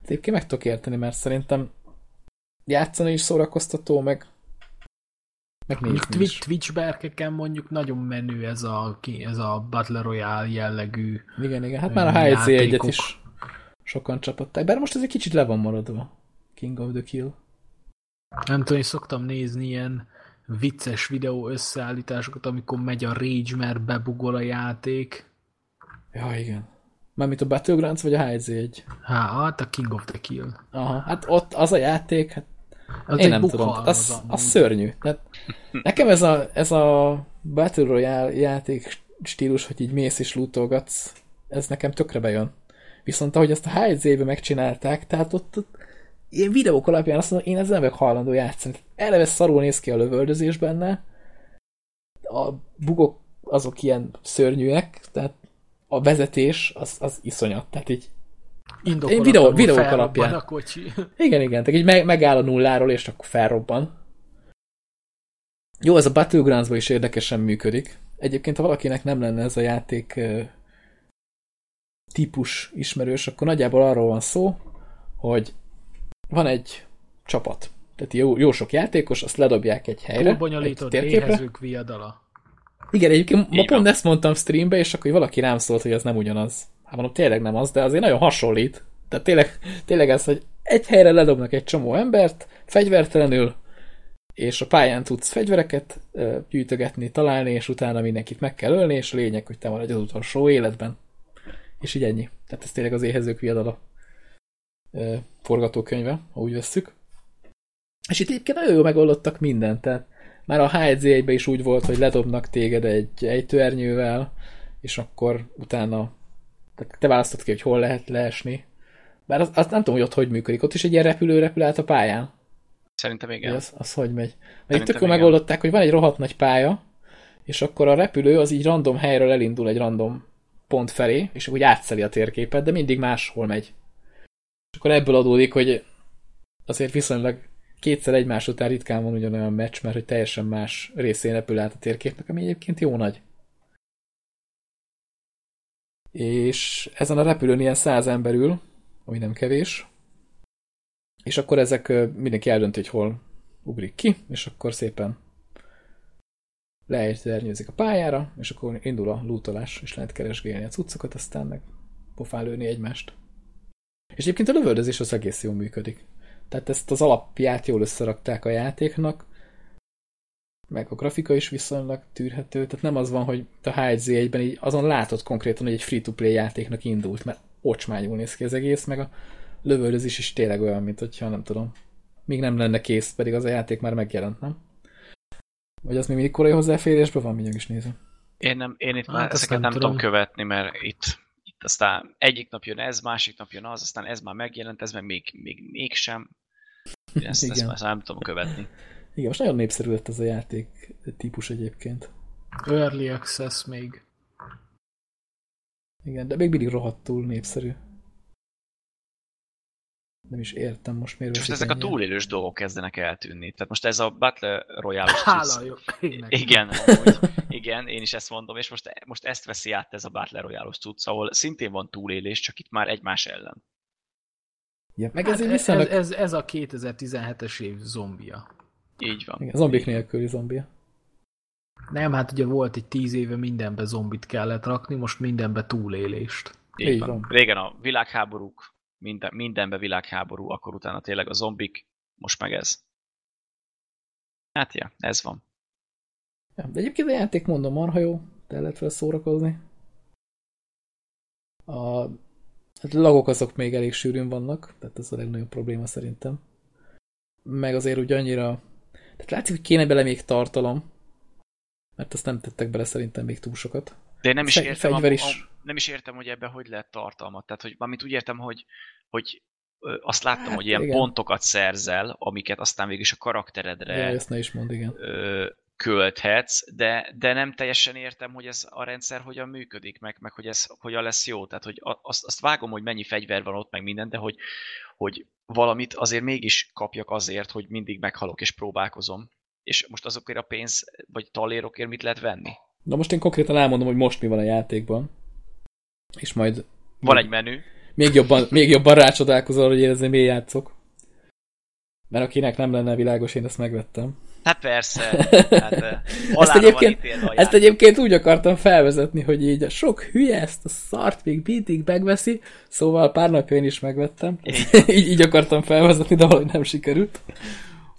Speaker 1: Egyébként meg tudok érteni, mert szerintem játszani is szórakoztató, meg
Speaker 3: meg Twitch, Twitch berkeken mondjuk nagyon menő ez a, ez a Battle Royale jellegű
Speaker 1: Igen, igen, hát már a HC egyet is sokan csapatták, bár most ez egy kicsit le van maradva. King of the Kill.
Speaker 3: Nem tudom, én szoktam nézni ilyen vicces videó összeállításokat, amikor megy a rage, mert bebugol a játék.
Speaker 1: Ja, igen. Mármint a Battlegrounds vagy a HZ1?
Speaker 3: Hát a King of the Kill.
Speaker 1: Aha, hát ott az a játék, hát az én nem tudom, az, az, az szörnyű. Tehát nekem ez a, ez a Battle Royale játék stílus, hogy így mész és lootolgatsz, ez nekem tökre bejön. Viszont ahogy ezt a HZ-be megcsinálták, tehát ott, ott ilyen videók alapján azt mondom, én ezzel nem vagyok hajlandó játszani. Eleve szarul néz ki a lövöldözés benne, a bugok azok ilyen szörnyűek, tehát a vezetés az, az iszonyat, tehát így
Speaker 3: Indokolatlanul videó, videók alapján.
Speaker 1: a kocsi. Igen, igen, tehát így meg, megáll a nulláról, és akkor felrobban. Jó, ez a battlegrounds is érdekesen működik. Egyébként, ha valakinek nem lenne ez a játék típus ismerős, akkor nagyjából arról van szó, hogy van egy csapat, tehát jó, jó sok játékos, azt ledobják egy helyre,
Speaker 3: egy éhezők viadala.
Speaker 1: Igen, egyébként ma pont ezt mondtam streambe, és akkor valaki rám szólt, hogy ez nem ugyanaz. Hát mondom, tényleg nem az, de azért nagyon hasonlít. Tehát tényleg, tényleg ez, hogy egy helyre ledobnak egy csomó embert, fegyvertelenül, és a pályán tudsz fegyvereket gyűjtögetni, találni, és utána mindenkit meg kell ölni, és lényeg, hogy te maradj az utolsó életben. És így ennyi. Tehát ez tényleg az éhezők viadala forgatókönyve, ha úgy vesszük. És itt egyébként nagyon jól megoldottak mindent, tehát már a hz be is úgy volt, hogy ledobnak téged egy ejtőernyővel, és akkor utána te választod ki, hogy hol lehet leesni. Bár azt, azt nem tudom, hogy ott hogy működik. Ott is egy ilyen repülő repül át a pályán.
Speaker 2: Szerintem igen.
Speaker 1: Az, az hogy megy? Mert itt tök megoldották, hogy van egy rohadt nagy pálya, és akkor a repülő az így random helyről elindul egy random pont felé, és úgy átszeli a térképet, de mindig máshol megy. És akkor ebből adódik, hogy azért viszonylag kétszer egymás után ritkán van ugyanolyan meccs, mert hogy teljesen más részén repül át a térképnek, ami egyébként jó nagy. És ezen a repülőn ilyen száz ember ül, ami nem kevés, és akkor ezek mindenki eldönti, hogy hol ugrik ki, és akkor szépen leegyszernyőzik a pályára, és akkor indul a lootolás, és lehet keresgélni a cuccokat, aztán meg pofán lőni egymást. És egyébként a lövöldözés az egész jól működik. Tehát ezt az alapját jól összerakták a játéknak, meg a grafika is viszonylag tűrhető, tehát nem az van, hogy a HZ1-ben így azon látod konkrétan, hogy egy free-to-play játéknak indult, mert ocsmányul néz ki az egész, meg a lövöldözés is tényleg olyan, mint hogyha nem tudom, még nem lenne kész, pedig az a játék már megjelent, nem? Vagy az még mindig korai hozzáférésben van, mindjárt is nézem.
Speaker 2: Én, nem, én itt hát már ezeket nem, nem tudom. tudom követni, mert itt, itt aztán egyik nap jön ez, másik nap jön az, aztán ez már megjelent, ez meg még, még mégsem. Ezt, ezt már nem tudom követni.
Speaker 1: Igen, most nagyon népszerű lett ez a játék típus egyébként.
Speaker 3: Early Access még.
Speaker 1: Igen, de még mindig rohadtul népszerű. Nem is értem most miért.
Speaker 2: Most ezek a túlélős dolgok kezdenek eltűnni. Tehát most ez a Battle royale
Speaker 3: Hála jó.
Speaker 2: Igen, amúgy, igen, én is ezt mondom, és most, most ezt veszi át ez a Battle royale cucc, ahol szintén van túlélés, csak itt már egymás ellen.
Speaker 3: Ja, meg hát ez, viszonylag... ez, ez, ez a 2017-es év zombia.
Speaker 2: Így van.
Speaker 1: Igen, zombik nélküli zombia.
Speaker 3: Nem, hát ugye volt egy tíz éve mindenbe zombit kellett rakni, most mindenbe túlélést.
Speaker 2: Így, Így van. van. Régen a világháborúk, minden, mindenbe világháború, akkor utána tényleg a zombik, most meg ez. Hát ja, ez van.
Speaker 1: Ja, de egyébként a játék mondom marha jó, te lehet fel szórakozni. A hát lagok azok még elég sűrűn vannak, tehát ez a legnagyobb probléma szerintem. Meg azért úgy annyira tehát látszik, hogy kéne bele még tartalom, mert azt nem tettek bele szerintem még túl sokat.
Speaker 2: De én nem is, Fe értem, a, is. A, nem is értem, hogy ebben hogy lehet tartalmat. Tehát, hogy amit úgy értem, hogy, hogy azt láttam, hát, hogy ilyen igen. pontokat szerzel, amiket aztán végül is a karakteredre
Speaker 1: ja, ezt ne is mond, igen.
Speaker 2: Költhetsz, de, de nem teljesen értem, hogy ez a rendszer hogyan működik, meg, meg hogy ez hogyan lesz jó. Tehát, hogy azt, azt vágom, hogy mennyi fegyver van ott, meg minden, de hogy, hogy valamit azért mégis kapjak azért, hogy mindig meghalok és próbálkozom. És most azokért a pénz, vagy talérokért mit lehet venni?
Speaker 1: Na most én konkrétan elmondom, hogy most mi van a játékban. És majd...
Speaker 2: Van egy menü.
Speaker 1: Még jobban, még jobban rácsodálkozol, hogy érezni, miért játszok. Mert akinek nem lenne világos, én ezt megvettem.
Speaker 2: Hát persze. Hát,
Speaker 1: ezt, egyébként, ezt egyébként úgy akartam felvezetni, hogy így a sok hülye ezt a szart még mindig megveszi, szóval pár napja én is megvettem. így, így akartam felvezetni, de valahogy nem sikerült.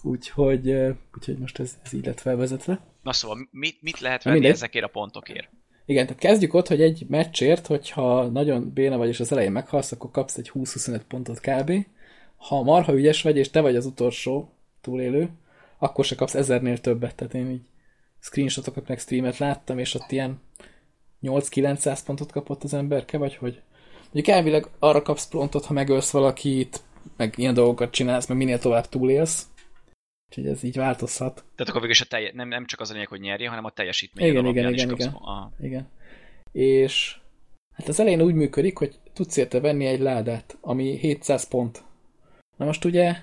Speaker 1: Úgyhogy, úgyhogy most ez, ez így lett felvezetve.
Speaker 2: Na szóval mit, mit lehet venni Mindegy. ezekért a pontokért?
Speaker 1: Igen, tehát kezdjük ott, hogy egy meccsért, hogyha nagyon béna vagy és az elején meghalsz, akkor kapsz egy 20-25 pontot kb. Ha marha ügyes vagy, és te vagy az utolsó túlélő, akkor se kapsz ezernél többet. Tehát én így screenshotokat meg streamet láttam, és ott ilyen 8-900 pontot kapott az emberke, vagy hogy? Mondjuk elvileg arra kapsz pontot, ha megölsz valakit, meg ilyen dolgokat csinálsz, meg minél tovább túlélsz. Úgyhogy ez így változhat.
Speaker 2: Tehát akkor végül is a telje, nem, nem csak az a lényeg, hogy nyerje, hanem a teljesítmény.
Speaker 1: Igen, igen, igen, igen. A... igen. És hát az elején úgy működik, hogy tudsz érte venni egy ládát, ami 700 pont. Na most ugye,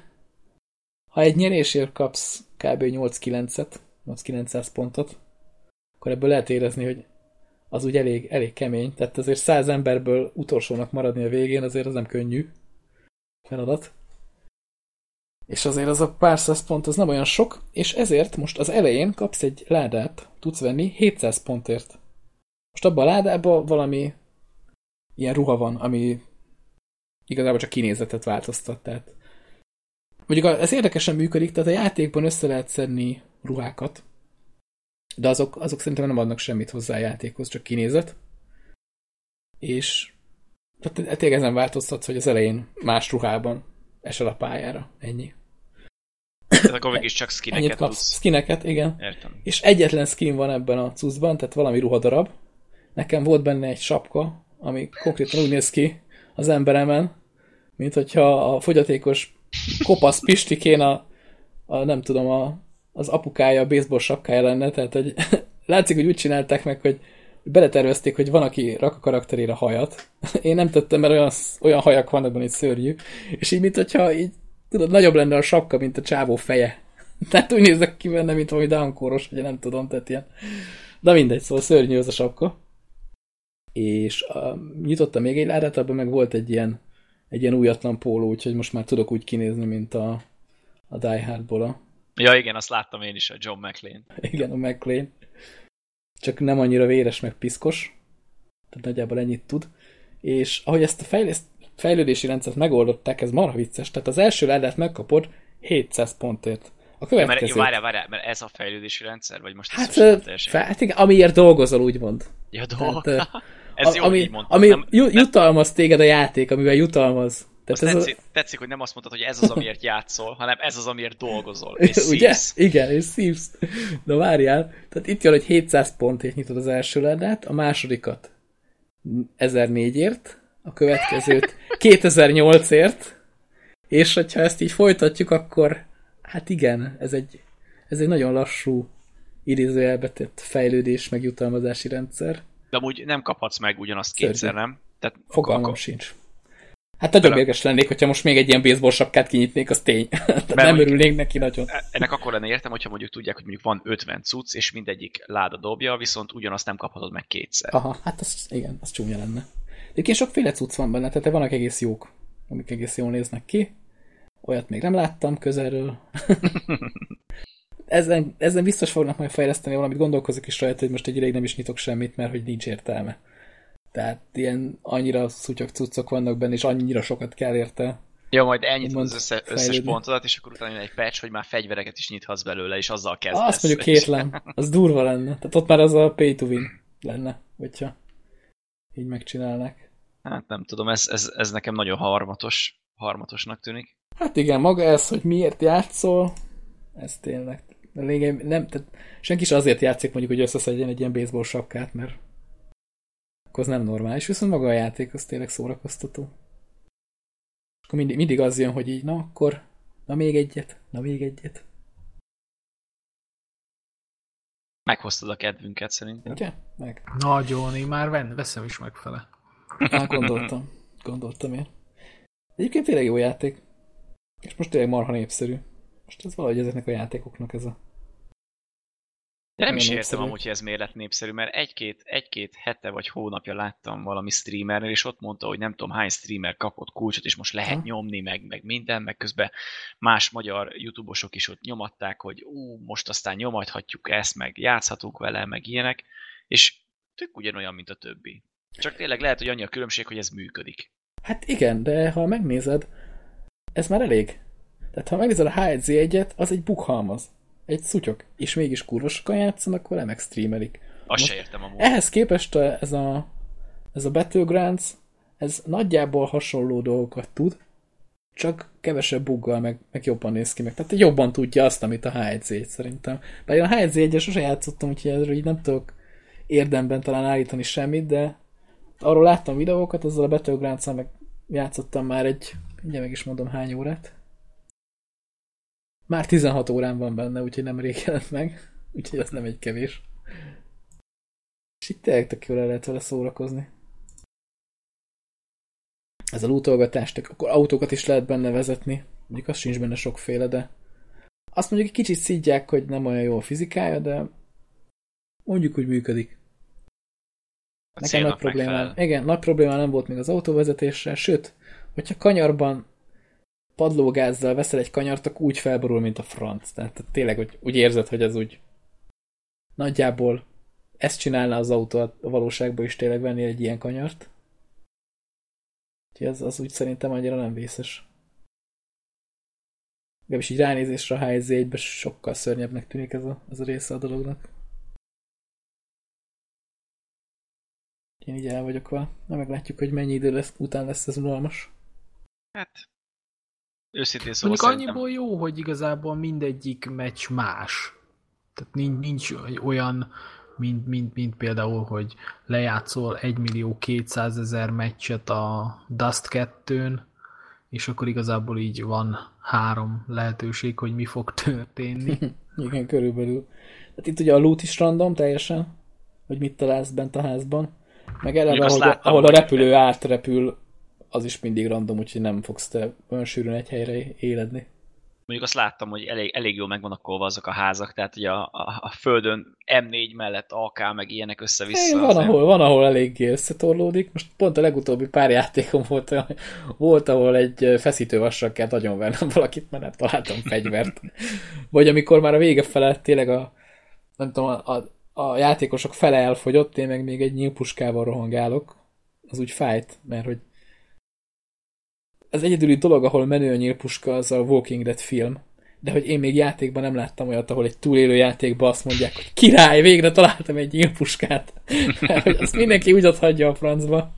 Speaker 1: ha egy nyerésért kapsz kb. 8-9-et, 8-900 pontot, akkor ebből lehet érezni, hogy az úgy elég, elég kemény. Tehát azért száz emberből utolsónak maradni a végén azért az nem könnyű feladat. És azért az a pár száz pont az nem olyan sok, és ezért most az elején kapsz egy ládát, tudsz venni 700 pontért. Most abban a ládában valami ilyen ruha van, ami igazából csak kinézetet változtat. Tehát mondjuk ez érdekesen működik, tehát a játékban össze lehet szedni ruhákat, de azok, azok szerintem nem adnak semmit hozzá a játékhoz, csak kinézet. És tehát tényleg ezen változtatsz, hogy az elején más ruhában esel a pályára. Ennyi.
Speaker 2: Tehát akkor mégis csak skineket
Speaker 1: tudsz. Skineket, igen.
Speaker 2: Értem.
Speaker 1: És egyetlen skin van ebben a cuccban, tehát valami ruhadarab. Nekem volt benne egy sapka, ami konkrétan úgy néz ki az emberemen, mint hogyha a fogyatékos kopasz pistikén a, a nem tudom, a, az apukája a baseball sapkája lenne, tehát hogy látszik, hogy úgy csinálták meg, hogy beletervezték, hogy van, aki rak a karakterére hajat. Én nem tettem, mert olyan, olyan hajak vannak, hogy szörnyű. És így, mint hogyha így, tudod, nagyobb lenne a sapka, mint a csávó feje. Tehát úgy nézek ki benne, mint valami downkóros, vagy nem tudom, tehát ilyen. De mindegy, szóval szörnyű az a sapka. És uh, nyitottam még egy ládát, abban meg volt egy ilyen, egy ilyen újatlan póló, úgyhogy most már tudok úgy kinézni, mint a, a Die Hardból a...
Speaker 2: Ja, igen, azt láttam én is, a John McClane.
Speaker 1: Igen, a McClane csak nem annyira véres meg piszkos, tehát nagyjából ennyit tud, és ahogy ezt a fejleszt, fejlődési rendszert megoldották, ez marha vicces, tehát az első ládát megkapod 700 pontért. A következő.
Speaker 2: Ja, várjál, várjál, mert ez a fejlődési rendszer, vagy most
Speaker 1: hát, ez fe, hát igen, amiért dolgozol, úgymond.
Speaker 2: Ja, dolg. Ez a, jó,
Speaker 1: ami, mondtad, ami nem, jutalmaz téged a játék, amivel jutalmaz.
Speaker 2: Tehát ez tetszik, a... tetszik, hogy nem azt mondtad, hogy ez az, amiért játszol, hanem ez az, amiért dolgozol. És
Speaker 1: Ugye? Igen, és szívsz. De várjál, tehát itt jön, hogy 700 pontért nyitod az első ledát, a másodikat 1004-ért, a következőt 2008-ért, és hogyha ezt így folytatjuk, akkor hát igen, ez egy, ez egy nagyon lassú idézőjelbetett fejlődés, meg jutalmazási rendszer.
Speaker 2: De amúgy nem kaphatsz meg ugyanazt kétszer, nem?
Speaker 1: Tehát Fogalmam akkor... sincs. Hát nagyon mérges lennék, hogyha most még egy ilyen baseball sapkát kinyitnék, az tény. Tehát nem örülnénk neki nagyon.
Speaker 2: E- ennek akkor lenne értem, hogyha mondjuk tudják, hogy mondjuk van 50 cucc, és mindegyik láda dobja, viszont ugyanazt nem kaphatod meg kétszer.
Speaker 1: Aha, hát az, igen, az csúnya lenne. Egyébként sokféle cucc van benne, tehát vannak egész jók, amik egész jól néznek ki. Olyat még nem láttam közelről. ezen, ezen biztos fognak majd fejleszteni valamit, gondolkozok is rajta, hogy most egy ideig nem is nyitok semmit, mert hogy nincs értelme. Tehát ilyen annyira szutyok cuccok vannak benne, és annyira sokat kell érte.
Speaker 2: Ja, majd ennyit az össze, összes pontodat, és akkor utána jön egy patch, hogy már fegyvereket is nyithatsz belőle, és azzal kezdesz.
Speaker 1: Azt mondjuk kétlem, az durva lenne. Tehát ott már az a pay to win lenne, hogyha így megcsinálnák.
Speaker 2: Hát nem tudom, ez, ez, ez nekem nagyon harmatos, harmatosnak tűnik.
Speaker 1: Hát igen, maga ez, hogy miért játszol, ez tényleg. De lényeg, nem, tehát senki is azért játszik mondjuk, hogy összeszedjen egy ilyen baseball sapkát, mert akkor az nem normális, viszont maga a játék az tényleg szórakoztató. Akkor mindig, mindig az jön, hogy így, na akkor, na még egyet, na még egyet.
Speaker 2: Meghoztad a kedvünket szerintem.
Speaker 1: Ugye? Meg.
Speaker 3: Nagyon, én már venn, veszem is megfele.
Speaker 1: Hát gondoltam, gondoltam én. Egyébként tényleg jó játék. És most tényleg marha népszerű. Most ez valahogy ezeknek a játékoknak ez a
Speaker 2: De nem is értem amúgy, hogy ez miért lett népszerű, mert egy-két, egy-két hete vagy hónapja láttam valami streamernél, és ott mondta, hogy nem tudom hány streamer kapott kulcsot, és most lehet ha. nyomni, meg, meg minden, meg közben más magyar youtubosok is ott nyomatták, hogy ú, most aztán nyomathatjuk ezt, meg játszhatunk vele, meg ilyenek, és tök ugyanolyan, mint a többi. Csak tényleg lehet, hogy annyi a különbség, hogy ez működik.
Speaker 1: Hát igen, de ha megnézed, ez már elég. Tehát ha megnézed a HZ egyet, az egy bukhalmaz egy szutyok, és mégis kurva sokan játszanak vele, meg streamelik.
Speaker 2: Azt se értem amúgy.
Speaker 1: Ehhez képest ez a, ez a Battlegrounds, ez nagyjából hasonló dolgokat tud, csak kevesebb buggal, meg, meg jobban néz ki, meg tehát jobban tudja azt, amit a H1Z szerintem. Bár én a H1Z 1 sose játszottam, úgyhogy erről így nem tudok érdemben talán állítani semmit, de arról láttam videókat, azzal a battlegrounds meg játszottam már egy, ugye meg is mondom hány órát, már 16 órán van benne, úgyhogy nem rég jelent meg. Úgyhogy az nem egy kevés. És itt tényleg tök jól lehet vele szórakozni. Ez a lootolgatás, akkor autókat is lehet benne vezetni. Mondjuk az sincs benne sokféle, de azt mondjuk egy kicsit szidják, hogy nem olyan jó a fizikája, de mondjuk úgy működik. Nekem nagy problémám, igen, nagy problémám nem volt még az autóvezetéssel, sőt, hogyha kanyarban padlógázzal veszel egy kanyart, akkor úgy felborul, mint a franc. Tehát tényleg hogy úgy érzed, hogy ez úgy nagyjából ezt csinálná az autó a valóságban is tényleg venni egy ilyen kanyart. Úgyhogy az, az úgy szerintem annyira nem vészes. Legalábbis így ránézésre a HZ 1 sokkal szörnyebbnek tűnik ez a, ez a része a dolognak. Én így el vagyok vele. Na meglátjuk, hogy mennyi idő lesz, után lesz ez unalmas.
Speaker 2: Hát, Őszintén szóval
Speaker 3: Mondjuk szerintem... annyiból jó, hogy igazából mindegyik meccs más. Tehát nincs, nincs olyan, mint, mint, mint például, hogy lejátszol 1 millió 200 ezer meccset a Dust 2-n, és akkor igazából így van három lehetőség, hogy mi fog történni.
Speaker 1: Igen, körülbelül. Hát itt ugye a loot is random teljesen, hogy mit találsz bent a házban. Meg eleve, ahol, láttam, ahol a repülő átrepül az is mindig random, úgyhogy nem fogsz te olyan sűrűn egy helyre éledni.
Speaker 2: Mondjuk azt láttam, hogy elég, elég jól megvannak kolva azok a házak, tehát hogy a, a, a földön M4 mellett AK, meg ilyenek össze-vissza.
Speaker 1: van, ahol, van, ahol eléggé összetorlódik. Most pont a legutóbbi pár játékom volt, volt ahol egy feszítővassal kell nagyon vennem valakit, mert nem találtam fegyvert. Vagy amikor már a vége felett tényleg a, nem tudom, a, a, a játékosok fele elfogyott, én meg még egy nyílpuskával rohangálok, az úgy fájt, mert hogy az egyedüli dolog, ahol menő a nyílpuska, az a Walking Dead film. De hogy én még játékban nem láttam olyat, ahol egy túlélő játékban azt mondják, hogy király, végre találtam egy nyílpuskát. hogy azt mindenki úgy ott hagyja a francba.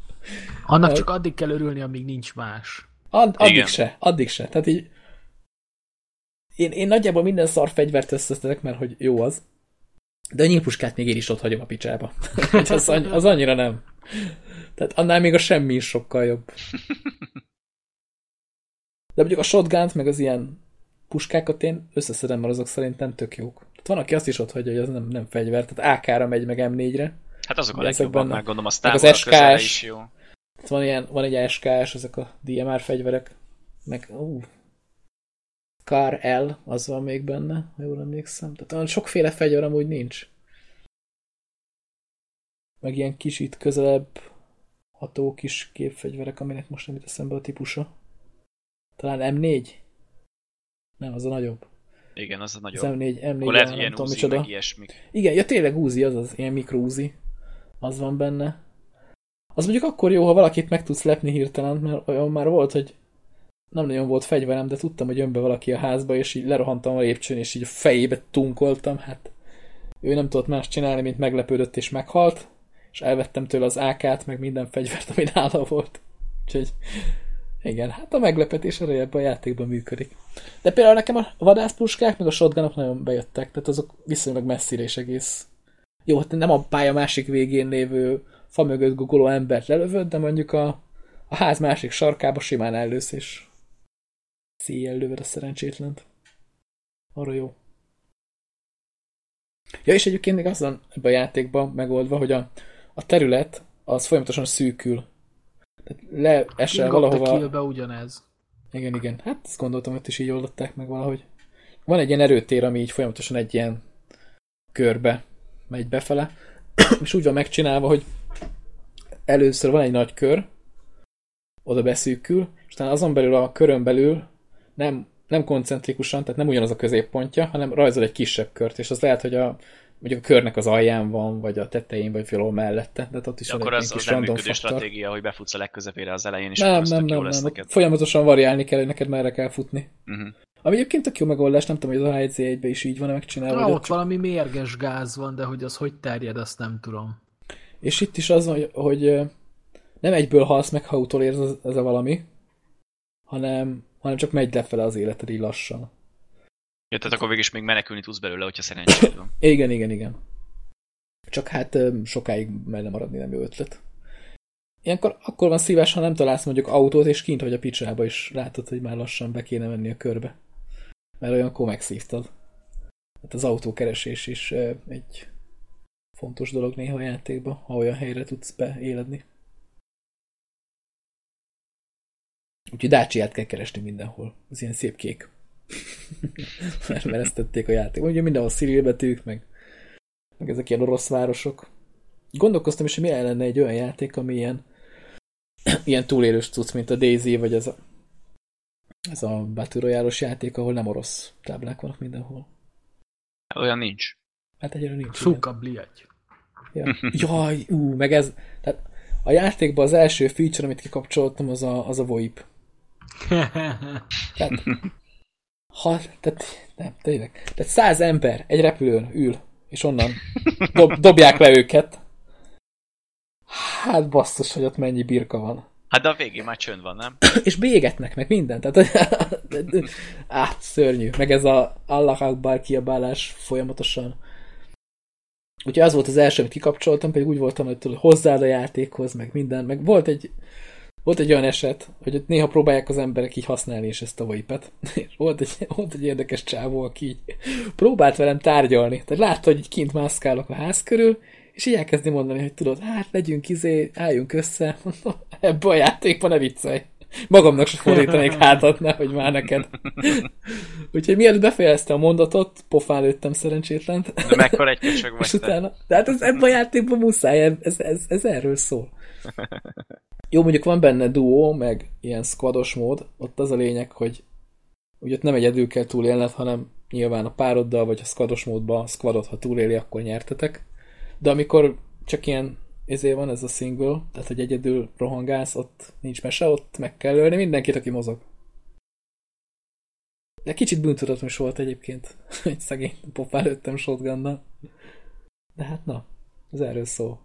Speaker 3: Annak csak addig kell örülni, amíg nincs más.
Speaker 1: Ad, addig Igen. se, addig se. Tehát így én, én nagyjából minden szar fegyvert összeszedek, mert hogy jó az. De a nyílpuskát még én is ott hagyom a picsába. az, az annyira nem. Tehát annál még a semmi is sokkal jobb. De mondjuk a shotgun meg az ilyen puskákat én összeszedem, mert azok szerintem tök jók. Tehát van, aki azt is ott hagyja, hogy az nem, nem fegyver, tehát AK-ra megy, meg M4-re.
Speaker 2: Hát azok a legjobban, meg gondolom, a
Speaker 1: az SKS, is jó. Van, ilyen, van egy SKS, ezek a DMR fegyverek, meg uh, Car L, az van még benne, ha jól emlékszem. Tehát olyan sokféle fegyver amúgy nincs. Meg ilyen kis itt közelebb ható kis képfegyverek, aminek most nem jut eszembe a típusa. Talán M4? Nem, az a nagyobb.
Speaker 2: Igen, az a nagyobb.
Speaker 1: Az M4, M4
Speaker 2: Akkor lehet, ilyen tudom, micsoda.
Speaker 1: Igen, ja tényleg úzi, az az, ilyen mikroúzi. Az van benne. Az mondjuk akkor jó, ha valakit meg tudsz lepni hirtelen, mert olyan már volt, hogy nem nagyon volt fegyverem, de tudtam, hogy jön be valaki a házba, és így lerohantam a lépcsőn, és így a fejébe tunkoltam, hát ő nem tudott más csinálni, mint meglepődött és meghalt, és elvettem tőle az AK-t, meg minden fegyvert, ami nála volt. Úgyhogy igen, hát a meglepetés ebben a játékban működik. De például nekem a vadászpuskák meg a shotgunok nagyon bejöttek, tehát azok viszonylag messzire és egész. Jó, hát nem a pálya másik végén lévő fa mögött gugoló embert lelövöd, de mondjuk a, a ház másik sarkába simán ellősz, és széjjel lövöd a szerencsétlent. Arra jó. Ja, és egyébként még az ebben a játékban megoldva, hogy a, a terület az folyamatosan szűkül. Tehát leesel valahova...
Speaker 3: Be ugyanez.
Speaker 1: Igen, igen. Hát ezt gondoltam, hogy is így oldották meg valahogy. Van egy ilyen erőtér, ami így folyamatosan egy ilyen körbe megy befele, és úgy van megcsinálva, hogy először van egy nagy kör, oda beszűkül, és aztán azon belül a körön belül nem, nem koncentrikusan, tehát nem ugyanaz a középpontja, hanem rajzol egy kisebb kört, és az lehet, hogy a, mondjuk a körnek az alján van, vagy a tetején, vagy valahol mellette. De ott is
Speaker 2: ja, akkor az, az nem működő faktor. stratégia, hogy befutsz a legközepére az elején, és
Speaker 1: nem, nem, nem, nem, neked. Folyamatosan variálni kell, hogy neked merre kell futni. Uh-huh. Ami egyébként tök jó megoldás, nem tudom, hogy az AIC 1 is így van-e megcsinálva.
Speaker 3: Na, ott csak... valami mérges gáz van, de hogy az hogy terjed, azt nem tudom.
Speaker 1: És itt is az, hogy, hogy nem egyből halsz meg, ha utolérsz ez a valami, hanem, hanem csak megy lefele az életed így lassan.
Speaker 2: Ja, tehát akkor végig is még menekülni tudsz belőle, hogyha szerencséd van.
Speaker 1: igen, igen, igen. Csak hát sokáig mellé maradni nem jó ötlet. Ilyenkor akkor van szívás, ha nem találsz mondjuk autót, és kint vagy a picsába, is látod, hogy már lassan be kéne menni a körbe. Mert olyankor megszívtad. Hát az autókeresés is egy fontos dolog néha a játékban, ha olyan helyre tudsz beéledni. Úgyhogy Dacia-t kell keresni mindenhol. Ez ilyen szép kék. Mert, mert ezt tették a játék. Ugye mindenhol szírilbetűk, meg, meg ezek ilyen orosz városok. Gondolkoztam is, hogy milyen lenne egy olyan játék, ami ilyen, ilyen túlélős cucc, mint a Daisy, vagy ez a, ez a Battle royale játék, ahol nem orosz táblák vannak mindenhol.
Speaker 2: Olyan nincs.
Speaker 1: Hát egyre nincs.
Speaker 3: Suka bliagy.
Speaker 1: Ja. Jaj, ú, meg ez, tehát a játékban az első feature, amit kikapcsoltam, az a, az a VoIP. tehát, ha, tehát, nem, tényleg. Tehát száz ember egy repülőn ül, és onnan dob, dobják le őket. Hát basszus, hogy ott mennyi birka van.
Speaker 2: Hát de a végén már csönd van, nem?
Speaker 1: és bégetnek meg mindent. Tehát, át szörnyű. Meg ez a Allah Akbar kiabálás folyamatosan. Úgyhogy az volt az első, amit kikapcsoltam, pedig úgy voltam, hogy tudod, hozzád a játékhoz, meg minden, meg volt egy, volt egy olyan eset, hogy ott néha próbálják az emberek így használni is ezt a vaipet. És volt egy, volt egy érdekes csávó, aki így próbált velem tárgyalni. Tehát látta, hogy így kint mászkálok a ház körül, és így elkezdi mondani, hogy tudod, hát legyünk izé, álljunk össze, ebbe a játékban ne viccelj. Magamnak sem fordítanék hátat, hogy már neked. Úgyhogy mielőtt befejezte a mondatot, pofán lőttem szerencsétlent.
Speaker 2: De mekkora egy köcsög vagy
Speaker 1: utána, De hát ez, ebben a játékban muszáj, ez, ez, ez erről szól. Jó, mondjuk van benne duó, meg ilyen squados mód, ott az a lényeg, hogy úgy ott nem egyedül kell túlélned, hanem nyilván a pároddal, vagy a squados módban a squadot, ha túléli, akkor nyertetek. De amikor csak ilyen ezért van ez a single, tehát hogy egyedül rohangálsz, ott nincs mese, ott meg kell ölni mindenkit, aki mozog. De kicsit bűntudatom is volt egyébként, hogy szegény popá lőttem shotgunnal. De hát na, ez erről szól.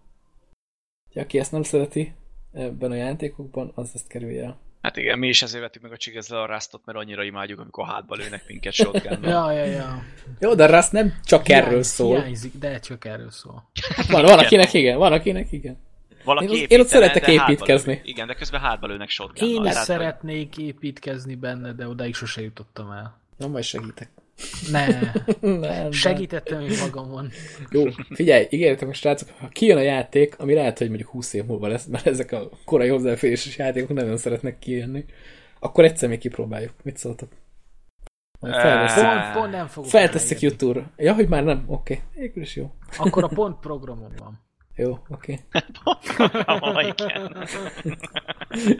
Speaker 1: Ha aki ezt nem szereti ebben a játékokban, az ezt kerülje el.
Speaker 2: Hát igen, mi is ezért vettük meg a csigezzel a Rastot, mert annyira imádjuk, amikor hátba lőnek minket shotgun
Speaker 3: ja, ja, ja.
Speaker 1: Jó, de a Rust nem csak Hiány, erről szól.
Speaker 3: Hiányzik, de csak erről szól.
Speaker 1: Hát van, van akinek igen, van akinek igen. Valaki én, én ott szeretek építkezni.
Speaker 2: Igen, de közben hátba lőnek shotgun
Speaker 3: Én is szeretnék építkezni benne, de odáig sose jutottam el.
Speaker 1: Nem, majd segítek.
Speaker 3: Ne. nem, Segítettem még magamon.
Speaker 1: Jó, figyelj, ígértem a srácok, ha kijön a játék, ami lehet, hogy mondjuk 20 év múlva lesz, mert ezek a korai hozzáféréses játékok nagyon szeretnek kijönni, akkor egyszer még kipróbáljuk. Mit szóltok?
Speaker 3: Pont, pont nem fogok
Speaker 1: Feltesszük YouTube-ra. Ja, hogy már nem? Oké. Okay. Végül is jó.
Speaker 3: Akkor a pont programon van.
Speaker 1: Jó, oké. Okay.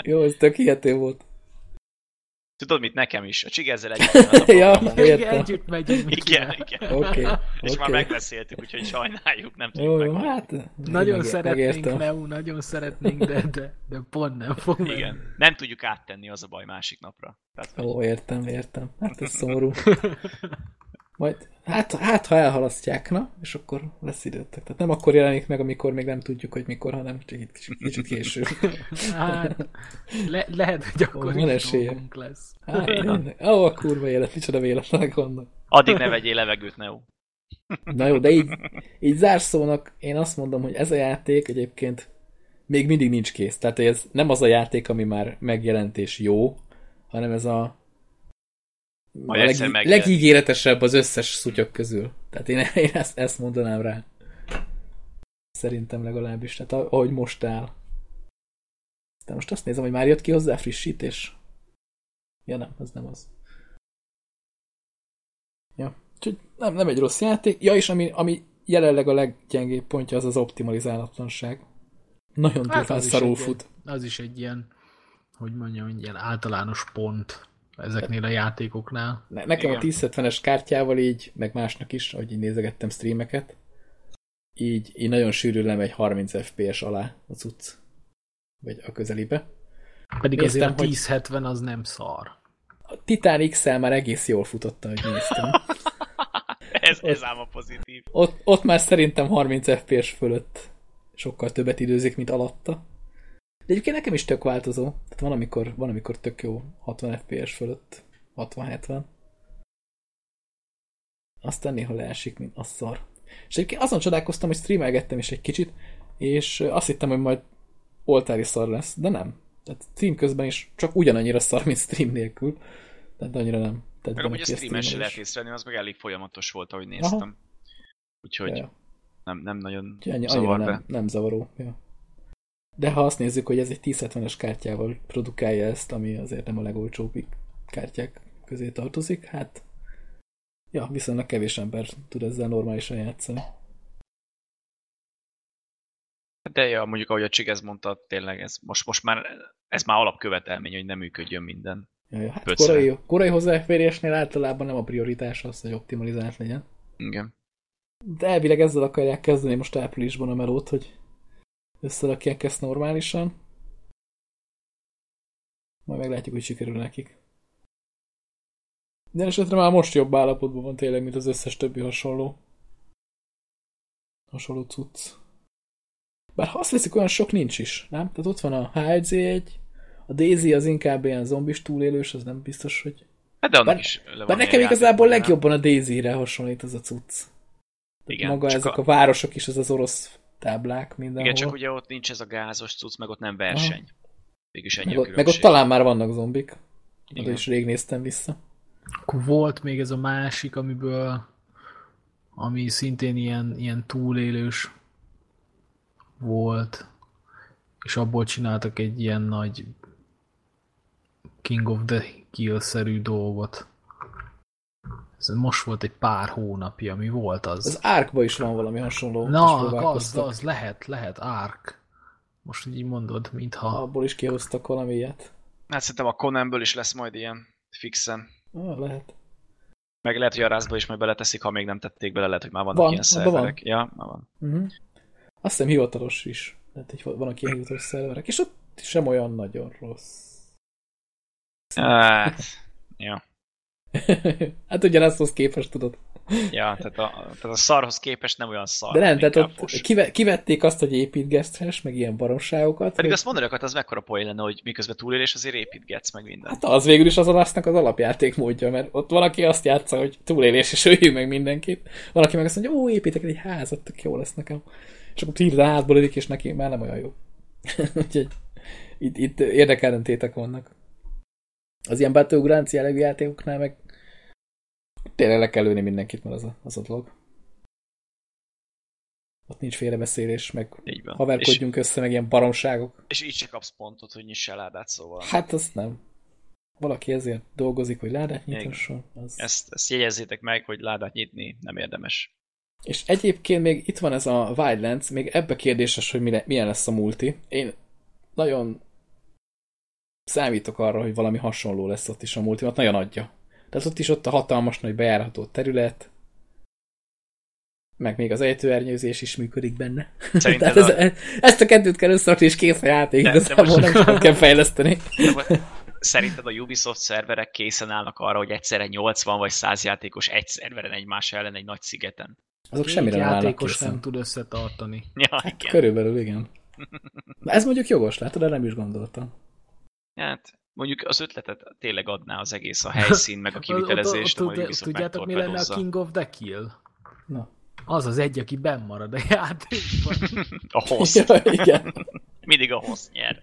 Speaker 1: jó, ez tök hihető volt.
Speaker 2: Tudod mit, nekem is. A csigezzel együtt.
Speaker 1: ja,
Speaker 3: értem. Együtt megyünk.
Speaker 2: Igen, igen.
Speaker 1: Okay,
Speaker 2: És
Speaker 1: okay.
Speaker 2: már megbeszéltük, úgyhogy sajnáljuk, nem
Speaker 1: tudjuk jó, meg. Hát,
Speaker 3: nagyon meg, szeretnénk, Neu, nagyon szeretnénk, de, de, de pont nem fog
Speaker 2: Igen, menni. nem tudjuk áttenni, az a baj másik napra.
Speaker 1: Tehát, Ó, értem, értem. Hát ez szomorú. Majd, hát, hát ha elhalasztják, na, és akkor lesz időtek. Tehát nem akkor jelenik meg, amikor még nem tudjuk, hogy mikor, hanem csak egy kicsit, kicsit később.
Speaker 3: Hát, le, lehet, hogy akkor Ó, is lesz.
Speaker 1: Hát, ó, a kurva élet, micsoda véletlenek vannak.
Speaker 2: Addig ne vegyél levegőt, Neo.
Speaker 1: Na jó, de így, így zárszónak én azt mondom, hogy ez a játék egyébként még mindig nincs kész. Tehát ez nem az a játék, ami már megjelent és jó, hanem ez a a leg, legígéretesebb az összes szutyok közül. Tehát én, én ezt, ezt mondanám rá. Szerintem legalábbis. Tehát ahogy most áll. De most azt nézem, hogy már jött ki hozzá frissítés. Ja nem, az nem az. Ja, úgyhogy nem, nem egy rossz játék. Ja, és ami, ami jelenleg a leggyengébb pontja az az optimalizálatlanság. Nagyon hát durván szarul fut.
Speaker 3: Az is egy ilyen, hogy mondjam, egy ilyen általános pont ezeknél a játékoknál.
Speaker 1: Ne, nekem Igen. a 1070-es kártyával így, meg másnak is, ahogy így nézegettem streameket, így, így nagyon sűrű lemegy 30 FPS alá a cucc. Vagy a közelibe.
Speaker 3: Pedig Néztem, azért a 1070 hogy... az nem szar.
Speaker 1: A Titan x már egész jól futotta, hogy néztem.
Speaker 2: ez, ez ám a pozitív.
Speaker 1: Ott, ott már szerintem 30 FPS fölött sokkal többet időzik, mint alatta. De egyébként nekem is tök változó. Tehát van, amikor, van, amikor tök jó 60 FPS fölött, 60-70. Aztán néha leesik, mint a szar. És egyébként azon csodálkoztam, hogy streamelgettem is egy kicsit, és azt hittem, hogy majd oltári szar lesz, de nem. Tehát stream közben is csak ugyanannyira szar, mint stream nélkül. Tehát annyira nem. Tehát
Speaker 2: meg amúgy a streamen se lehet észrevenni, az meg elég folyamatos volt, ahogy néztem. Aha. Úgyhogy ja. nem, nem nagyon
Speaker 1: Annyi, zavar nem, be. nem zavaró. Ja. De ha azt nézzük, hogy ez egy 1070-es kártyával produkálja ezt, ami azért nem a legolcsóbb kártyák közé tartozik, hát ja, viszonylag kevés ember tud ezzel normálisan játszani.
Speaker 2: De ja, mondjuk ahogy a Csigez mondta, tényleg ez most, most már ez már alapkövetelmény, hogy nem működjön minden.
Speaker 1: Ja, ja. Hát korai, korai hozzáférésnél általában nem a prioritás az, hogy optimalizált legyen.
Speaker 2: Igen.
Speaker 1: De elvileg ezzel akarják kezdeni most áprilisban a melót, hogy összerakják ezt normálisan. Majd meglátjuk, hogy sikerül nekik. De esetre már most jobb állapotban van tényleg, mint az összes többi hasonló. Hasonló cucc. Bár ha azt veszik, olyan sok nincs is, nem? Tehát ott van a HZ1, a Daisy az inkább ilyen zombis túlélős, az nem biztos, hogy...
Speaker 2: Hát de annak bár, is
Speaker 1: bár nekem igazából legjobban a Daisy-re hasonlít ez a cucc. Igen, maga ezek a... a városok is, az az orosz táblák mindenhol.
Speaker 2: Igen, csak ugye ott nincs ez a gázos cucc, meg ott nem verseny. Végülis ennyi
Speaker 1: meg, ott, meg ott talán már vannak zombik. Igen. Is rég néztem vissza.
Speaker 3: Akkor volt még ez a másik, amiből ami szintén ilyen, ilyen túlélős volt, és abból csináltak egy ilyen nagy King of the Kill-szerű dolgot. Ez most volt egy pár hónapja, mi volt az?
Speaker 1: Az Arkba is van valami hasonló.
Speaker 3: Na, az, az lehet, lehet, Ark. Most így mondod, mintha...
Speaker 1: Abból is kihoztak valami ilyet.
Speaker 2: Hát szerintem a Conanből is lesz majd ilyen fixen.
Speaker 1: Ah, lehet.
Speaker 2: Meg lehet, hogy a rázba is majd beleteszik, ha még nem tették bele, lehet, hogy már vannak van, ilyen szerverek. Van. Ja, már van.
Speaker 1: Uh-huh. Azt hiszem hivatalos is. Lehet, hogy vannak ilyen hivatalos szerverek, és ott sem olyan nagyon rossz.
Speaker 2: Hát, ja.
Speaker 1: hát ugyanazhoz képest tudod.
Speaker 2: Ja, tehát a, tehát a szarhoz képest nem olyan szar.
Speaker 1: De nem, tehát ott kive, kivették azt, hogy építgeszthes, meg ilyen baromságokat.
Speaker 2: Pedig hogy... azt mondani akart, az mekkora poén lenne, hogy miközben túlélés azért építgetsz meg minden.
Speaker 1: Hát az végül is az a lasznak az alapjáték módja, mert ott valaki azt játsza, hogy túlélés és öljük meg mindenkit. Valaki meg azt mondja, ó, építek egy házat, tök jó lesz nekem. És akkor hirtelen házból és neki már nem olyan jó. Úgyhogy itt, itt érdekellentétek vannak az ilyen Battlegrounds jellegű játékoknál meg tényleg le kell lőni mindenkit, mert az a, az a dolog. Ott nincs félrebeszélés, meg haverkodjunk és, össze, meg ilyen baromságok.
Speaker 2: És így se kapsz pontot, hogy nyiss el ládát, szóval.
Speaker 1: Hát azt nem. Valaki ezért dolgozik, hogy ládát nyitasson. Az...
Speaker 2: Ezt, ezt jegyezzétek meg, hogy ládát nyitni nem érdemes.
Speaker 1: És egyébként még itt van ez a Wildlands, még ebbe kérdéses, hogy milyen lesz a multi. Én nagyon számítok arra, hogy valami hasonló lesz ott is a multimat, nagyon adja. Tehát ott is ott a hatalmas nagy bejárható terület, meg még az ejtőernyőzés is működik benne. Tehát ez, a... ezt a kettőt kell összerakni, és kész a játék, de, de most... nem kell fejleszteni. De,
Speaker 2: szerinted a Ubisoft szerverek készen állnak arra, hogy egyszerre 80 vagy 100 játékos egy szerveren egymás ellen egy nagy szigeten?
Speaker 1: Azok semmire nem
Speaker 3: játékos nem tud összetartani.
Speaker 2: Ja, hát, igen.
Speaker 1: Körülbelül, igen. Na, ez mondjuk jogos, látod, de nem is gondoltam.
Speaker 2: Hát, mondjuk az ötletet tényleg adná az egész, a helyszín, meg a kivitelezés.
Speaker 3: Tudjátok, mi lenne a King of the Kill? Na. Az az egy, aki benn marad a játékban.
Speaker 2: a hossz.
Speaker 1: Ja, igen.
Speaker 2: Mindig a hossz nyer.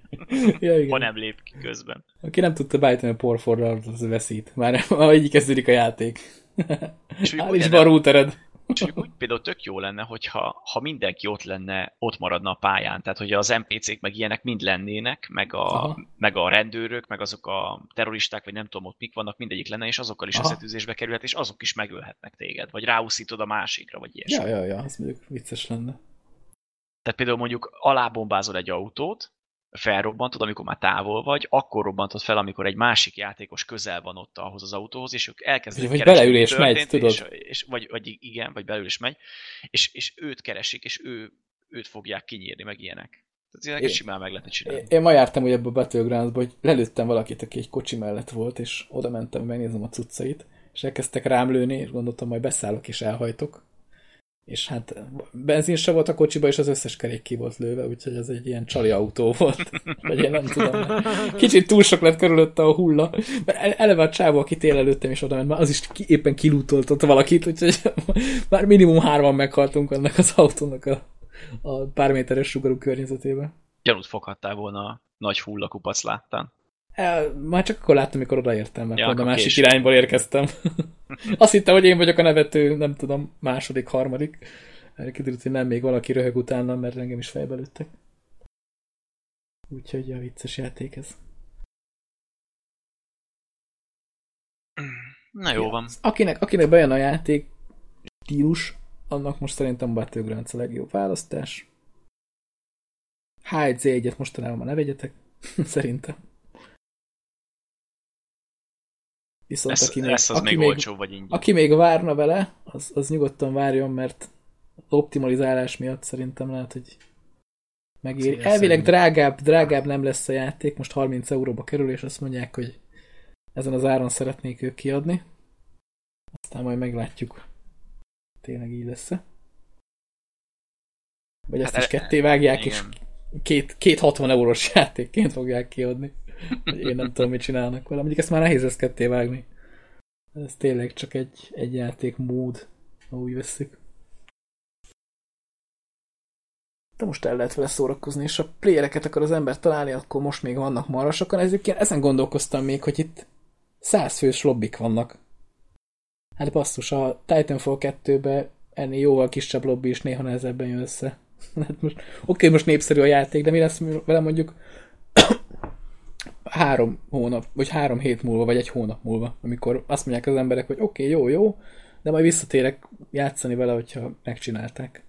Speaker 1: Ja, igen.
Speaker 2: Ha nem lép ki közben.
Speaker 1: Aki nem tudta beállítani a porforral, az veszít. Már, már így kezdődik a játék. És Áll is routered.
Speaker 2: Úgyhogy úgy például tök jó lenne, hogyha ha mindenki ott lenne, ott maradna a pályán. Tehát, hogy az NPC-k meg ilyenek mind lennének, meg a, meg a rendőrök, meg azok a terroristák, vagy nem tudom, ott mik vannak, mindegyik lenne, és azokkal is Aha. összetűzésbe kerülhet, és azok is megölhetnek téged, vagy ráúszítod a másikra, vagy ilyesmi.
Speaker 1: Ja, ja, ja, az mondjuk vicces lenne.
Speaker 2: Tehát például mondjuk alábombázol egy autót, felrobbantod, amikor már távol vagy, akkor robbantod fel, amikor egy másik játékos közel van ott ahhoz az autóhoz, és ők elkezdenek
Speaker 1: Vagy beleülés megy, tudod.
Speaker 2: És, és, vagy, vagy igen, vagy beleülés megy, és, és őt keresik, és ő, őt fogják kinyírni, meg ilyenek. Tehát ilyenek is simán meg lehetne csinálni.
Speaker 1: Én ma jártam ugye ebbe a battlegrounds hogy lelőttem valakit, aki egy kocsi mellett volt, és oda mentem, megnézem a cuccait, és elkezdtek rám lőni, és gondoltam, majd beszállok és elhajtok és hát benzin se volt a kocsiba, és az összes kerék ki volt lőve, úgyhogy ez egy ilyen csali autó volt. Vagy én nem tudom. Kicsit túl sok lett körülötte a hulla. Mert eleve a csávó, akit én előttem is oda ment, már az is ki, éppen kilútoltott valakit, úgyhogy már minimum hárman meghaltunk annak az autónak a, a pár méteres sugarú környezetében.
Speaker 2: Gyanút foghattál volna a nagy hullakupac láttán.
Speaker 1: El, már csak akkor láttam, amikor odaértem, mert ja, a másik később. irányból érkeztem. Azt hittem, hogy én vagyok a nevető, nem tudom, második, harmadik. Erre kiderült, hogy nem, még valaki röhög utána, mert engem is fejbe lőttek. Úgyhogy a vicces játék ez.
Speaker 2: Na jó van.
Speaker 1: Akinek, akinek bejön a játék stílus, annak most szerintem Battlegrounds a legjobb választás. H1Z1-et mostanában ne vegyetek, szerintem.
Speaker 2: Viszont ez, aki még, ez az aki még, még olcsó vagy ingyen.
Speaker 1: Aki még várna vele, az, az nyugodtan várjon, mert optimalizálás miatt szerintem lehet, hogy megéri. Elvileg drágább, drágább nem lesz a játék, most 30 euróba kerül, és azt mondják, hogy ezen az áron szeretnék ők kiadni. Aztán majd meglátjuk. Tényleg így lesz-e? Vagy ezt hát, is ketté vágják, igen. és két, két 60 eurós játékként fogják kiadni. Én nem tudom, mit csinálnak vele. Mondjuk ezt már nehéz ezt ketté vágni. Ez tényleg csak egy, egy játék mód, ha úgy veszik. De most el lehet vele szórakozni, és a playereket akar az ember találni, akkor most még vannak marasokon. Ezért ezen gondolkoztam még, hogy itt százfős lobbik vannak. Hát basszus, a Titanfall 2-be ennél jóval kisebb lobby is néha nehezebben jön össze. Hát most, oké, most népszerű a játék, de mi lesz vele mondjuk három hónap, vagy három hét múlva, vagy egy hónap múlva, amikor azt mondják az emberek, hogy oké, okay, jó, jó, de majd visszatérek játszani vele, hogyha megcsinálták.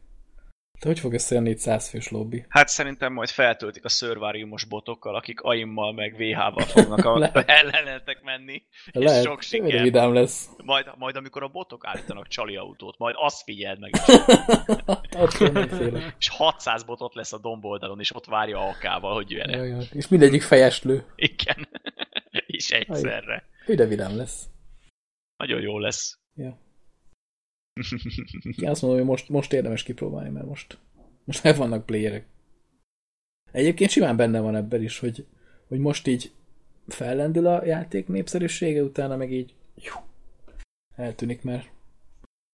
Speaker 1: De hogy fog összejönni itt 100 fős lobby?
Speaker 2: Hát szerintem majd feltöltik a szörváriumos botokkal, akik aimmal meg VH-val fognak a ellenetek menni.
Speaker 1: Lehet, és sok siker. vidám lesz.
Speaker 2: Majd, majd amikor a botok állítanak csali autót, majd azt figyeld meg. és 600 botot lesz a domboldalon, és ott várja AK-val, hogy jöjjön.
Speaker 1: Jaj, jaj. És mindegyik fejeslő.
Speaker 2: Igen. és egyszerre.
Speaker 1: Hüde vidám lesz.
Speaker 2: Nagyon jó lesz.
Speaker 1: Ja. Én azt mondom, hogy most, most érdemes kipróbálni, mert most, most el vannak playerek. Egyébként simán benne van ebben is, hogy, hogy most így fellendül a játék népszerűsége, utána meg így jú, eltűnik, mert,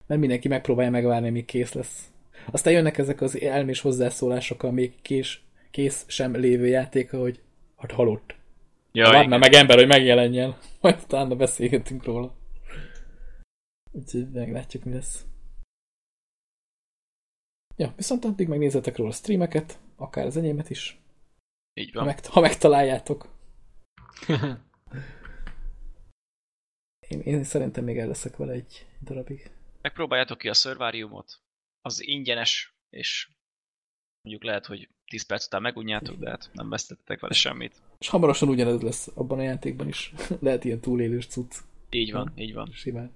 Speaker 1: mert mindenki megpróbálja megvárni, míg kész lesz. Aztán jönnek ezek az elmés hozzászólások a még kés, kész sem lévő játéka, hogy hát halott. Ja, Várna meg ember, hogy megjelenjen, majd utána beszélgetünk róla. Úgyhogy meglátjuk, mi lesz. Ja, viszont addig megnézzetek róla a streameket, akár az enyémet is.
Speaker 2: Így van.
Speaker 1: Ha, meg, ha megtaláljátok. én, én szerintem még el leszek vele egy darabig.
Speaker 2: Megpróbáljátok ki a szörváriumot. Az ingyenes, és mondjuk lehet, hogy 10 perc után megunjátok, de hát nem vesztettek vele semmit.
Speaker 1: És hamarosan ugyanez lesz abban a játékban is. lehet ilyen túlélős cucc.
Speaker 2: Így van, így van.
Speaker 1: Simán.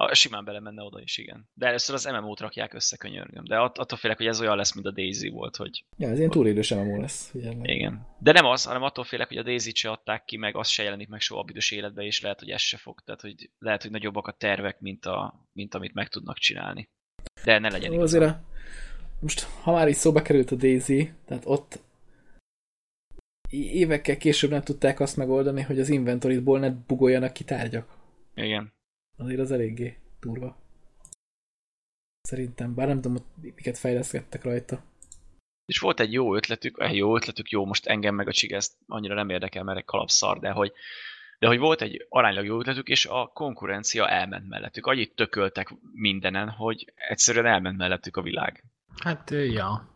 Speaker 2: A, simán bele menne oda is, igen. De először az MMO-t rakják össze, könyörgöm. De att, attól félek, hogy ez olyan lesz, mint a Daisy volt, hogy...
Speaker 1: Ja, ez ilyen túlélős MMO lesz.
Speaker 2: Figyelme. Igen. De nem az, hanem attól félek, hogy a Daisy-t se adták ki, meg az se jelenik meg soha a büdös életbe, és lehet, hogy ez se fog. Tehát, hogy lehet, hogy nagyobbak a tervek, mint, a, mint amit meg tudnak csinálni. De ne legyen
Speaker 1: Azért a... Most, ha már is szóba került a Daisy, tehát ott évekkel később nem tudták azt megoldani, hogy az inventoryból ne bugoljanak ki tárgyak.
Speaker 2: Igen.
Speaker 1: Azért az eléggé durva. Szerintem, bár nem tudom, miket fejleszgettek rajta.
Speaker 2: És volt egy jó ötletük, egy jó ötletük, jó, most engem meg a csigeszt annyira nem érdekel, mert egy kalapszar, de hogy de hogy volt egy aránylag jó ötletük, és a konkurencia elment mellettük. Annyit tököltek mindenen, hogy egyszerűen elment mellettük a világ.
Speaker 3: Hát, ja.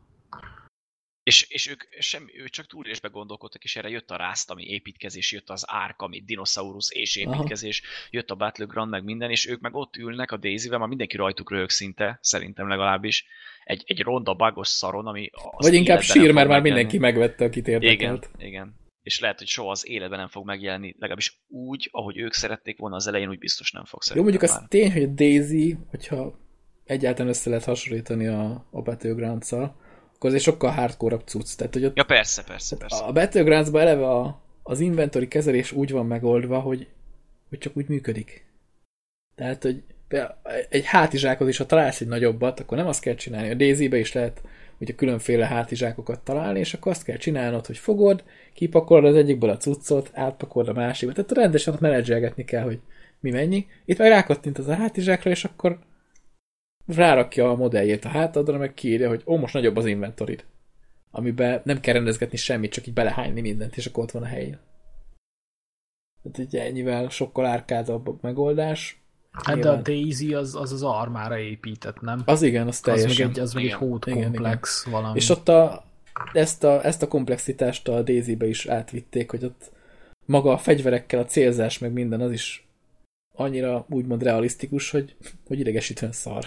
Speaker 2: És, és ők, sem, ők csak túlélésbe gondolkodtak, és erre jött a rászt, ami építkezés, jött az árk, ami dinoszaurusz és építkezés, Aha. jött a Battleground, meg minden, és ők meg ott ülnek a Daisy-vel, már mindenki rajtuk röhög szinte, szerintem legalábbis, egy, egy ronda bagos szaron, ami
Speaker 1: Vagy inkább sír, mert már mindenki megvette, akit
Speaker 2: érdekelt. Igen, igen. És lehet, hogy soha az életben nem fog megjelenni, legalábbis úgy, ahogy ők szerették volna az elején, úgy biztos nem fog.
Speaker 1: Jó, mondjuk az tény, hogy a Daisy, hogyha egyáltalán össze lehet hasonlítani a, a Battlegrounds-szal, akkor azért sokkal hardcore cucc. Tehát, hogy ott,
Speaker 2: ja, persze, persze, persze.
Speaker 1: A battlegrounds eleve a, az inventory kezelés úgy van megoldva, hogy, hogy csak úgy működik. Tehát, hogy egy hátizsákhoz is, ha találsz egy nagyobbat, akkor nem azt kell csinálni. A Daisy-be is lehet ugye különféle hátizsákokat találni, és akkor azt kell csinálnod, hogy fogod, kipakolod az egyikből a cuccot, átpakolod a másikba. Tehát rendesen ott menedzselgetni kell, hogy mi mennyi. Itt meg rákattint az a hátizsákra, és akkor rárakja a modelljét a hátadra, meg kiírja, hogy ó, most nagyobb az inventorid. Amiben nem kell rendezgetni semmit, csak így belehányni mindent, és akkor ott van a helyén. Tehát ugye ennyivel sokkal árkádabb a megoldás.
Speaker 3: Hát de a Daisy az, az az armára épített, nem?
Speaker 1: Az igen, az teljesen.
Speaker 3: Az meg egy, az meg egy hót komplex igen. valami.
Speaker 1: És ott a, ezt, a, ezt a komplexitást a Daisy-be is átvitték, hogy ott maga a fegyverekkel, a célzás, meg minden az is annyira úgymond realisztikus, hogy, hogy idegesítően szar.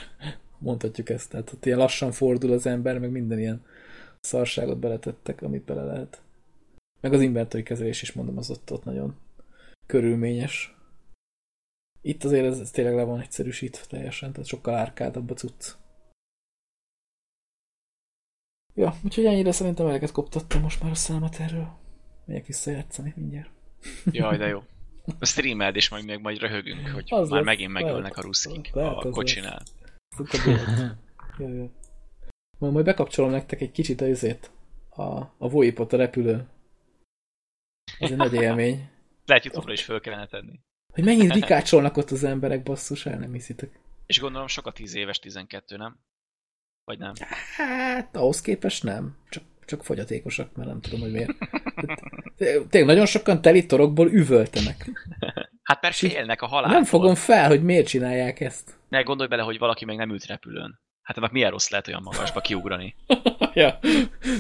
Speaker 1: Mondhatjuk ezt. Tehát ott ilyen lassan fordul az ember, meg minden ilyen szarságot beletettek, amit bele lehet. Meg az inventory kezelés is mondom, az ott, ott nagyon körülményes. Itt azért ez, ez tényleg le van egyszerűsítve teljesen, tehát sokkal árkádabb a cucc. Ja, úgyhogy ennyire szerintem eleget koptattam most már a számat erről. Megyek visszajátszani mindjárt.
Speaker 2: Jaj, de jó. A streameld, és majd még majd röhögünk, hogy az már lesz, megint megölnek a ruszkik a kocsinál.
Speaker 1: Majd, majd bekapcsolom nektek egy kicsit a izét, a, a voipot a repülő. Ez egy nagy élmény.
Speaker 2: Lehet youtube is föl kellene tenni.
Speaker 1: Hogy mennyit rikácsolnak ott az emberek, basszus, el nem hiszitek.
Speaker 2: És gondolom sok a 10 éves 12, nem? Vagy nem?
Speaker 1: Hát, ahhoz képest nem. Csak csak fogyatékosak, mert nem tudom, hogy miért. Tényleg nagyon sokan teli torokból üvöltenek.
Speaker 2: Hát mert félnek a haláltól.
Speaker 1: Nem fogom fel, hogy miért csinálják ezt.
Speaker 2: Ne gondolj bele, hogy valaki még nem ült repülőn. Hát ennek milyen rossz lehet olyan magasba kiugrani.
Speaker 1: ja.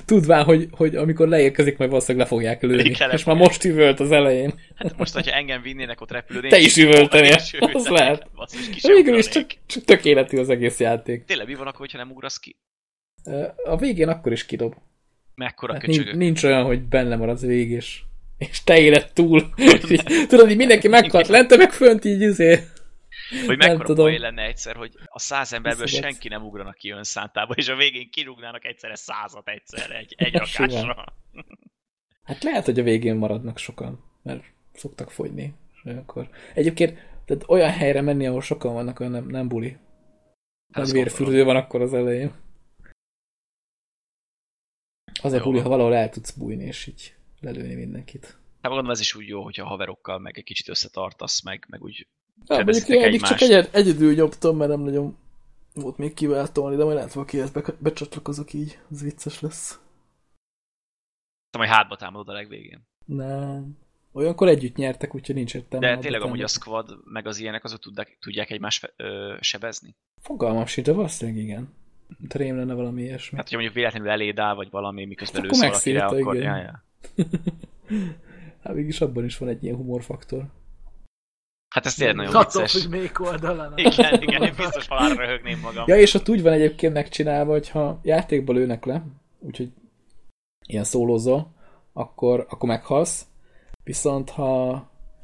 Speaker 1: Tudván, hogy, hogy amikor leérkezik, majd valószínűleg le fogják lőni. És fogják. már most üvölt az elején.
Speaker 2: Hát most, hogyha engem vinnének ott repülőn,
Speaker 1: Te is üvöltenél, az lehet. Végül is csak, csak tökéletű az egész játék.
Speaker 2: Tényleg mi van akkor, hogyha nem ugrasz ki?
Speaker 1: A végén akkor is kidob.
Speaker 2: Mekkora hát köcsögök.
Speaker 1: Nincs, nincs olyan, hogy benne maradsz végig, és, és te élet túl. tudod, hogy mindenki meghalt lent, te meg fönt így izé.
Speaker 2: Hogy mekkora baj lenne egyszer, hogy a száz emberből Viszont. senki nem ugranak ki önszántába, és a végén kirúgnának egyszerre százat egyszerre, egy, egy rakásra.
Speaker 1: Hát lehet, hogy a végén maradnak sokan, mert szoktak fogyni. És akkor... Egyébként tehát olyan helyre menni, ahol sokan vannak, olyan nem, nem buli. Nagy vérfürdő van akkor az elején. Az a buli, ha valahol el tudsz bújni, és így lelőni mindenkit.
Speaker 2: Hát gondolom ez is úgy jó, hogyha a haverokkal meg egy kicsit összetartasz, meg, meg úgy
Speaker 1: ja, mondjuk én eddig csak egyed, egyedül nyomtam, mert nem nagyon volt még kivel tolni, de majd lehet ezt be, becsatlakozok így, az vicces lesz.
Speaker 2: Te majd hátba támadod a legvégén.
Speaker 1: Nem. Olyankor együtt nyertek, úgyhogy nincs értelme.
Speaker 2: De tényleg amúgy a squad, meg az ilyenek azok tudják, tudják egymást ö, sebezni?
Speaker 1: Fogalmam sincs, de valószínűleg igen. Mint rém lenne valami ilyesmi.
Speaker 2: Hát, hogy mondjuk véletlenül eléd áll, vagy valami, miközben hát lősz valakire, akkor... Ja, ja.
Speaker 1: hát mégis abban is van egy ilyen humorfaktor.
Speaker 2: Hát ez tényleg nagyon Attól vicces.
Speaker 3: hogy melyik oldalon.
Speaker 2: Igen, igen, én biztos halálra röhögném magam.
Speaker 1: Ja, és ott úgy van egyébként megcsinálva, hogy ha játékból lőnek le, úgyhogy ilyen szólózol, akkor, akkor meghalsz, viszont ha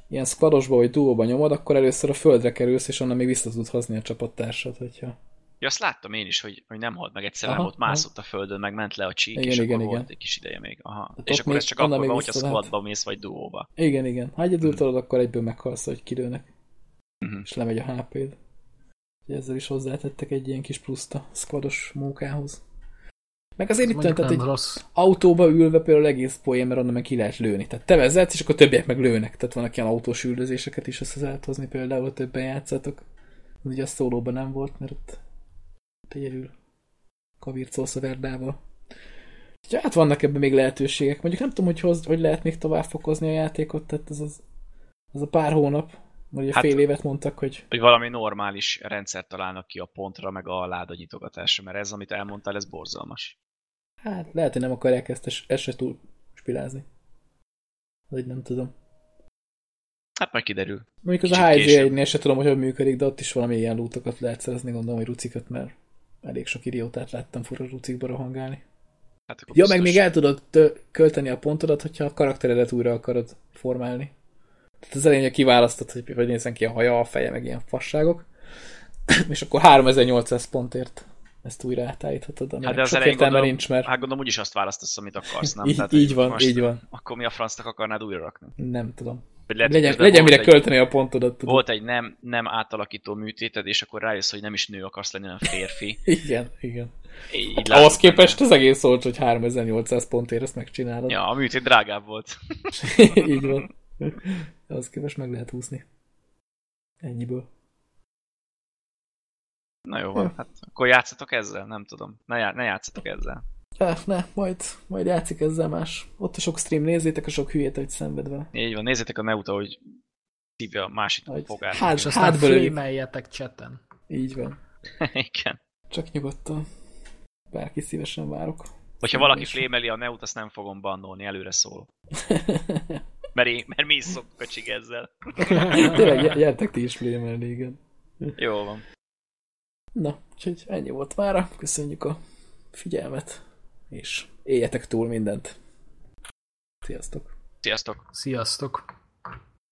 Speaker 1: ilyen squadosba vagy duóba nyomod, akkor először a földre kerülsz, és onnan még vissza tud hozni a csapattársat, hogyha
Speaker 2: Ja, azt láttam én is, hogy, hogy nem halt meg egyszer, nem ott mászott a földön, meg ment le a csík, igen, és igen, akkor igen. volt egy kis ideje még. Aha. és akkor ez csak akkor van, hogyha squadba mész, vagy duóba.
Speaker 1: Igen, igen. Ha egyedül tudod, akkor egyből meghalsz, hogy kilőnek. Uh-huh. És lemegy a HP-d. Ezzel is hozzátettek egy ilyen kis pluszt a squados munkához. Meg azért itt tehát egy rossz. autóba ülve például egész poén, mert onnan meg ki lehet lőni. Tehát te vezetsz, és akkor többiek meg lőnek. Tehát vannak ilyen autós üldözéseket is össze lehet hozni például, többen játszatok. Ugye a szólóban nem volt, mert ott egyedül kavircolsz a verdával. Ja, hát vannak ebben még lehetőségek. Mondjuk nem tudom, hogy hoz, hogy lehet még tovább fokozni a játékot, tehát ez az Az a pár hónap, vagy hát, fél évet mondtak, hogy...
Speaker 2: Hogy valami normális rendszert találnak ki a pontra, meg a láda nyitogatásra, mert ez, amit elmondtál, ez borzalmas.
Speaker 1: Hát lehet, hogy nem akarják ezt, ezt se túl spilázni. Vagy nem tudom.
Speaker 2: Hát majd kiderül.
Speaker 1: Mondjuk az a HG1-nél se tudom, hogy hogy működik, de ott is valami ilyen lútokat lehet szerezni, gondolom, hogy rucikat, mert elég sok idiótát láttam fura rucikba rohangálni. Hát ja, meg még el tudod költeni a pontodat, hogyha a karakteredet újra akarod formálni. Tehát az elején kiválasztod, hogy hogy nézzen ki a haja, a feje, meg ilyen fasságok. és akkor 3800 pontért ezt újra átállíthatod, hát de az elején gondolom, nincs, mert...
Speaker 2: Hát gondolom úgyis azt választasz, amit akarsz, nem?
Speaker 1: így, Tehát, így van, így van.
Speaker 2: Akkor mi a francnak akarnád újra rakni?
Speaker 1: Nem tudom. Lehet, legyen legyen mire egy, költeni a pontodat.
Speaker 2: Tudod. Volt egy nem, nem átalakító műtéted, és akkor rájössz, hogy nem is nő akarsz lenni, hanem férfi.
Speaker 1: igen, igen. Így hát, ahhoz képest az egész szólt, hogy 3800 pontért ezt megcsinálod.
Speaker 2: Ja, a műtét drágább volt.
Speaker 1: így van. Ahhoz képest meg lehet húzni. Ennyiből.
Speaker 2: Na jó van, hát akkor játszatok ezzel? Nem tudom. Ne, já ne játszatok ezzel.
Speaker 1: Ja, ne, majd, majd játszik ezzel más. Ott a sok stream, nézzétek a sok hülyét, hogy szenved vele.
Speaker 2: Így van, nézzétek a Neuta, hogy szívja a másik hogy fogát.
Speaker 3: Hát, és aztán flémeljetek cseten.
Speaker 1: Így van.
Speaker 2: Igen.
Speaker 1: Csak nyugodtan. Bárki szívesen várok.
Speaker 2: Hogyha valaki flémeli a Neut, azt nem fogom bannolni, előre szól. mert, én, mert mi is szoktuk a ezzel.
Speaker 1: Tényleg, gyertek ti is flémelni, igen.
Speaker 2: Jó van.
Speaker 1: Na, úgyhogy ennyi volt mára. Köszönjük a figyelmet, és éljetek túl mindent. Sziasztok!
Speaker 2: Sziasztok!
Speaker 3: Sziasztok!